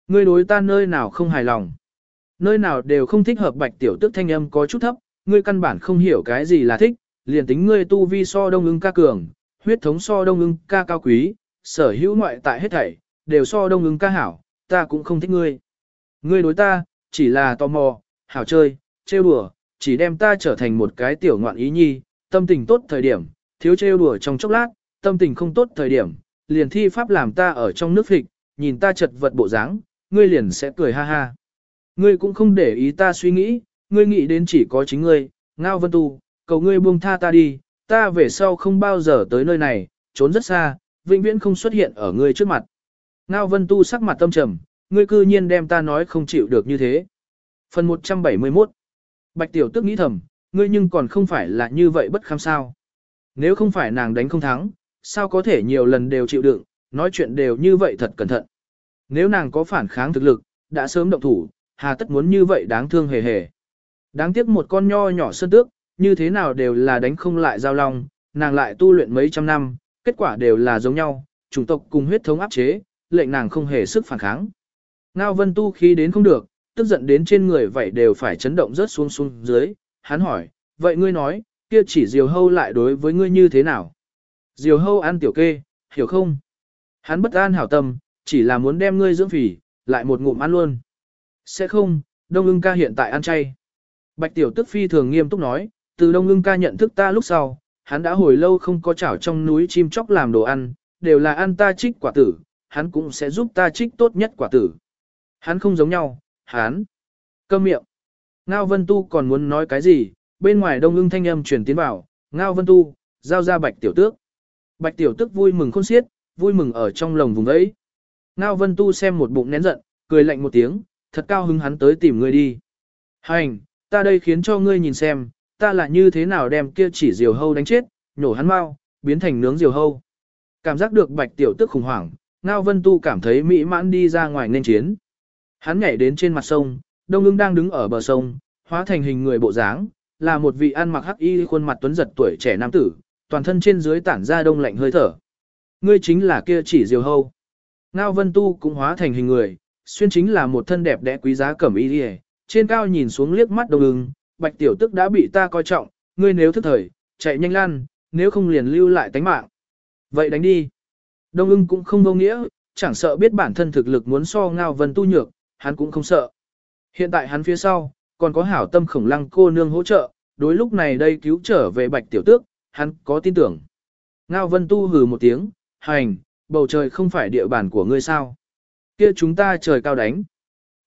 Ngươi đối ta nơi nào không hài lòng. Nơi nào đều không thích hợp bạch tiểu tức thanh âm có chút thấp, ngươi căn bản không hiểu cái gì là thích, liền tính ngươi tu vi so đông ưng ca cường, huyết thống so đông ưng ca cao quý, sở hữu ngoại tại hết thảy, đều so đông ưng ca hảo, ta cũng không thích ngươi. Ngươi đối ta, chỉ là tò mò, hảo chơi, trêu đùa, chỉ đem ta trở thành một cái tiểu ngoạn ý nhi, tâm tình tốt thời điểm, thiếu trêu đùa trong chốc lát, tâm tình không tốt thời điểm, liền thi pháp làm ta ở trong nước phịch, nhìn ta chật vật bộ dáng, ngươi liền sẽ cười ha ha. Ngươi cũng không để ý ta suy nghĩ, ngươi nghĩ đến chỉ có chính ngươi, ngao vân tu, cầu ngươi buông tha ta đi, ta về sau không bao giờ tới nơi này, trốn rất xa, vĩnh viễn không xuất hiện ở ngươi trước mặt. Ngao vân tu sắc mặt tâm trầm, ngươi cư nhiên đem ta nói không chịu được như thế. Phần 171 Bạch tiểu tức nghĩ thầm, ngươi nhưng còn không phải là như vậy bất kham sao. Nếu không phải nàng đánh không thắng, sao có thể nhiều lần đều chịu đựng, nói chuyện đều như vậy thật cẩn thận. Nếu nàng có phản kháng thực lực, đã sớm động thủ, hà tất muốn như vậy đáng thương hề hề. Đáng tiếc một con nho nhỏ sơn tước, như thế nào đều là đánh không lại giao long, nàng lại tu luyện mấy trăm năm, kết quả đều là giống nhau, chủng tộc cùng huyết thống áp chế, lệnh nàng không hề sức phản kháng. Ngao vân tu khí đến không được, tức giận đến trên người vậy đều phải chấn động rớt xuống xuống dưới, hắn hỏi, vậy ngươi nói, kia chỉ diều hâu lại đối với ngươi như thế nào? Diều hâu ăn tiểu kê, hiểu không? Hắn bất an hảo tâm, chỉ là muốn đem ngươi dưỡng phỉ, lại một ngụm ăn luôn. Sẽ không, Đông ưng ca hiện tại ăn chay. Bạch tiểu tức phi thường nghiêm túc nói, từ Đông ưng ca nhận thức ta lúc sau, hắn đã hồi lâu không có chảo trong núi chim chóc làm đồ ăn, đều là ăn ta trích quả tử, hắn cũng sẽ giúp ta trích tốt nhất quả tử. Hắn không giống nhau, hắn. Câm miệng. Ngao Vân Tu còn muốn nói cái gì, bên ngoài Đông ưng thanh âm truyền tiến vào, Ngao Vân Tu, giao ra bạch tiểu tước. Bạch tiểu tước vui mừng khôn xiết, vui mừng ở trong lồng vùng ấy. Ngao Vân Tu xem một bụng nén giận, cười lạnh một tiếng, thật cao hứng hắn tới tìm ngươi đi. Hành, ta đây khiến cho ngươi nhìn xem, ta là như thế nào đem kia chỉ diều hâu đánh chết, nhổ hắn mau, biến thành nướng diều hâu. Cảm giác được bạch tiểu tức khủng hoảng, Ngao Vân Tu cảm thấy mỹ mãn đi ra ngoài nên chiến. Hắn nhảy đến trên mặt sông, Đông ưng đang đứng ở bờ sông, hóa thành hình người bộ dáng, là một vị ăn mặc hắc y khuôn mặt tuấn giật tuổi trẻ nam tử, toàn thân trên dưới tản ra đông lạnh hơi thở. Ngươi chính là kia chỉ diều hâu. Ngao Vân Tu cũng hóa thành hình người, xuyên chính là một thân đẹp đẽ quý giá cẩm y liề, trên cao nhìn xuống liếc mắt đông ưng, bạch tiểu tức đã bị ta coi trọng, ngươi nếu thức thời, chạy nhanh lan, nếu không liền lưu lại tánh mạng. Vậy đánh đi. Đông ưng cũng không vô nghĩa, chẳng sợ biết bản thân thực lực muốn so Ngao Vân Tu nhược, hắn cũng không sợ. Hiện tại hắn phía sau, còn có hảo tâm khổng lăng cô nương hỗ trợ, đối lúc này đây cứu trở về bạch tiểu tước, hắn có tin tưởng. Ngao Vân Tu hừ một tiếng, hành, bầu trời không phải địa bàn của ngươi sao. Kia chúng ta trời cao đánh.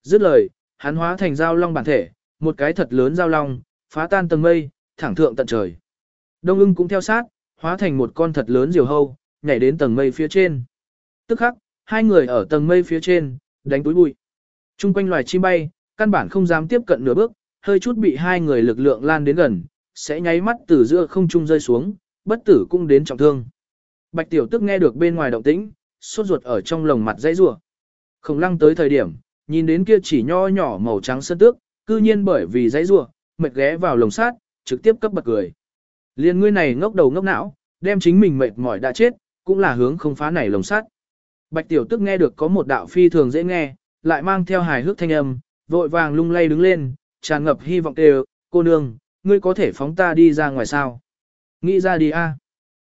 Dứt lời, hắn hóa thành dao long bản thể, một cái thật lớn dao long, phá tan tầng mây, thẳng thượng tận trời. Đông ưng cũng theo sát, hóa thành một con thật lớn diều hâu, nhảy đến tầng mây phía trên. Tức khắc, hai người ở tầng mây phía trên, đánh túi bụi. Trung quanh loài chim bay, căn bản không dám tiếp cận nửa bước, hơi chút bị hai người lực lượng lan đến gần, sẽ nháy mắt từ giữa không trung rơi xuống, bất tử cũng đến trọng thương. Bạch tiểu tức nghe được bên ngoài động tĩnh, sốt ruột ở trong lồng mặt dãy rủa. Khổng lăng tới thời điểm, nhìn đến kia chỉ nho nhỏ màu trắng sơn tước, cư nhiên bởi vì dãy rủa, mệt ghé vào lồng sát, trực tiếp cấp bật cười. Liên ngươi này ngốc đầu ngốc não, đem chính mình mệt mỏi đã chết, cũng là hướng không phá này lồng sắt. Bạch tiểu tức nghe được có một đạo phi thường dễ nghe, lại mang theo hài hước thanh âm, vội vàng lung lay đứng lên, tràn ngập hy vọng kêu, cô nương, ngươi có thể phóng ta đi ra ngoài sao? Nghĩ ra đi a.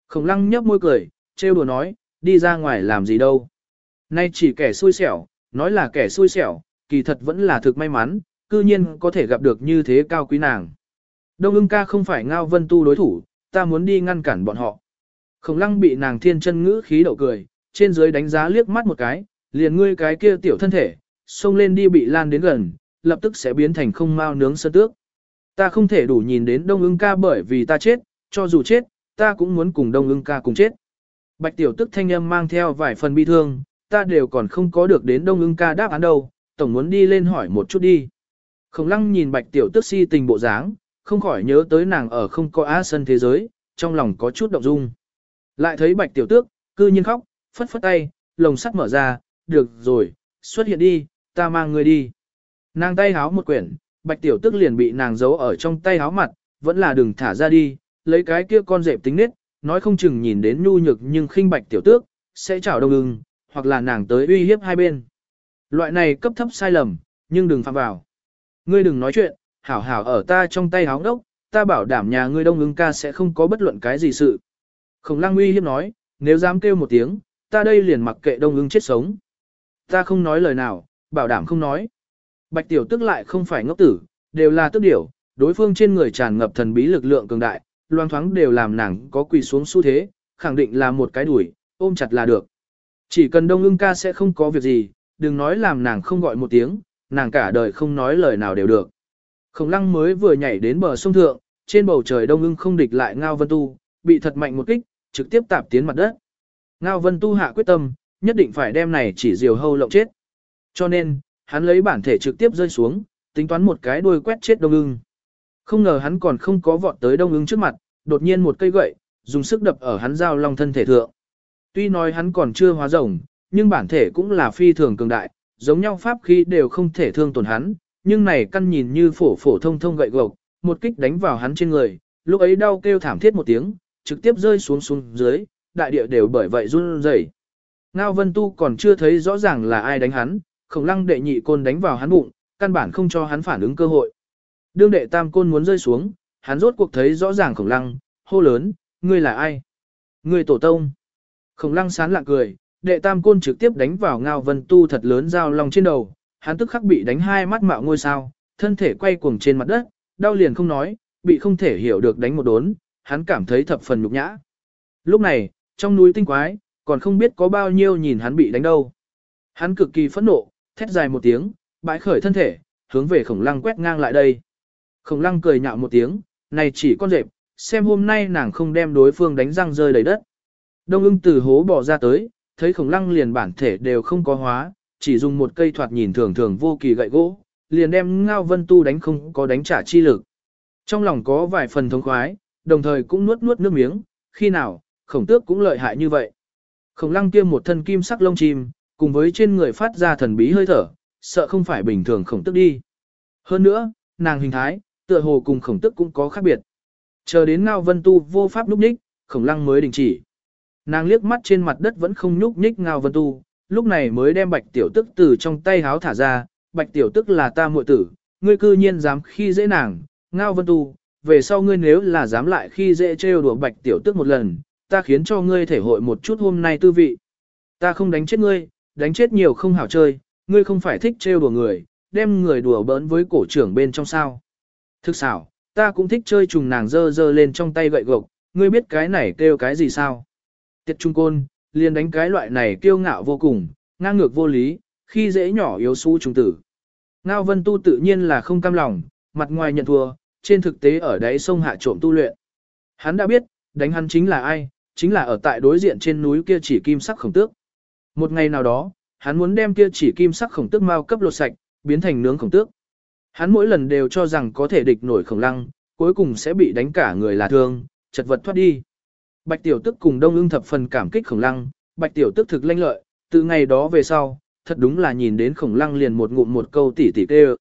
Khổng lăng nhấp môi cười, trêu đùa nói, đi ra ngoài làm gì đâu. Nay chỉ kẻ xui xẻo, nói là kẻ xui xẻo, kỳ thật vẫn là thực may mắn, cư nhiên có thể gặp được như thế cao quý nàng. Đông ưng ca không phải ngao vân tu đối thủ, ta muốn đi ngăn cản bọn họ. Khổng lăng bị nàng thiên chân ngữ khí đậu cười, trên dưới đánh giá liếc mắt một cái, liền ngươi cái kia tiểu thân thể, xông lên đi bị lan đến gần, lập tức sẽ biến thành không mau nướng sơn tước. Ta không thể đủ nhìn đến đông ưng ca bởi vì ta chết, cho dù chết, ta cũng muốn cùng đông ưng ca cùng chết. Bạch tiểu tức thanh âm mang theo vài phần bi thương, ta đều còn không có được đến đông ưng ca đáp án đâu, tổng muốn đi lên hỏi một chút đi. Khổng lăng nhìn bạch tiểu tức si tình bộ dáng, không khỏi nhớ tới nàng ở không có á sân thế giới, trong lòng có chút động dung. Lại thấy bạch tiểu tước, cư nhiên khóc, phất phất tay, lồng sắt mở ra, được rồi, xuất hiện đi, ta mang ngươi đi. Nàng tay háo một quyển, bạch tiểu tức liền bị nàng giấu ở trong tay háo mặt, vẫn là đừng thả ra đi, lấy cái kia con dẹp tính nết, nói không chừng nhìn đến nhu nhược nhưng khinh bạch tiểu tước, sẽ chảo đông ưng, hoặc là nàng tới uy hiếp hai bên. Loại này cấp thấp sai lầm, nhưng đừng phạm vào. Ngươi đừng nói chuyện, hảo hảo ở ta trong tay háo đốc, ta bảo đảm nhà ngươi đông ưng ca sẽ không có bất luận cái gì sự. Khổng lăng uy hiếp nói, nếu dám kêu một tiếng, ta đây liền mặc kệ đông ưng chết sống. Ta không nói lời nào, bảo đảm không nói. Bạch tiểu tức lại không phải ngốc tử, đều là tức điểu, đối phương trên người tràn ngập thần bí lực lượng cường đại, loang thoáng đều làm nàng có quỳ xuống xu thế, khẳng định là một cái đuổi, ôm chặt là được. Chỉ cần đông ưng ca sẽ không có việc gì, đừng nói làm nàng không gọi một tiếng, nàng cả đời không nói lời nào đều được. Khổng lăng mới vừa nhảy đến bờ sông thượng, trên bầu trời đông ưng không địch lại Ngao Vân Tu, bị thật mạnh một kích, trực tiếp tạp tiến mặt đất. Ngao Vân Tu hạ quyết tâm, nhất định phải đem này chỉ diều hâu lộng chết. Cho nên, hắn lấy bản thể trực tiếp rơi xuống, tính toán một cái đuôi quét chết đông ưng. Không ngờ hắn còn không có vọt tới đông ưng trước mặt, đột nhiên một cây gậy, dùng sức đập ở hắn giao long thân thể thượng. Tuy nói hắn còn chưa hóa rồng, nhưng bản thể cũng là phi thường cường đại, giống nhau pháp khí đều không thể thương tổn hắn, nhưng này căn nhìn như phổ phổ thông thông gậy gộc, một kích đánh vào hắn trên người, lúc ấy đau kêu thảm thiết một tiếng, trực tiếp rơi xuống xuống dưới, đại địa đều bởi vậy run rẩy. Ngao Vân Tu còn chưa thấy rõ ràng là ai đánh hắn, khổng lăng đệ nhị côn đánh vào hắn bụng, căn bản không cho hắn phản ứng cơ hội. Đương đệ tam côn muốn rơi xuống, hắn rốt cuộc thấy rõ ràng khổng lăng, hô lớn, ngươi là ai? Ngươi tổ tông. Khổng lăng sán lạ cười, đệ tam côn trực tiếp đánh vào ngao vân tu thật lớn dao lòng trên đầu, hắn tức khắc bị đánh hai mắt mạo ngôi sao, thân thể quay cuồng trên mặt đất, đau liền không nói, bị không thể hiểu được đánh một đốn, hắn cảm thấy thập phần nhục nhã. Lúc này, trong núi tinh quái, còn không biết có bao nhiêu nhìn hắn bị đánh đâu. Hắn cực kỳ phẫn nộ, thét dài một tiếng, bãi khởi thân thể, hướng về khổng lăng quét ngang lại đây. Khổng lăng cười nhạo một tiếng, này chỉ con rệp, xem hôm nay nàng không đem đối phương đánh răng rơi đầy đất. Đông ưng từ hố bỏ ra tới, thấy khổng lăng liền bản thể đều không có hóa, chỉ dùng một cây thoạt nhìn thường thường vô kỳ gậy gỗ, liền đem Ngao Vân Tu đánh không có đánh trả chi lực. Trong lòng có vài phần thống khoái, đồng thời cũng nuốt nuốt nước miếng, khi nào, khổng tước cũng lợi hại như vậy. Khổng lăng kia một thân kim sắc lông chim, cùng với trên người phát ra thần bí hơi thở, sợ không phải bình thường khổng tước đi. Hơn nữa, nàng hình thái, tựa hồ cùng khổng tước cũng có khác biệt. Chờ đến Ngao Vân Tu vô pháp núp nhích, khổng lăng mới đình chỉ. Nàng liếc mắt trên mặt đất vẫn không nhúc nhích Ngao Vân Tu, lúc này mới đem bạch tiểu tức từ trong tay háo thả ra, bạch tiểu tức là ta muội tử, ngươi cư nhiên dám khi dễ nàng, Ngao Vân Tu, về sau ngươi nếu là dám lại khi dễ trêu đùa bạch tiểu tức một lần, ta khiến cho ngươi thể hội một chút hôm nay tư vị. Ta không đánh chết ngươi, đánh chết nhiều không hảo chơi, ngươi không phải thích trêu đùa người, đem người đùa bỡn với cổ trưởng bên trong sao. Thực xảo, ta cũng thích chơi trùng nàng dơ dơ lên trong tay gậy gộc, ngươi biết cái này kêu cái gì sao? Tiết trung côn, liền đánh cái loại này kiêu ngạo vô cùng, ngang ngược vô lý, khi dễ nhỏ yếu su trùng tử. Ngao Vân Tu tự nhiên là không cam lòng, mặt ngoài nhận thua, trên thực tế ở đáy sông hạ trộm tu luyện. Hắn đã biết, đánh hắn chính là ai, chính là ở tại đối diện trên núi kia chỉ kim sắc khổng tước. Một ngày nào đó, hắn muốn đem kia chỉ kim sắc khổng tước mau cấp lột sạch, biến thành nướng khổng tước. Hắn mỗi lần đều cho rằng có thể địch nổi khổng lăng, cuối cùng sẽ bị đánh cả người là thương, chật vật thoát đi. Bạch tiểu tức cùng đông ưng thập phần cảm kích khổng lăng, bạch tiểu tức thực lanh lợi, từ ngày đó về sau, thật đúng là nhìn đến khổng lăng liền một ngụm một câu tỉ tỉ kêu.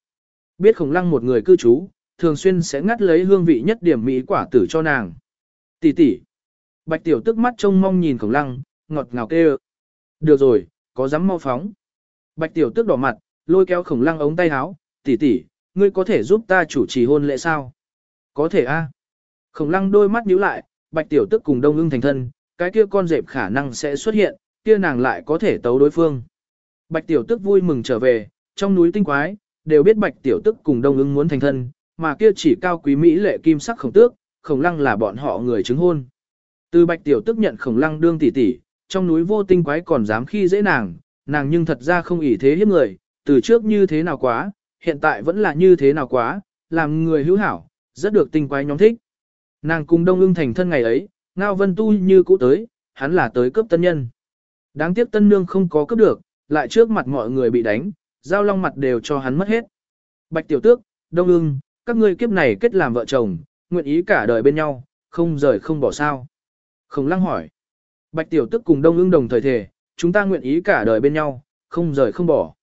Biết khổng lăng một người cư trú, thường xuyên sẽ ngắt lấy hương vị nhất điểm mỹ quả tử cho nàng. Tỷ tỷ. Bạch tiểu tức mắt trông mong nhìn khổng lăng, ngọt ngào kêu. Được rồi, có dám mau phóng. Bạch tiểu tức đỏ mặt, lôi kéo khổng lăng ống tay áo, tỷ tỷ, ngươi có thể giúp ta chủ trì hôn lễ sao? Có thể a. Khổng lăng đôi mắt nhíu lại, bạch tiểu tức cùng đông ưng thành thân, cái kia con dẹp khả năng sẽ xuất hiện, kia nàng lại có thể tấu đối phương. Bạch tiểu tức vui mừng trở về, trong núi tinh quái, đều biết bạch tiểu tức cùng đông ưng muốn thành thân, mà kia chỉ cao quý mỹ lệ kim sắc khổng tước, khổng lăng là bọn họ người chứng hôn. Từ bạch tiểu tức nhận khổng lăng đương tỷ tỷ, trong núi vô tinh quái còn dám khi dễ nàng, nàng nhưng thật ra không ỷ thế hiếp người, từ trước như thế nào quá, hiện tại vẫn là như thế nào quá, làm người hữu hảo, rất được tinh quái nhóm thích. Nàng cùng đông ưng thành thân ngày ấy, ngao vân tu như cũ tới, hắn là tới cướp tân nhân. Đáng tiếc tân nương không có cướp được, lại trước mặt mọi người bị đánh, giao long mặt đều cho hắn mất hết. Bạch tiểu tước, đông ưng, các ngươi kiếp này kết làm vợ chồng, nguyện ý cả đời bên nhau, không rời không bỏ sao. Khổng lăng hỏi. Bạch tiểu tức cùng đông ưng đồng thời thể, chúng ta nguyện ý cả đời bên nhau, không rời không bỏ.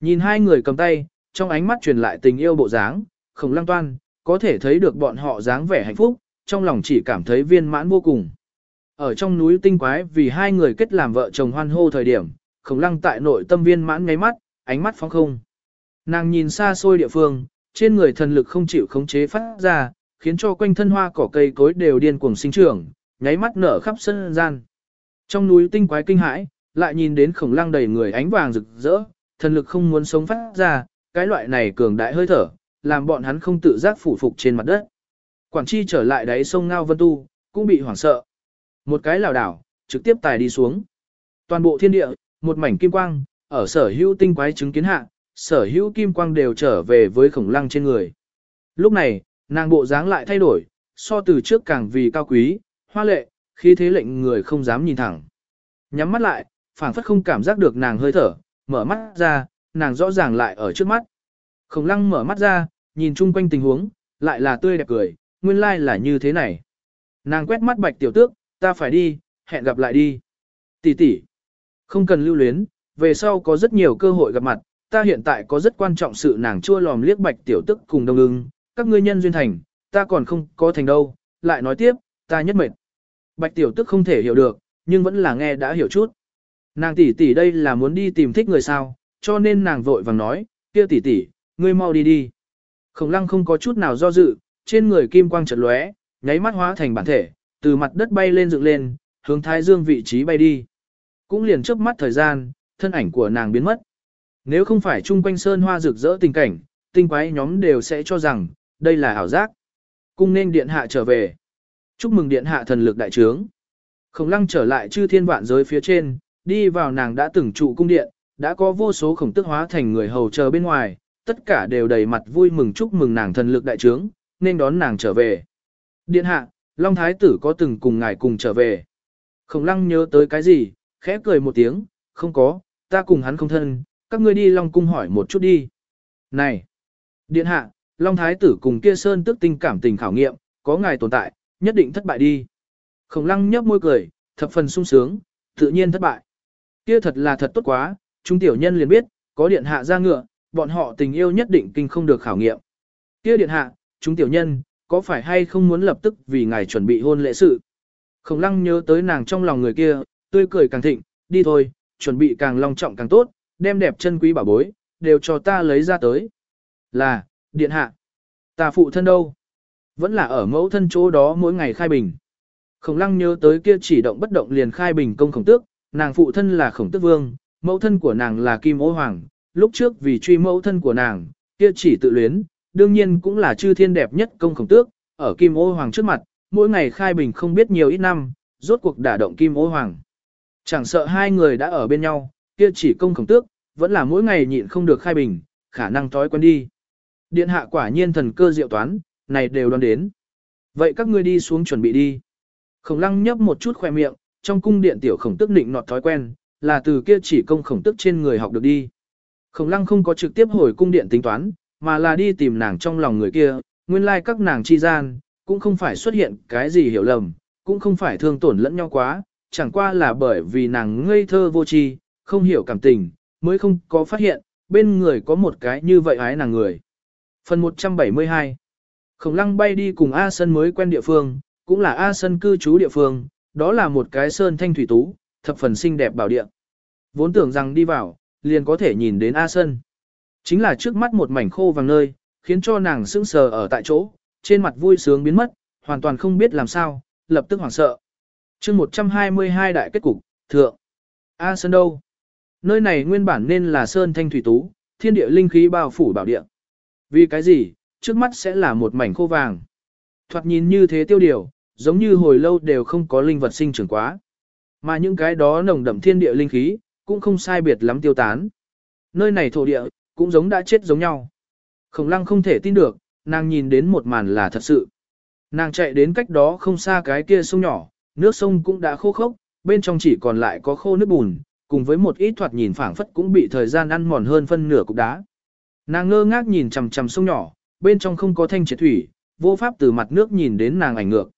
Nhìn hai người cầm tay, trong ánh mắt truyền lại tình yêu bộ dáng, khổng lăng toan, có thể thấy được bọn họ dáng vẻ hạnh phúc, trong lòng chỉ cảm thấy viên mãn vô cùng. Ở trong núi tinh quái vì hai người kết làm vợ chồng hoan hô thời điểm, khổng lăng tại nội tâm viên mãn ngáy mắt, ánh mắt phóng không. Nàng nhìn xa xôi địa phương, trên người thần lực không chịu khống chế phát ra, khiến cho quanh thân hoa cỏ cây cối đều điên cuồng sinh trưởng, nháy mắt nở khắp sân gian. Trong núi tinh quái kinh hãi, lại nhìn đến khổng lăng đầy người ánh vàng rực rỡ, thần lực không muốn sống phát ra, cái loại này cường đại hơi thở, làm bọn hắn không tự giác phủ phục trên mặt đất. Quảng chi trở lại đáy sông Ngao Vân Tu, cũng bị hoảng sợ. Một cái lảo đảo, trực tiếp tài đi xuống. Toàn bộ thiên địa, một mảnh kim quang, ở sở hữu tinh quái chứng kiến hạ, sở hữu kim quang đều trở về với khổng lăng trên người. Lúc này, nàng bộ dáng lại thay đổi, so từ trước càng vì cao quý, hoa lệ, khi thế lệnh người không dám nhìn thẳng. Nhắm mắt lại, phảng phất không cảm giác được nàng hơi thở, mở mắt ra, nàng rõ ràng lại ở trước mắt. Khổng lăng mở mắt ra, nhìn chung quanh tình huống, lại là tươi đẹp cười, nguyên lai là như thế này. Nàng quét mắt bạch tiểu tước, ta phải đi, hẹn gặp lại đi. Tỷ tỷ, không cần lưu luyến, về sau có rất nhiều cơ hội gặp mặt, ta hiện tại có rất quan trọng sự nàng chua lòm liếc bạch tiểu tức cùng đông ưng, các ngươi nhân duyên thành, ta còn không có thành đâu, lại nói tiếp, ta nhất mệt. Bạch tiểu tức không thể hiểu được, nhưng vẫn là nghe đã hiểu chút. Nàng tỷ tỷ đây là muốn đi tìm thích người sao, cho nên nàng vội vàng nói, kia tỷ tỷ, ngươi mau đi đi. Khổng lăng không có chút nào do dự, trên người kim quang chợt lóe, nháy mắt hóa thành bản thể, từ mặt đất bay lên dựng lên, hướng thái dương vị trí bay đi. Cũng liền trước mắt thời gian, thân ảnh của nàng biến mất. Nếu không phải chung quanh sơn hoa rực rỡ tình cảnh, tinh quái nhóm đều sẽ cho rằng, đây là ảo giác. Cung nên điện hạ trở về. Chúc mừng điện hạ thần lực đại trướng. Khổng lăng trở lại chư thiên vạn giới phía trên, đi vào nàng đã từng trụ cung điện, đã có vô số khổng tức hóa thành người hầu chờ bên ngoài, tất cả đều đầy mặt vui mừng chúc mừng nàng thần lực đại trướng, nên đón nàng trở về. Điện hạ, Long Thái tử có từng cùng ngài cùng trở về. Khổng lăng nhớ tới cái gì, khẽ cười một tiếng, không có, ta cùng hắn không thân, các ngươi đi Long Cung hỏi một chút đi. Này! Điện hạ, Long Thái tử cùng kia Sơn tức tinh cảm tình khảo nghiệm, có ngài tồn tại, nhất định thất bại đi. Khổng lăng nhấp môi cười, thập phần sung sướng, tự nhiên thất bại. Kia thật là thật tốt quá, chúng tiểu nhân liền biết, có điện hạ ra ngựa, bọn họ tình yêu nhất định kinh không được khảo nghiệm. Kia điện hạ, chúng tiểu nhân, có phải hay không muốn lập tức vì ngài chuẩn bị hôn lễ sự? Khổng lăng nhớ tới nàng trong lòng người kia, tươi cười càng thịnh, đi thôi, chuẩn bị càng long trọng càng tốt, đem đẹp chân quý bảo bối, đều cho ta lấy ra tới. Là, điện hạ. Ta phụ thân đâu? Vẫn là ở mẫu thân chỗ đó mỗi ngày khai bình. Khổng lăng nhớ tới kia chỉ động bất động liền khai bình công khổng tước, nàng phụ thân là khổng tước vương, mẫu thân của nàng là kim ô hoàng, lúc trước vì truy mẫu thân của nàng, kia chỉ tự luyến, đương nhiên cũng là chư thiên đẹp nhất công khổng tước, ở kim ô hoàng trước mặt, mỗi ngày khai bình không biết nhiều ít năm, rốt cuộc đả động kim ô hoàng. Chẳng sợ hai người đã ở bên nhau, kia chỉ công khổng tước, vẫn là mỗi ngày nhịn không được khai bình, khả năng tối quen đi. Điện hạ quả nhiên thần cơ diệu toán, này đều đoán đến. Vậy các ngươi đi xuống chuẩn bị đi. Khổng lăng nhấp một chút khoe miệng, trong cung điện tiểu khổng tức định nọt thói quen, là từ kia chỉ công khổng tức trên người học được đi. Khổng lăng không có trực tiếp hồi cung điện tính toán, mà là đi tìm nàng trong lòng người kia, nguyên lai like các nàng chi gian, cũng không phải xuất hiện cái gì hiểu lầm, cũng không phải thương tổn lẫn nhau quá, chẳng qua là bởi vì nàng ngây thơ vô tri, không hiểu cảm tình, mới không có phát hiện, bên người có một cái như vậy ái nàng người. Phần 172 Khổng lăng bay đi cùng A Sân mới quen địa phương, cũng là A Sân cư trú địa phương, đó là một cái sơn thanh thủy tú, thập phần xinh đẹp bảo địa. Vốn tưởng rằng đi vào, liền có thể nhìn đến A Sân. Chính là trước mắt một mảnh khô vàng nơi, khiến cho nàng sững sờ ở tại chỗ, trên mặt vui sướng biến mất, hoàn toàn không biết làm sao, lập tức hoảng sợ. chương 122 đại kết cục, thượng. A Sơn đâu? Nơi này nguyên bản nên là Sơn Thanh Thủy Tú, thiên địa linh khí bao phủ bảo địa. Vì cái gì, trước mắt sẽ là một mảnh khô vàng. Thoạt nhìn như thế tiêu điều, giống như hồi lâu đều không có linh vật sinh trưởng quá. Mà những cái đó nồng đậm thiên địa linh khí, cũng không sai biệt lắm tiêu tán. Nơi này thổ địa, cũng giống đã chết giống nhau. Khổng lăng không thể tin được, nàng nhìn đến một màn là thật sự. Nàng chạy đến cách đó không xa cái kia sông nhỏ, nước sông cũng đã khô khốc, bên trong chỉ còn lại có khô nước bùn, cùng với một ít thoạt nhìn phảng phất cũng bị thời gian ăn mòn hơn phân nửa cục đá. Nàng ngơ ngác nhìn chằm chằm sông nhỏ, bên trong không có thanh triệt thủy, vô pháp từ mặt nước nhìn đến nàng ảnh ngược.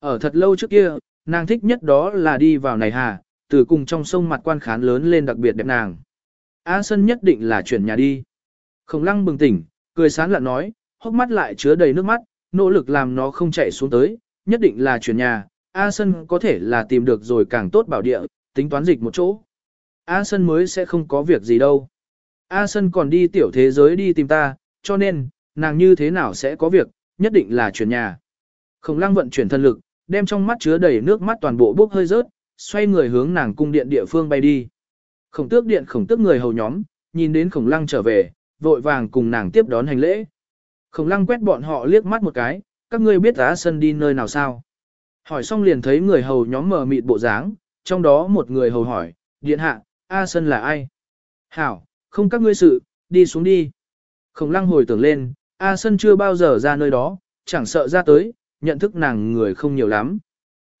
Ở thật lâu trước kia, nàng thích nhất đó là đi vào này hà, từ cùng trong sông mặt quan khán lớn lên đặc biệt đẹp nàng. A Sân nhất định là chuyển nhà đi. Khổng lăng bừng tỉnh, cười sán lạ nói, hốc mắt lại chứa đầy nước mắt, nỗ lực làm nó không chạy xuống tới, nhất định là chuyển nhà. A Sân có thể là tìm được rồi càng tốt bảo địa, tính toán dịch một chỗ. A Sân mới sẽ không có việc gì đâu. A Sân còn đi tiểu thế giới đi tìm ta, cho nên, nàng như thế nào sẽ có việc, nhất định là chuyển nhà. Khổng lăng vận chuyển thân lực, đem trong mắt chứa đầy nước mắt toàn bộ bốc hơi rớt, xoay người hướng nàng cung điện địa phương bay đi. Khổng tước điện khổng tước người hầu nhóm, nhìn đến khổng lăng trở về, vội vàng cùng nàng tiếp đón hành lễ. Khổng lăng quét bọn họ liếc mắt một cái, các ngươi biết giá sân đi nơi nào sao? Hỏi xong liền thấy người hầu nhóm mờ mịt bộ dáng, trong đó một người hầu hỏi, điện hạ, A sân là ai? Hảo, không các ngươi sự, đi xuống đi. Khổng lăng hồi tưởng lên, A sân chưa bao giờ ra nơi đó, chẳng sợ ra tới, nhận thức nàng người không nhiều lắm.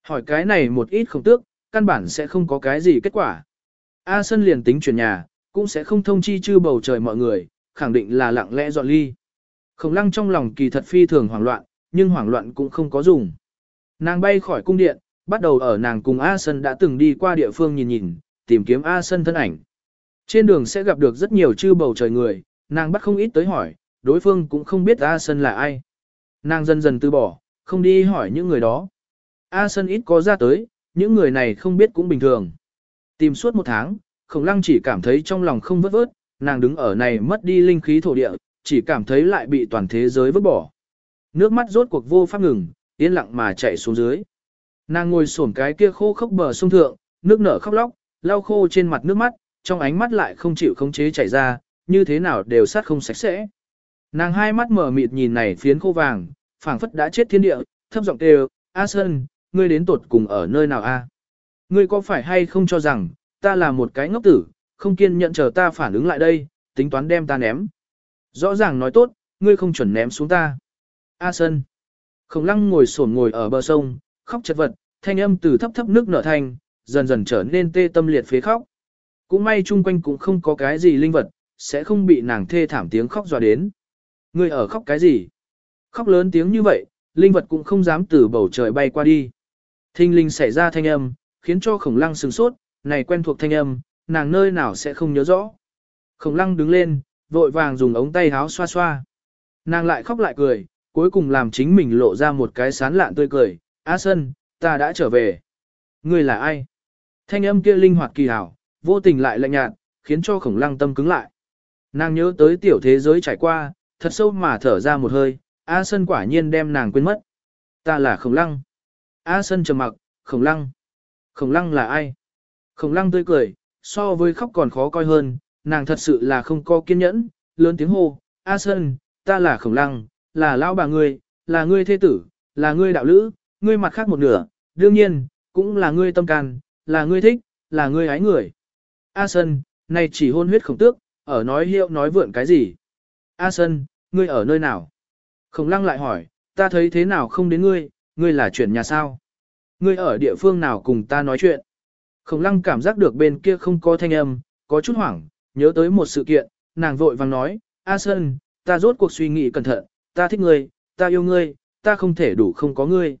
Hỏi cái này một ít không tước, căn bản sẽ không có cái gì kết quả. A sân liền tính chuyển nhà, cũng sẽ không thông chi chư bầu trời mọi người, khẳng định là lặng lẽ dọn ly. Khổng lăng trong lòng kỳ thật phi thường hoảng loạn, nhưng hoảng loạn cũng không có dùng. Nàng bay khỏi cung điện, bắt đầu ở nàng cùng A Sân đã từng đi qua địa phương nhìn nhìn, tìm kiếm A Sân thân ảnh. Trên đường sẽ gặp được rất nhiều chư bầu trời người, nàng bắt không ít tới hỏi, đối phương cũng không biết A Sân là ai. Nàng dần dần từ bỏ, không đi hỏi những người đó. A Sân ít có ra tới, những người này không biết cũng bình thường. Tìm suốt một tháng, khổng lăng chỉ cảm thấy trong lòng không vớt vớt, nàng đứng ở này mất đi linh khí thổ địa, chỉ cảm thấy lại bị toàn thế giới vứt bỏ. Nước mắt rốt cuộc vô pháp ngừng, yên lặng mà chạy xuống dưới. Nàng ngồi xổm cái kia khô khốc bờ sông thượng, nước nở khóc lóc, lau khô trên mặt nước mắt, trong ánh mắt lại không chịu khống chế chảy ra, như thế nào đều sát không sạch sẽ. Nàng hai mắt mở mịt nhìn này phiến khô vàng, phảng phất đã chết thiên địa, thấp giọng kêu, A Sơn, ngươi đến tột cùng ở nơi nào a? Ngươi có phải hay không cho rằng, ta là một cái ngốc tử, không kiên nhận chờ ta phản ứng lại đây, tính toán đem ta ném. Rõ ràng nói tốt, ngươi không chuẩn ném xuống ta. A Sơn. Khổng lăng ngồi sổn ngồi ở bờ sông, khóc chật vật, thanh âm từ thấp thấp nước nở thành, dần dần trở nên tê tâm liệt phế khóc. Cũng may chung quanh cũng không có cái gì linh vật, sẽ không bị nàng thê thảm tiếng khóc dọa đến. Ngươi ở khóc cái gì? Khóc lớn tiếng như vậy, linh vật cũng không dám từ bầu trời bay qua đi. Thinh linh xảy ra thanh âm, khiến cho khổng lăng sừng sốt, này quen thuộc thanh âm, nàng nơi nào sẽ không nhớ rõ. Khổng lăng đứng lên, vội vàng dùng ống tay háo xoa xoa. Nàng lại khóc lại cười, cuối cùng làm chính mình lộ ra một cái sán lạn tươi cười. A Sân, ta đã trở về. Ngươi là ai? Thanh âm kia linh hoạt kỳ hảo, vô tình lại lạnh nhạt, khiến cho khổng lăng tâm cứng lại. Nàng nhớ tới tiểu thế giới trải qua, thật sâu mà thở ra một hơi, A Sân quả nhiên đem nàng quên mất. Ta là khổng lăng. A Sân trầm mặc, khổng lăng. Khổng lăng là ai? Khổng lăng tươi cười, so với khóc còn khó coi hơn, nàng thật sự là không có kiên nhẫn, lớn tiếng hô, A Sân, ta là khổng lăng, là lão bà ngươi, là ngươi thế tử, là ngươi đạo lữ, ngươi mặt khác một nửa, đương nhiên, cũng là ngươi tâm can, là ngươi thích, là ngươi ái người. A Sân, này chỉ hôn huyết khổng tước, ở nói hiệu nói vượn cái gì? A Sân, ngươi ở nơi nào? Khổng lăng lại hỏi, ta thấy thế nào không đến ngươi, ngươi là chuyển nhà sao? Ngươi ở địa phương nào cùng ta nói chuyện? Khổng lăng cảm giác được bên kia không có thanh âm, có chút hoảng, nhớ tới một sự kiện, nàng vội vàng nói, A Sơn, ta rốt cuộc suy nghĩ cẩn thận, ta thích ngươi, ta yêu ngươi, ta không thể đủ không có ngươi.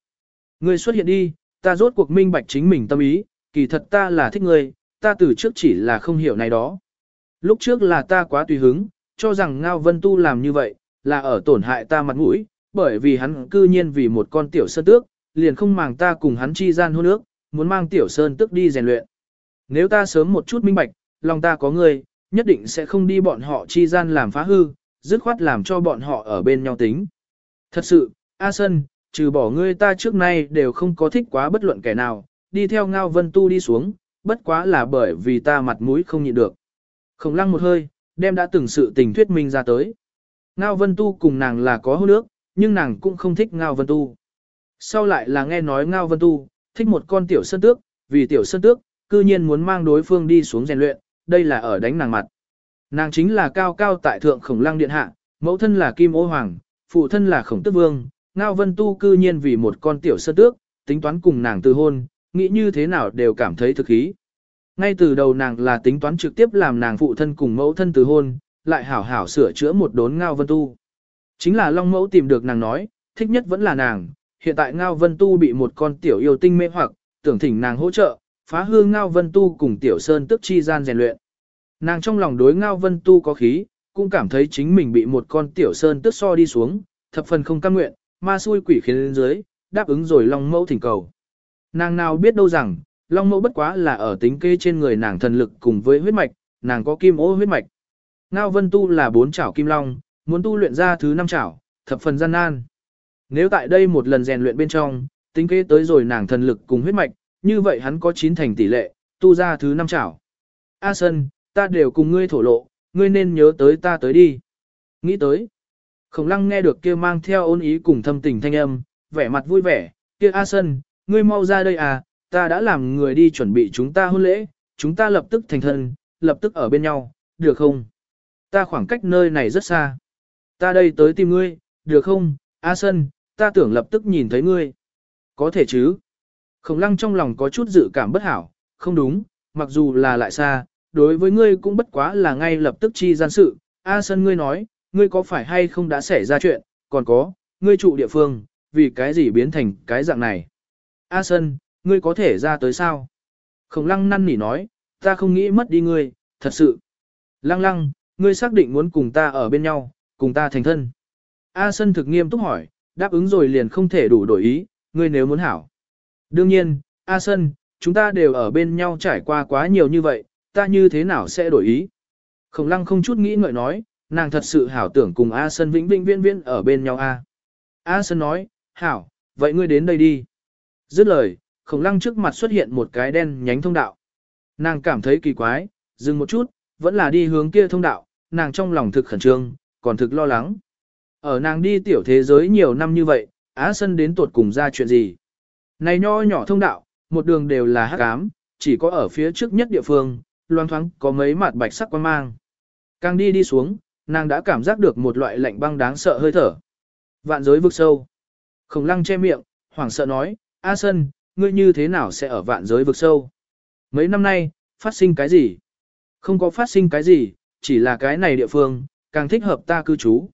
Ngươi xuất hiện đi, ta rốt cuộc minh bạch chính mình tâm ý, kỳ thật ta là thích ngươi, ta từ trước chỉ là không hiểu này đó. Lúc trước là ta quá tùy hứng, cho rằng Ngao Vân Tu làm như vậy, là ở tổn hại ta mặt mũi, bởi vì hắn cư nhiên vì một con tiểu sơn tước, liền không màng ta cùng hắn chi gian hôn ước, muốn mang tiểu sơn tước đi rèn luyện. Nếu ta sớm một chút minh bạch, lòng ta có ngươi, nhất định sẽ không đi bọn họ chi gian làm phá hư, dứt khoát làm cho bọn họ ở bên nhau tính. Thật sự, A Sân, trừ bỏ ngươi ta trước nay đều không có thích quá bất luận kẻ nào, đi theo Ngao Vân Tu đi xuống, bất quá là bởi vì ta mặt mũi không nhịn được. Khổng lăng một hơi, đem đã từng sự tình thuyết minh ra tới. Ngao Vân Tu cùng nàng là có hôn nước, nhưng nàng cũng không thích Ngao Vân Tu. Sau lại là nghe nói Ngao Vân Tu, thích một con tiểu sơn tước, vì tiểu sơn tước, cư nhiên muốn mang đối phương đi xuống rèn luyện, đây là ở đánh nàng mặt. Nàng chính là cao cao tại thượng khổng lăng điện hạ, mẫu thân là kim ô hoàng, phụ thân là khổng tước vương, Ngao Vân Tu cư nhiên vì một con tiểu sơn tước, tính toán cùng nàng từ hôn, nghĩ như thế nào đều cảm thấy thực ý. Ngay từ đầu nàng là tính toán trực tiếp làm nàng phụ thân cùng mẫu thân từ hôn, lại hảo hảo sửa chữa một đốn Ngao Vân Tu. Chính là Long Mẫu tìm được nàng nói, thích nhất vẫn là nàng, hiện tại Ngao Vân Tu bị một con tiểu yêu tinh mê hoặc, tưởng thỉnh nàng hỗ trợ, phá hư Ngao Vân Tu cùng Tiểu Sơn tức chi gian rèn luyện. Nàng trong lòng đối Ngao Vân Tu có khí, cũng cảm thấy chính mình bị một con Tiểu Sơn tức so đi xuống, thập phần không cam nguyện, ma xui quỷ khiến lên dưới, đáp ứng rồi Long Mẫu thỉnh cầu. Nàng nào biết đâu rằng, Long Mẫu bất quá là ở tính kê trên người nàng thần lực cùng với huyết mạch, nàng có kim ô huyết mạch. Ngao Vân Tu là bốn chảo kim long, muốn tu luyện ra thứ năm chảo, thập phần gian nan. Nếu tại đây một lần rèn luyện bên trong, tính kế tới rồi nàng thần lực cùng huyết mạch, như vậy hắn có chín thành tỷ lệ, tu ra thứ năm chảo. A Sân, ta đều cùng ngươi thổ lộ, ngươi nên nhớ tới ta tới đi. Nghĩ tới. Khổng lăng nghe được kia mang theo ôn ý cùng thâm tình thanh âm, vẻ mặt vui vẻ, kia A Sân, ngươi mau ra đây à, ta đã làm người đi chuẩn bị chúng ta hôn lễ, chúng ta lập tức thành thân, lập tức ở bên nhau, được không? Ta khoảng cách nơi này rất xa. Ta đây tới tìm ngươi, được không, A Sân, ta tưởng lập tức nhìn thấy ngươi. Có thể chứ. Khổng lăng trong lòng có chút dự cảm bất hảo, không đúng, mặc dù là lại xa, đối với ngươi cũng bất quá là ngay lập tức chi gian sự. A Sân ngươi nói, ngươi có phải hay không đã xảy ra chuyện, còn có, ngươi trụ địa phương, vì cái gì biến thành cái dạng này. A Sân, ngươi có thể ra tới sao? Khổng lăng năn nỉ nói, ta không nghĩ mất đi ngươi, thật sự. Lăng lăng, ngươi xác định muốn cùng ta ở bên nhau, cùng ta thành thân. A Sân thực nghiêm túc hỏi, đáp ứng rồi liền không thể đủ đổi ý, ngươi nếu muốn hảo. Đương nhiên, A Sân, chúng ta đều ở bên nhau trải qua quá nhiều như vậy, ta như thế nào sẽ đổi ý. Khổng lăng không chút nghĩ ngợi nói, nàng thật sự hảo tưởng cùng A Sân vĩnh vĩnh viễn viễn ở bên nhau A. A Sân nói, hảo, vậy ngươi đến đây đi. Dứt lời, khổng lăng trước mặt xuất hiện một cái đen nhánh thông đạo. Nàng cảm thấy kỳ quái, dừng một chút, vẫn là đi hướng kia thông đạo, nàng trong lòng thực khẩn trương, còn thực lo lắng. Ở nàng đi tiểu thế giới nhiều năm như vậy, Á Sân đến tuột cùng ra chuyện gì? Này nho nhỏ thông đạo, một đường đều là hắc ám, chỉ có ở phía trước nhất địa phương, loang thoáng có mấy mặt bạch sắc quan mang. Càng đi đi xuống, nàng đã cảm giác được một loại lạnh băng đáng sợ hơi thở. Vạn giới vực sâu. Khổng lăng che miệng, hoảng sợ nói, A Sân, ngươi như thế nào sẽ ở vạn giới vực sâu? Mấy năm nay, phát sinh cái gì? Không có phát sinh cái gì, chỉ là cái này địa phương, càng thích hợp ta cư trú.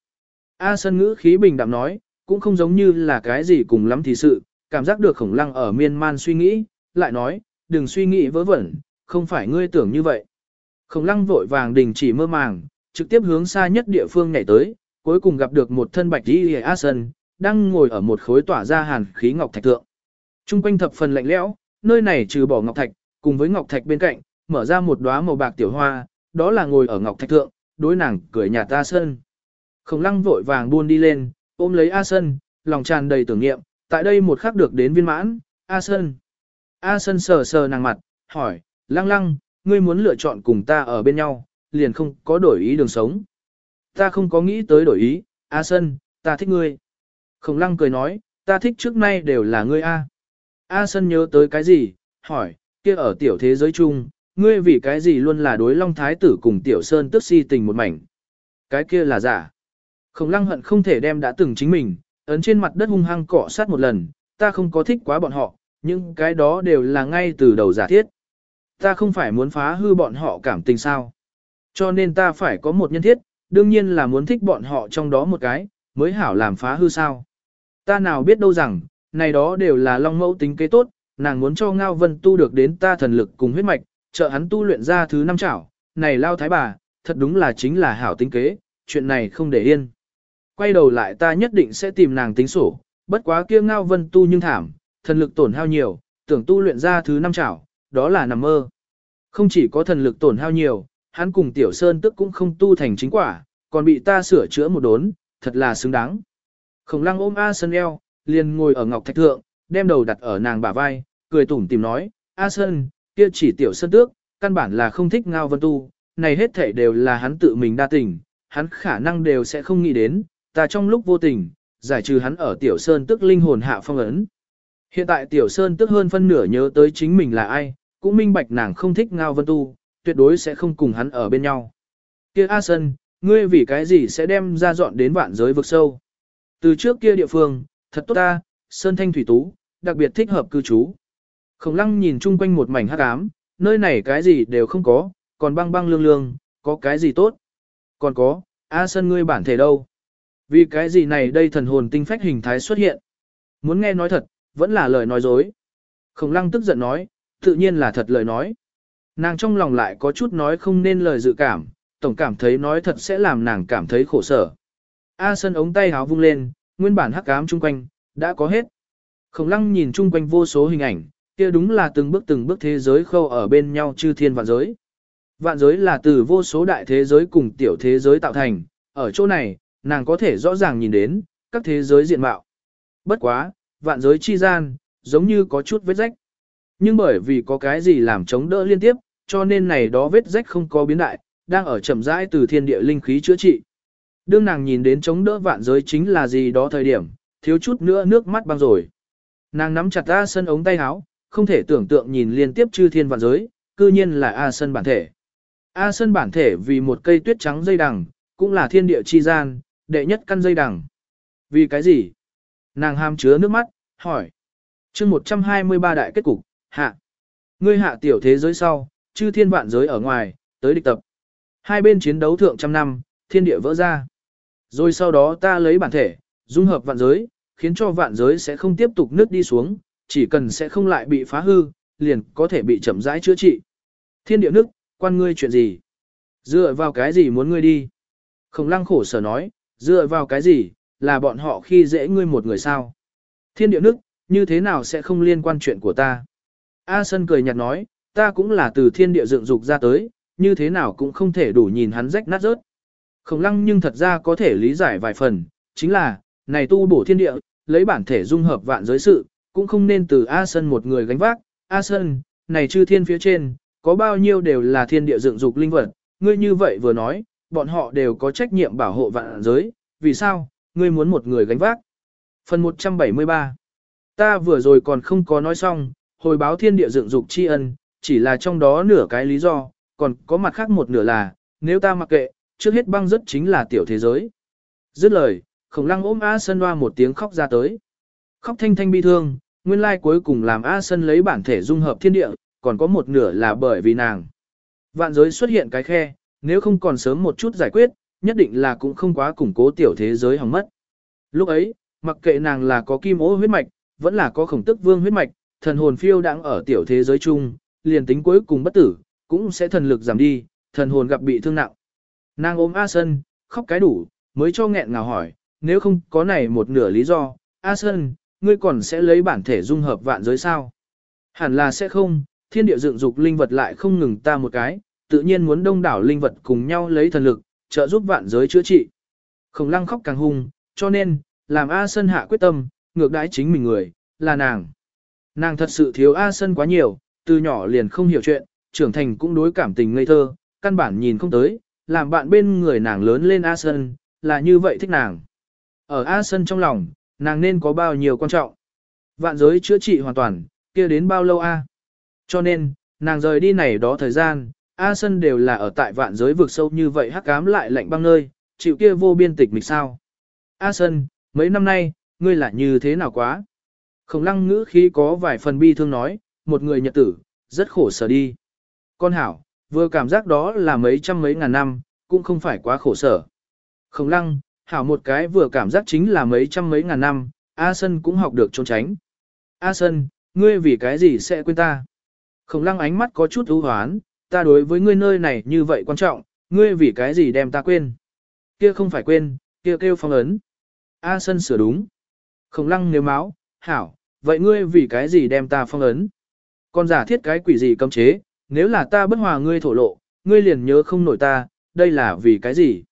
A sân ngữ khí bình đạm nói, cũng không giống như là cái gì cùng lắm thì sự, cảm giác được khổng lăng ở miên man suy nghĩ, lại nói, đừng suy nghĩ vớ vẩn, không phải ngươi tưởng như vậy. Khổng lăng vội vàng đình chỉ mơ màng, trực tiếp hướng xa nhất địa phương nhảy tới, cuối cùng gặp được một thân bạch đi A sân, đang ngồi ở một khối tỏa ra hàn khí ngọc thạch thượng. Trung quanh thập phần lạnh lẽo, nơi này trừ bỏ ngọc thạch, cùng với ngọc thạch bên cạnh, mở ra một đóa màu bạc tiểu hoa, đó là ngồi ở ngọc thạch thượng, đối nàng cười nhà ta Sơn. Khổng lăng vội vàng buôn đi lên, ôm lấy A Sơn, lòng tràn đầy tưởng niệm, tại đây một khắc được đến viên mãn, A Sơn. A Sơn sờ sờ nàng mặt, hỏi, lăng lăng, ngươi muốn lựa chọn cùng ta ở bên nhau, liền không có đổi ý đường sống. Ta không có nghĩ tới đổi ý, A Sơn, ta thích ngươi. Khổng lăng cười nói, ta thích trước nay đều là ngươi A. A Sơn nhớ tới cái gì, hỏi, kia ở tiểu thế giới chung, ngươi vì cái gì luôn là đối Long Thái tử cùng Tiểu Sơn tức si tình một mảnh. Cái kia là giả. Khổng lăng hận không thể đem đã từng chính mình, ấn trên mặt đất hung hăng cọ sát một lần, ta không có thích quá bọn họ, nhưng cái đó đều là ngay từ đầu giả thiết. Ta không phải muốn phá hư bọn họ cảm tình sao. Cho nên ta phải có một nhân thiết, đương nhiên là muốn thích bọn họ trong đó một cái, mới hảo làm phá hư sao. Ta nào biết đâu rằng, này đó đều là long mẫu tính kế tốt, nàng muốn cho Ngao Vân tu được đến ta thần lực cùng huyết mạch, trợ hắn tu luyện ra thứ năm chảo, này lao thái bà, thật đúng là chính là hảo tính kế, chuyện này không để yên. Quay đầu lại ta nhất định sẽ tìm nàng tính sổ, bất quá kia Ngao Vân tu nhưng thảm, thần lực tổn hao nhiều, tưởng tu luyện ra thứ năm chảo, đó là nằm mơ. Không chỉ có thần lực tổn hao nhiều, hắn cùng Tiểu Sơn tức cũng không tu thành chính quả, còn bị ta sửa chữa một đốn, thật là xứng đáng. Khổng lăng ôm A Sơn eo, liền ngồi ở ngọc thạch thượng, đem đầu đặt ở nàng bả vai, cười tủm tìm nói, A Sơn, kia chỉ tiểu sơn tước, căn bản là không thích ngao vân tu, này hết thể đều là hắn tự mình đa tình, hắn khả năng đều sẽ không nghĩ đến, ta trong lúc vô tình, giải trừ hắn ở tiểu sơn tức linh hồn hạ phong ấn. Hiện tại tiểu sơn tức hơn phân nửa nhớ tới chính mình là ai, cũng minh bạch nàng không thích ngao vân tu, tuyệt đối sẽ không cùng hắn ở bên nhau. Kia A Sơn, ngươi vì cái gì sẽ đem ra dọn đến vạn giới vực sâu? Từ trước kia địa phương, thật tốt ta, Sơn Thanh Thủy Tú, đặc biệt thích hợp cư trú. Khổng lăng nhìn chung quanh một mảnh hắc ám, nơi này cái gì đều không có, còn băng băng lương lương, có cái gì tốt? Còn có, A sân ngươi bản thể đâu? Vì cái gì này đây thần hồn tinh phách hình thái xuất hiện? Muốn nghe nói thật, vẫn là lời nói dối. Khổng lăng tức giận nói, tự nhiên là thật lời nói. Nàng trong lòng lại có chút nói không nên lời dự cảm, tổng cảm thấy nói thật sẽ làm nàng cảm thấy khổ sở. A sân ống tay háo vung lên, nguyên bản hắc ám chung quanh, đã có hết. Khổng lăng nhìn chung quanh vô số hình ảnh, kia đúng là từng bước từng bước thế giới khâu ở bên nhau chư thiên vạn giới. Vạn giới là từ vô số đại thế giới cùng tiểu thế giới tạo thành, ở chỗ này, nàng có thể rõ ràng nhìn đến, các thế giới diện mạo. Bất quá, vạn giới chi gian, giống như có chút vết rách. Nhưng bởi vì có cái gì làm chống đỡ liên tiếp, cho nên này đó vết rách không có biến đại, đang ở chậm rãi từ thiên địa linh khí chữa trị. Đương nàng nhìn đến chống đỡ vạn giới chính là gì đó thời điểm, thiếu chút nữa nước mắt băng rồi. Nàng nắm chặt a sân ống tay áo, không thể tưởng tượng nhìn liên tiếp chư thiên vạn giới, cư nhiên là A Sân bản thể. A Sân bản thể vì một cây tuyết trắng dây đằng, cũng là thiên địa chi gian, đệ nhất căn dây đằng. Vì cái gì? Nàng ham chứa nước mắt, hỏi. chương 123 đại kết cục, hạ. Ngươi hạ tiểu thế giới sau, chư thiên vạn giới ở ngoài, tới địch tập. Hai bên chiến đấu thượng trăm năm, thiên địa vỡ ra. Rồi sau đó ta lấy bản thể, dung hợp vạn giới, khiến cho vạn giới sẽ không tiếp tục nứt đi xuống, chỉ cần sẽ không lại bị phá hư, liền có thể bị chậm rãi chữa trị. Thiên địa nước, quan ngươi chuyện gì? Dựa vào cái gì muốn ngươi đi? Khổng lăng khổ sở nói, dựa vào cái gì, là bọn họ khi dễ ngươi một người sao? Thiên địa nước, như thế nào sẽ không liên quan chuyện của ta? A Sân cười nhạt nói, ta cũng là từ thiên địa dựng dục ra tới, như thế nào cũng không thể đủ nhìn hắn rách nát rớt. Khổng lăng nhưng thật ra có thể lý giải vài phần, chính là, này tu bổ thiên địa, lấy bản thể dung hợp vạn giới sự, cũng không nên từ A sơn một người gánh vác. A sơn này chư thiên phía trên, có bao nhiêu đều là thiên địa dựng dục linh vật, ngươi như vậy vừa nói, bọn họ đều có trách nhiệm bảo hộ vạn giới, vì sao, ngươi muốn một người gánh vác. Phần 173 Ta vừa rồi còn không có nói xong, hồi báo thiên địa dựng dục tri ân, chỉ là trong đó nửa cái lý do, còn có mặt khác một nửa là, nếu ta mặc kệ, trước hết băng rất chính là tiểu thế giới. Dứt lời, khổng lăng ôm A Sân Hoa một tiếng khóc ra tới. Khóc thanh thanh bi thương, nguyên lai cuối cùng làm A Sân lấy bản thể dung hợp thiên địa, còn có một nửa là bởi vì nàng. Vạn giới xuất hiện cái khe, nếu không còn sớm một chút giải quyết, nhất định là cũng không quá củng cố tiểu thế giới hỏng mất. Lúc ấy, mặc kệ nàng là có kim ố huyết mạch, vẫn là có khổng tức vương huyết mạch, thần hồn phiêu đang ở tiểu thế giới chung, liền tính cuối cùng bất tử, cũng sẽ thần lực giảm đi, thần hồn gặp bị thương nặng. Nàng ôm A Sân, khóc cái đủ, mới cho nghẹn ngào hỏi, nếu không có này một nửa lý do, A Sân, ngươi còn sẽ lấy bản thể dung hợp vạn giới sao? Hẳn là sẽ không, thiên địa dựng dục linh vật lại không ngừng ta một cái, tự nhiên muốn đông đảo linh vật cùng nhau lấy thần lực, trợ giúp vạn giới chữa trị. Khổng lăng khóc càng hung, cho nên, làm A Sân hạ quyết tâm, ngược đãi chính mình người, là nàng. Nàng thật sự thiếu A Sân quá nhiều, từ nhỏ liền không hiểu chuyện, trưởng thành cũng đối cảm tình ngây thơ, căn bản nhìn không tới, làm bạn bên người nàng lớn lên A Sân, là như vậy thích nàng. Ở A Sân trong lòng, nàng nên có bao nhiêu quan trọng. Vạn giới chữa trị hoàn toàn, kia đến bao lâu A. Cho nên, nàng rời đi này đó thời gian, A Sân đều là ở tại vạn giới vực sâu như vậy hắc cám lại lạnh băng nơi, chịu kia vô biên tịch mịch sao. A Sân, mấy năm nay, ngươi là như thế nào quá? Khổng lăng ngữ khí có vài phần bi thương nói, một người nhật tử, rất khổ sở đi. Con hảo, vừa cảm giác đó là mấy trăm mấy ngàn năm, cũng không phải quá khổ sở. Khổng lăng, hảo một cái vừa cảm giác chính là mấy trăm mấy ngàn năm, A Sân cũng học được trốn tránh. A Sân, ngươi vì cái gì sẽ quên ta? Khổng lăng ánh mắt có chút ưu hoán, ta đối với ngươi nơi này như vậy quan trọng, ngươi vì cái gì đem ta quên? Kia không phải quên, kia kêu phong ấn. A Sân sửa đúng. Khổng lăng nếu máu, hảo, vậy ngươi vì cái gì đem ta phong ấn? Còn giả thiết cái quỷ gì cấm chế, nếu là ta bất hòa ngươi thổ lộ, ngươi liền nhớ không nổi ta, đây là vì cái gì?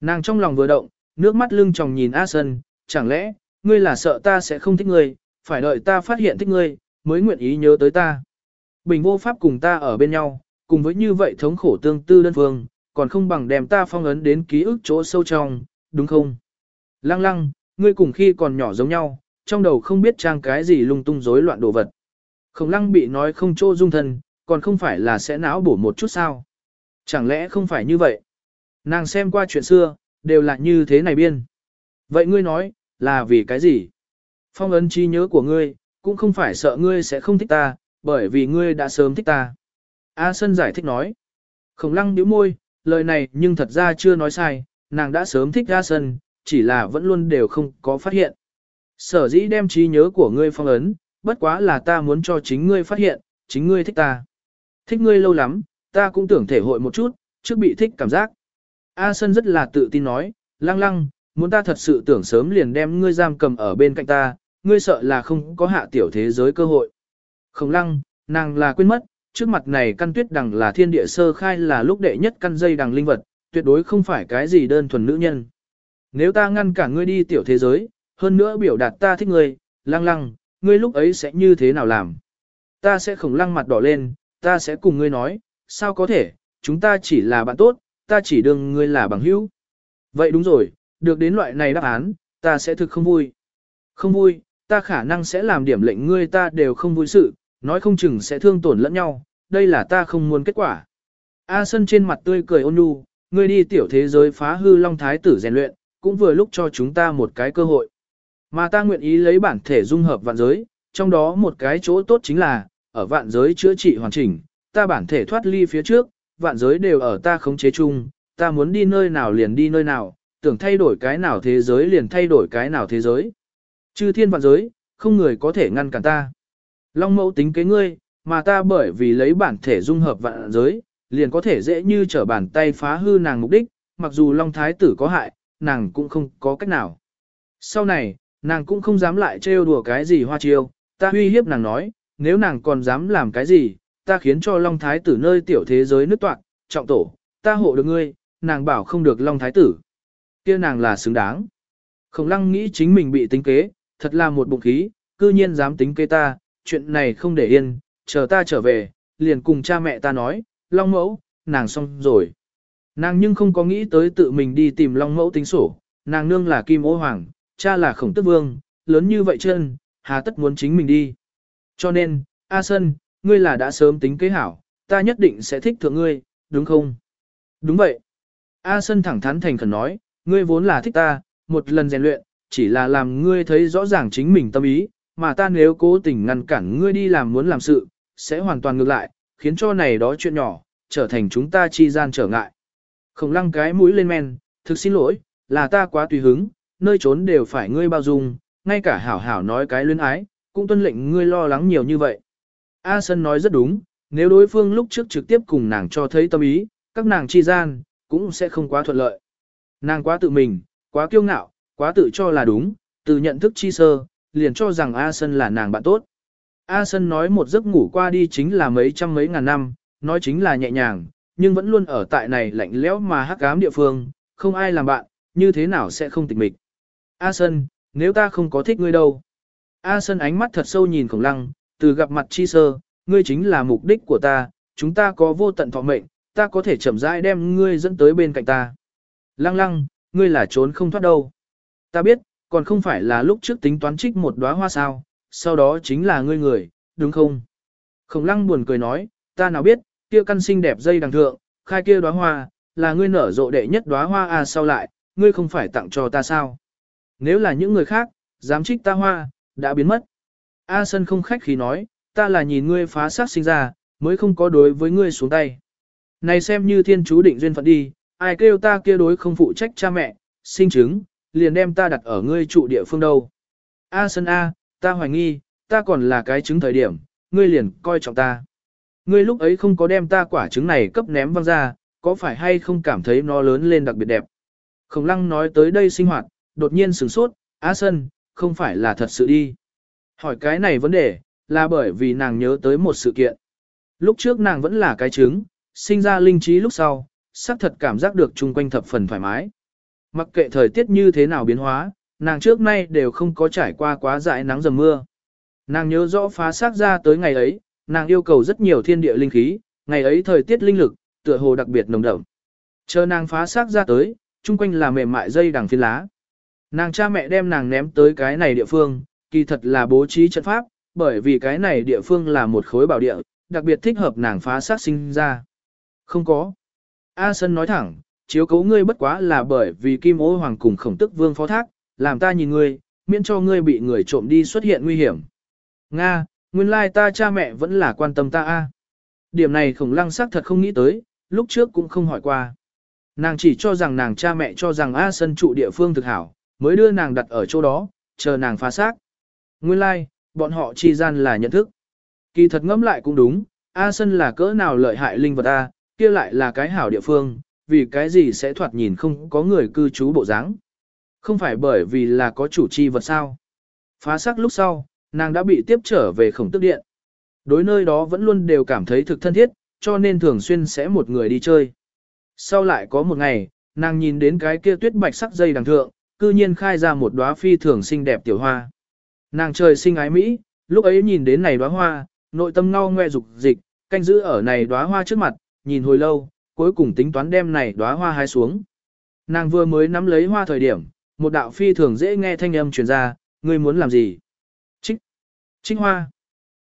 Nàng trong lòng vừa động, nước mắt lưng tròng nhìn A Sân, chẳng lẽ, ngươi là sợ ta sẽ không thích ngươi, phải đợi ta phát hiện thích ngươi, mới nguyện ý nhớ tới ta. Bình vô pháp cùng ta ở bên nhau, cùng với như vậy thống khổ tương tư đơn phương, còn không bằng đem ta phong ấn đến ký ức chỗ sâu trong, đúng không? Lăng lăng, ngươi cùng khi còn nhỏ giống nhau, trong đầu không biết trang cái gì lung tung rối loạn đồ vật. Khổng lăng bị nói không chỗ dung thân, còn không phải là sẽ não bổ một chút sao? Chẳng lẽ không phải như vậy? Nàng xem qua chuyện xưa, đều là như thế này biên. Vậy ngươi nói, là vì cái gì? Phong ấn trí nhớ của ngươi, cũng không phải sợ ngươi sẽ không thích ta, bởi vì ngươi đã sớm thích ta. A Sân giải thích nói. Khổng lăng nhíu môi, lời này nhưng thật ra chưa nói sai, nàng đã sớm thích A Sân, chỉ là vẫn luôn đều không có phát hiện. Sở dĩ đem trí nhớ của ngươi phong ấn, bất quá là ta muốn cho chính ngươi phát hiện, chính ngươi thích ta. Thích ngươi lâu lắm, ta cũng tưởng thể hội một chút, trước bị thích cảm giác. A Sân rất là tự tin nói, lăng lăng, muốn ta thật sự tưởng sớm liền đem ngươi giam cầm ở bên cạnh ta, ngươi sợ là không có hạ tiểu thế giới cơ hội. Không lăng, nàng là quên mất, trước mặt này căn tuyết đằng là thiên địa sơ khai là lúc đệ nhất căn dây đằng linh vật, tuyệt đối không phải cái gì đơn thuần nữ nhân. Nếu ta ngăn cả ngươi đi tiểu thế giới, hơn nữa biểu đạt ta thích ngươi, lăng lăng, ngươi lúc ấy sẽ như thế nào làm? Ta sẽ khổng lăng mặt đỏ lên, ta sẽ cùng ngươi nói, sao có thể, chúng ta chỉ là bạn tốt, ta chỉ đương ngươi là bằng hữu. Vậy đúng rồi, được đến loại này đáp án, ta sẽ thực không vui. Không vui, ta khả năng sẽ làm điểm lệnh ngươi ta đều không vui sự, nói không chừng sẽ thương tổn lẫn nhau, đây là ta không muốn kết quả. A Sân trên mặt tươi cười ôn nhu, ngươi đi tiểu thế giới phá hư long thái tử rèn luyện, cũng vừa lúc cho chúng ta một cái cơ hội. Mà ta nguyện ý lấy bản thể dung hợp vạn giới, trong đó một cái chỗ tốt chính là, ở vạn giới chữa trị hoàn chỉnh, ta bản thể thoát ly phía trước, vạn giới đều ở ta khống chế chung, ta muốn đi nơi nào liền đi nơi nào, tưởng thay đổi cái nào thế giới liền thay đổi cái nào thế giới. Chư thiên vạn giới, không người có thể ngăn cản ta. Long mẫu tính kế ngươi, mà ta bởi vì lấy bản thể dung hợp vạn giới, liền có thể dễ như trở bàn tay phá hư nàng mục đích, mặc dù Long Thái tử có hại, nàng cũng không có cách nào. Sau này, nàng cũng không dám lại trêu đùa cái gì hoa chiêu, ta uy hiếp nàng nói, nếu nàng còn dám làm cái gì, ta khiến cho Long Thái tử nơi tiểu thế giới nứt toạn, trọng tổ, ta hộ được ngươi, nàng bảo không được Long Thái tử. kia nàng là xứng đáng. Khổng lăng nghĩ chính mình bị tính kế, thật là một bụng khí, cư nhiên dám tính kế ta, chuyện này không để yên, chờ ta trở về, liền cùng cha mẹ ta nói, Long Mẫu, nàng xong rồi. Nàng nhưng không có nghĩ tới tự mình đi tìm Long Mẫu tính sổ, nàng nương là Kim Ô Hoàng, cha là Khổng Tức Vương, lớn như vậy chân, hà tất muốn chính mình đi. Cho nên, A Sân, ngươi là đã sớm tính kế hảo, ta nhất định sẽ thích thượng ngươi, đúng không? Đúng vậy. A Sân thẳng thắn thành khẩn nói, ngươi vốn là thích ta, một lần rèn luyện, chỉ là làm ngươi thấy rõ ràng chính mình tâm ý, mà ta nếu cố tình ngăn cản ngươi đi làm muốn làm sự, sẽ hoàn toàn ngược lại, khiến cho này đó chuyện nhỏ, trở thành chúng ta chi gian trở ngại. Khổng lăng cái mũi lên men, thực xin lỗi, là ta quá tùy hứng, nơi trốn đều phải ngươi bao dung, ngay cả hảo hảo nói cái luyến ái, cũng tuân lệnh ngươi lo lắng nhiều như vậy. A Sân nói rất đúng, nếu đối phương lúc trước trực tiếp cùng nàng cho thấy tâm ý, các nàng chi gian, cũng sẽ không quá thuận lợi. Nàng quá tự mình, quá kiêu ngạo, quá tự cho là đúng, từ nhận thức chi sơ, liền cho rằng A Sân là nàng bạn tốt. A Sân nói một giấc ngủ qua đi chính là mấy trăm mấy ngàn năm, nói chính là nhẹ nhàng, nhưng vẫn luôn ở tại này lạnh lẽo mà hắc ám địa phương, không ai làm bạn, như thế nào sẽ không tịch mịch. A Sân, nếu ta không có thích ngươi đâu. A Sân ánh mắt thật sâu nhìn khổng lăng, từ gặp mặt chi sơ, ngươi chính là mục đích của ta, chúng ta có vô tận thọ mệnh, ta có thể chậm rãi đem ngươi dẫn tới bên cạnh ta. Lăng lăng, ngươi là trốn không thoát đâu. Ta biết, còn không phải là lúc trước tính toán trích một đóa hoa sao, sau đó chính là ngươi người, đúng không? Khổng lăng buồn cười nói, ta nào biết, kia căn xinh đẹp dây đằng thượng, khai kia đóa hoa, là ngươi nở rộ đệ nhất đóa hoa à sau lại, ngươi không phải tặng cho ta sao? Nếu là những người khác, dám trích ta hoa, đã biến mất. A Sân không khách khí nói, ta là nhìn ngươi phá sát sinh ra, mới không có đối với ngươi xuống tay. Này xem như thiên chú định duyên phận đi, ai kêu ta kia đối không phụ trách cha mẹ, sinh chứng, liền đem ta đặt ở ngươi trụ địa phương đâu. A Sân A, ta hoài nghi, ta còn là cái chứng thời điểm, ngươi liền coi trọng ta. Ngươi lúc ấy không có đem ta quả trứng này cấp ném văng ra, có phải hay không cảm thấy nó lớn lên đặc biệt đẹp. Khổng lăng nói tới đây sinh hoạt, đột nhiên sửng sốt, A sân, không phải là thật sự đi. Hỏi cái này vấn đề, là bởi vì nàng nhớ tới một sự kiện. Lúc trước nàng vẫn là cái trứng, sinh ra linh trí lúc sau, xác thật cảm giác được chung quanh thập phần thoải mái. Mặc kệ thời tiết như thế nào biến hóa, nàng trước nay đều không có trải qua quá dại nắng dầm mưa. Nàng nhớ rõ phá xác ra tới ngày ấy, nàng yêu cầu rất nhiều thiên địa linh khí, ngày ấy thời tiết linh lực, tựa hồ đặc biệt nồng đậm. Chờ nàng phá xác ra tới, chung quanh là mềm mại dây đằng phiến lá. Nàng cha mẹ đem nàng ném tới cái này địa phương, kỳ thật là bố trí trận pháp, bởi vì cái này địa phương là một khối bảo địa, đặc biệt thích hợp nàng phá sát sinh ra. Không có. A Sân nói thẳng, chiếu cấu ngươi bất quá là bởi vì Kim Ô Hoàng cùng khổng tức vương phó thác, làm ta nhìn ngươi, miễn cho ngươi bị người trộm đi xuất hiện nguy hiểm. Nga, nguyên lai ta cha mẹ vẫn là quan tâm ta a. Điểm này khổng lăng sắc thật không nghĩ tới, lúc trước cũng không hỏi qua. Nàng chỉ cho rằng nàng cha mẹ cho rằng A sân trụ địa phương thực hảo, mới đưa nàng đặt ở chỗ đó, chờ nàng phá xác. Nguyên lai, bọn họ chi gian là nhận thức. Kỳ thật ngẫm lại cũng đúng, A sân là cỡ nào lợi hại linh vật A, kia lại là cái hảo địa phương, vì cái gì sẽ thoạt nhìn không có người cư trú bộ dáng. Không phải bởi vì là có chủ chi vật sao. Phá xác lúc sau, nàng đã bị tiếp trở về khổng tức điện. Đối nơi đó vẫn luôn đều cảm thấy thực thân thiết, cho nên thường xuyên sẽ một người đi chơi. Sau lại có một ngày, nàng nhìn đến cái kia tuyết bạch sắc dây đằng thượng, cư nhiên khai ra một đóa phi thường xinh đẹp tiểu hoa. Nàng trời sinh ái Mỹ, lúc ấy nhìn đến này đóa hoa, nội tâm ngao ngoe dục dịch, canh giữ ở này đóa hoa trước mặt, nhìn hồi lâu, cuối cùng tính toán đem này đóa hoa hái xuống. Nàng vừa mới nắm lấy hoa thời điểm, một đạo phi thường dễ nghe thanh âm truyền ra, ngươi muốn làm gì? Trích! Trích hoa!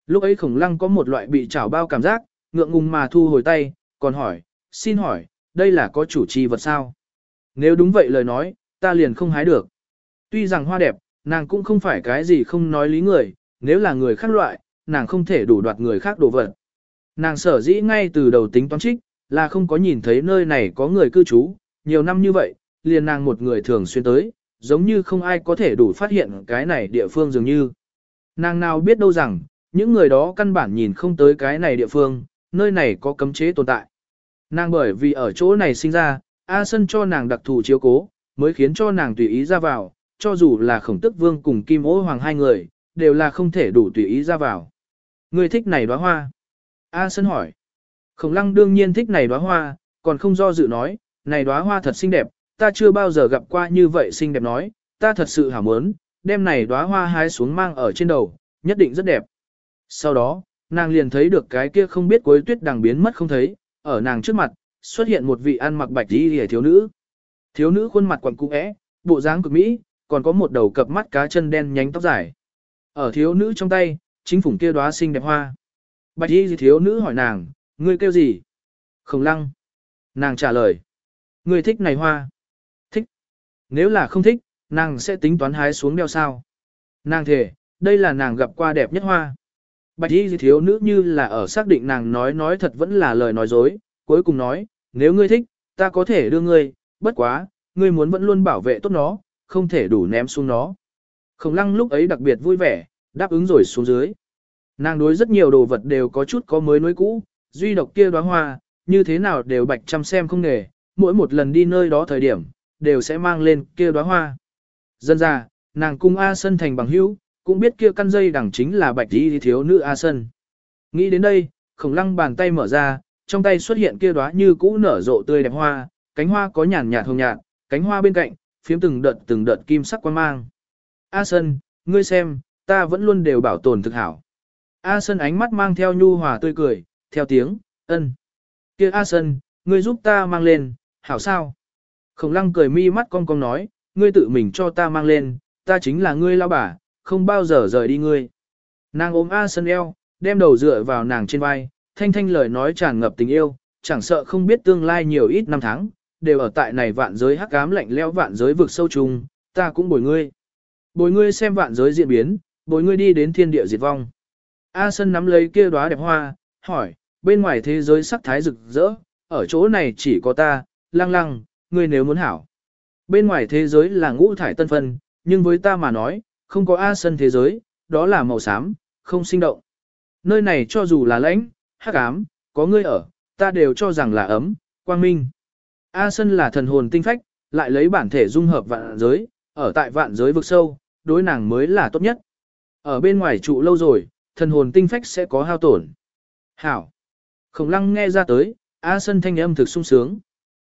Lúc ấy khổng lăng có một loại bị chảo bao cảm giác, ngượng ngùng mà thu hồi tay, còn hỏi, xin hỏi, đây là có chủ trì vật sao? Nếu đúng vậy lời nói, ta liền không hái được. Tuy rằng hoa đẹp, nàng cũng không phải cái gì không nói lý người, nếu là người khác loại, nàng không thể đủ đoạt người khác đồ vật. Nàng sở dĩ ngay từ đầu tính toán trích, là không có nhìn thấy nơi này có người cư trú, nhiều năm như vậy, liền nàng một người thường xuyên tới, giống như không ai có thể đủ phát hiện cái này địa phương dường như. Nàng nào biết đâu rằng, những người đó căn bản nhìn không tới cái này địa phương, nơi này có cấm chế tồn tại. Nàng bởi vì ở chỗ này sinh ra, A Sân cho nàng đặc thù chiếu cố, mới khiến cho nàng tùy ý ra vào, cho dù là khổng tức vương cùng kim ô hoàng hai người, đều là không thể đủ tùy ý ra vào. Người thích này đóa hoa? A Sơn hỏi. Khổng lăng đương nhiên thích này đóa hoa, còn không do dự nói, này đóa hoa thật xinh đẹp, ta chưa bao giờ gặp qua như vậy xinh đẹp nói, ta thật sự hảo muốn, đem này đóa hoa hái xuống mang ở trên đầu, nhất định rất đẹp. Sau đó, nàng liền thấy được cái kia không biết cuối tuyết đằng biến mất không thấy, ở nàng trước mặt, xuất hiện một vị ăn mặc bạch đi hề thiếu nữ. Thiếu nữ khuôn mặt quặn cũ é, bộ dáng cực mỹ, còn có một đầu cặp mắt cá chân đen nhánh tóc dài. Ở thiếu nữ trong tay, chính phủng kia đóa xinh đẹp hoa. Bạch y thiếu nữ hỏi nàng, ngươi kêu gì? Khổng lăng. Nàng trả lời. Ngươi thích này hoa. Thích. Nếu là không thích, nàng sẽ tính toán hái xuống đeo sao. Nàng thề, đây là nàng gặp qua đẹp nhất hoa. Bạch y thiếu nữ như là ở xác định nàng nói nói thật vẫn là lời nói dối, cuối cùng nói, nếu ngươi thích, ta có thể đưa ngươi, bất quá, ngươi muốn vẫn luôn bảo vệ tốt nó, không thể đủ ném xuống nó. Khổng lăng lúc ấy đặc biệt vui vẻ, đáp ứng rồi xuống dưới. Nàng đối rất nhiều đồ vật đều có chút có mới nối cũ, duy độc kia đóa hoa, như thế nào đều bạch chăm xem không nghề, mỗi một lần đi nơi đó thời điểm, đều sẽ mang lên kia đóa hoa. Dân ra, nàng cung A Sân thành bằng hữu, cũng biết kia căn dây đằng chính là bạch đi thiếu nữ A Sân. Nghĩ đến đây, khổng lăng bàn tay mở ra, trong tay xuất hiện kia đóa như cũ nở rộ tươi đẹp hoa, cánh hoa có nhàn nhạt hồng nhạt, cánh hoa bên cạnh, phiếm từng đợt từng đợt kim sắc quan mang. A Sân, ngươi xem, ta vẫn luôn đều bảo tồn thực hảo. A Sân ánh mắt mang theo nhu hòa tươi cười, theo tiếng, ân. kia A Sân, ngươi giúp ta mang lên, hảo sao? Khổng lăng cười mi mắt cong cong nói, ngươi tự mình cho ta mang lên, ta chính là ngươi lao bà, không bao giờ rời đi ngươi. Nàng ôm A Sân eo, đem đầu dựa vào nàng trên vai, thanh thanh lời nói tràn ngập tình yêu, chẳng sợ không biết tương lai nhiều ít năm tháng, đều ở tại này vạn giới hắc ám lạnh lẽo vạn giới vực sâu trùng, ta cũng bồi ngươi. Bồi ngươi xem vạn giới diễn biến, bồi ngươi đi đến thiên địa diệt vong. A Sân nắm lấy kia đóa đẹp hoa, hỏi, bên ngoài thế giới sắc thái rực rỡ, ở chỗ này chỉ có ta, lăng lăng, ngươi nếu muốn hảo. Bên ngoài thế giới là ngũ thải tân phân, nhưng với ta mà nói, không có A Sân thế giới, đó là màu xám, không sinh động. Nơi này cho dù là lãnh, hắc ám, có ngươi ở, ta đều cho rằng là ấm, quang minh. A Sân là thần hồn tinh phách, lại lấy bản thể dung hợp vạn giới, ở tại vạn giới vực sâu, đối nàng mới là tốt nhất. Ở bên ngoài trụ lâu rồi, thần hồn tinh phách sẽ có hao tổn. Hảo. Khổng lăng nghe ra tới, A Sân thanh âm thực sung sướng.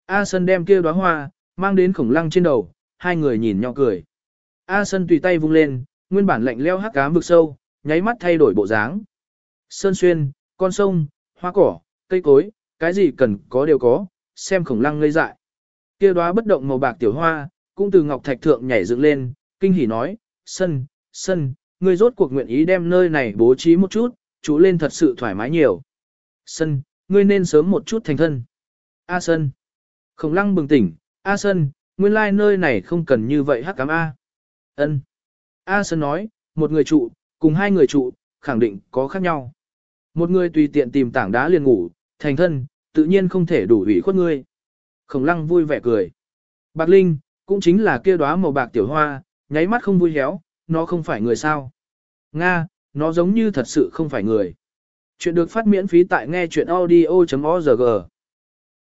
A Sân đem kia đóa hoa, mang đến khổng lăng trên đầu, hai người nhìn nhau cười. A Sân tùy tay vung lên, nguyên bản lạnh leo hắc ám vực sâu, nháy mắt thay đổi bộ dáng. Sơn xuyên, con sông, hoa cỏ, cây cối, cái gì cần có đều có, xem khổng lăng ngây dại. Kia đóa bất động màu bạc tiểu hoa, cũng từ ngọc thạch thượng nhảy dựng lên, kinh hỉ nói, sân, sân, ngươi rốt cuộc nguyện ý đem nơi này bố trí một chút, chú lên thật sự thoải mái nhiều. Sân, ngươi nên sớm một chút thành thân. A sân. Khổng lăng bừng tỉnh, A sân, nguyên lai like nơi này không cần như vậy hắc cám A. ân A sân nói, một người trụ, cùng hai người trụ, khẳng định có khác nhau. Một người tùy tiện tìm tảng đá liền ngủ, thành thân, tự nhiên không thể đủ ủy khuất ngươi. Khổng lăng vui vẻ cười. Bạc Linh, cũng chính là kia đóa màu bạc tiểu hoa, nháy mắt không vui héo, nó không phải người sao. Nga, nó giống như thật sự không phải người. Chuyện được phát miễn phí tại nghe chuyện audio.org.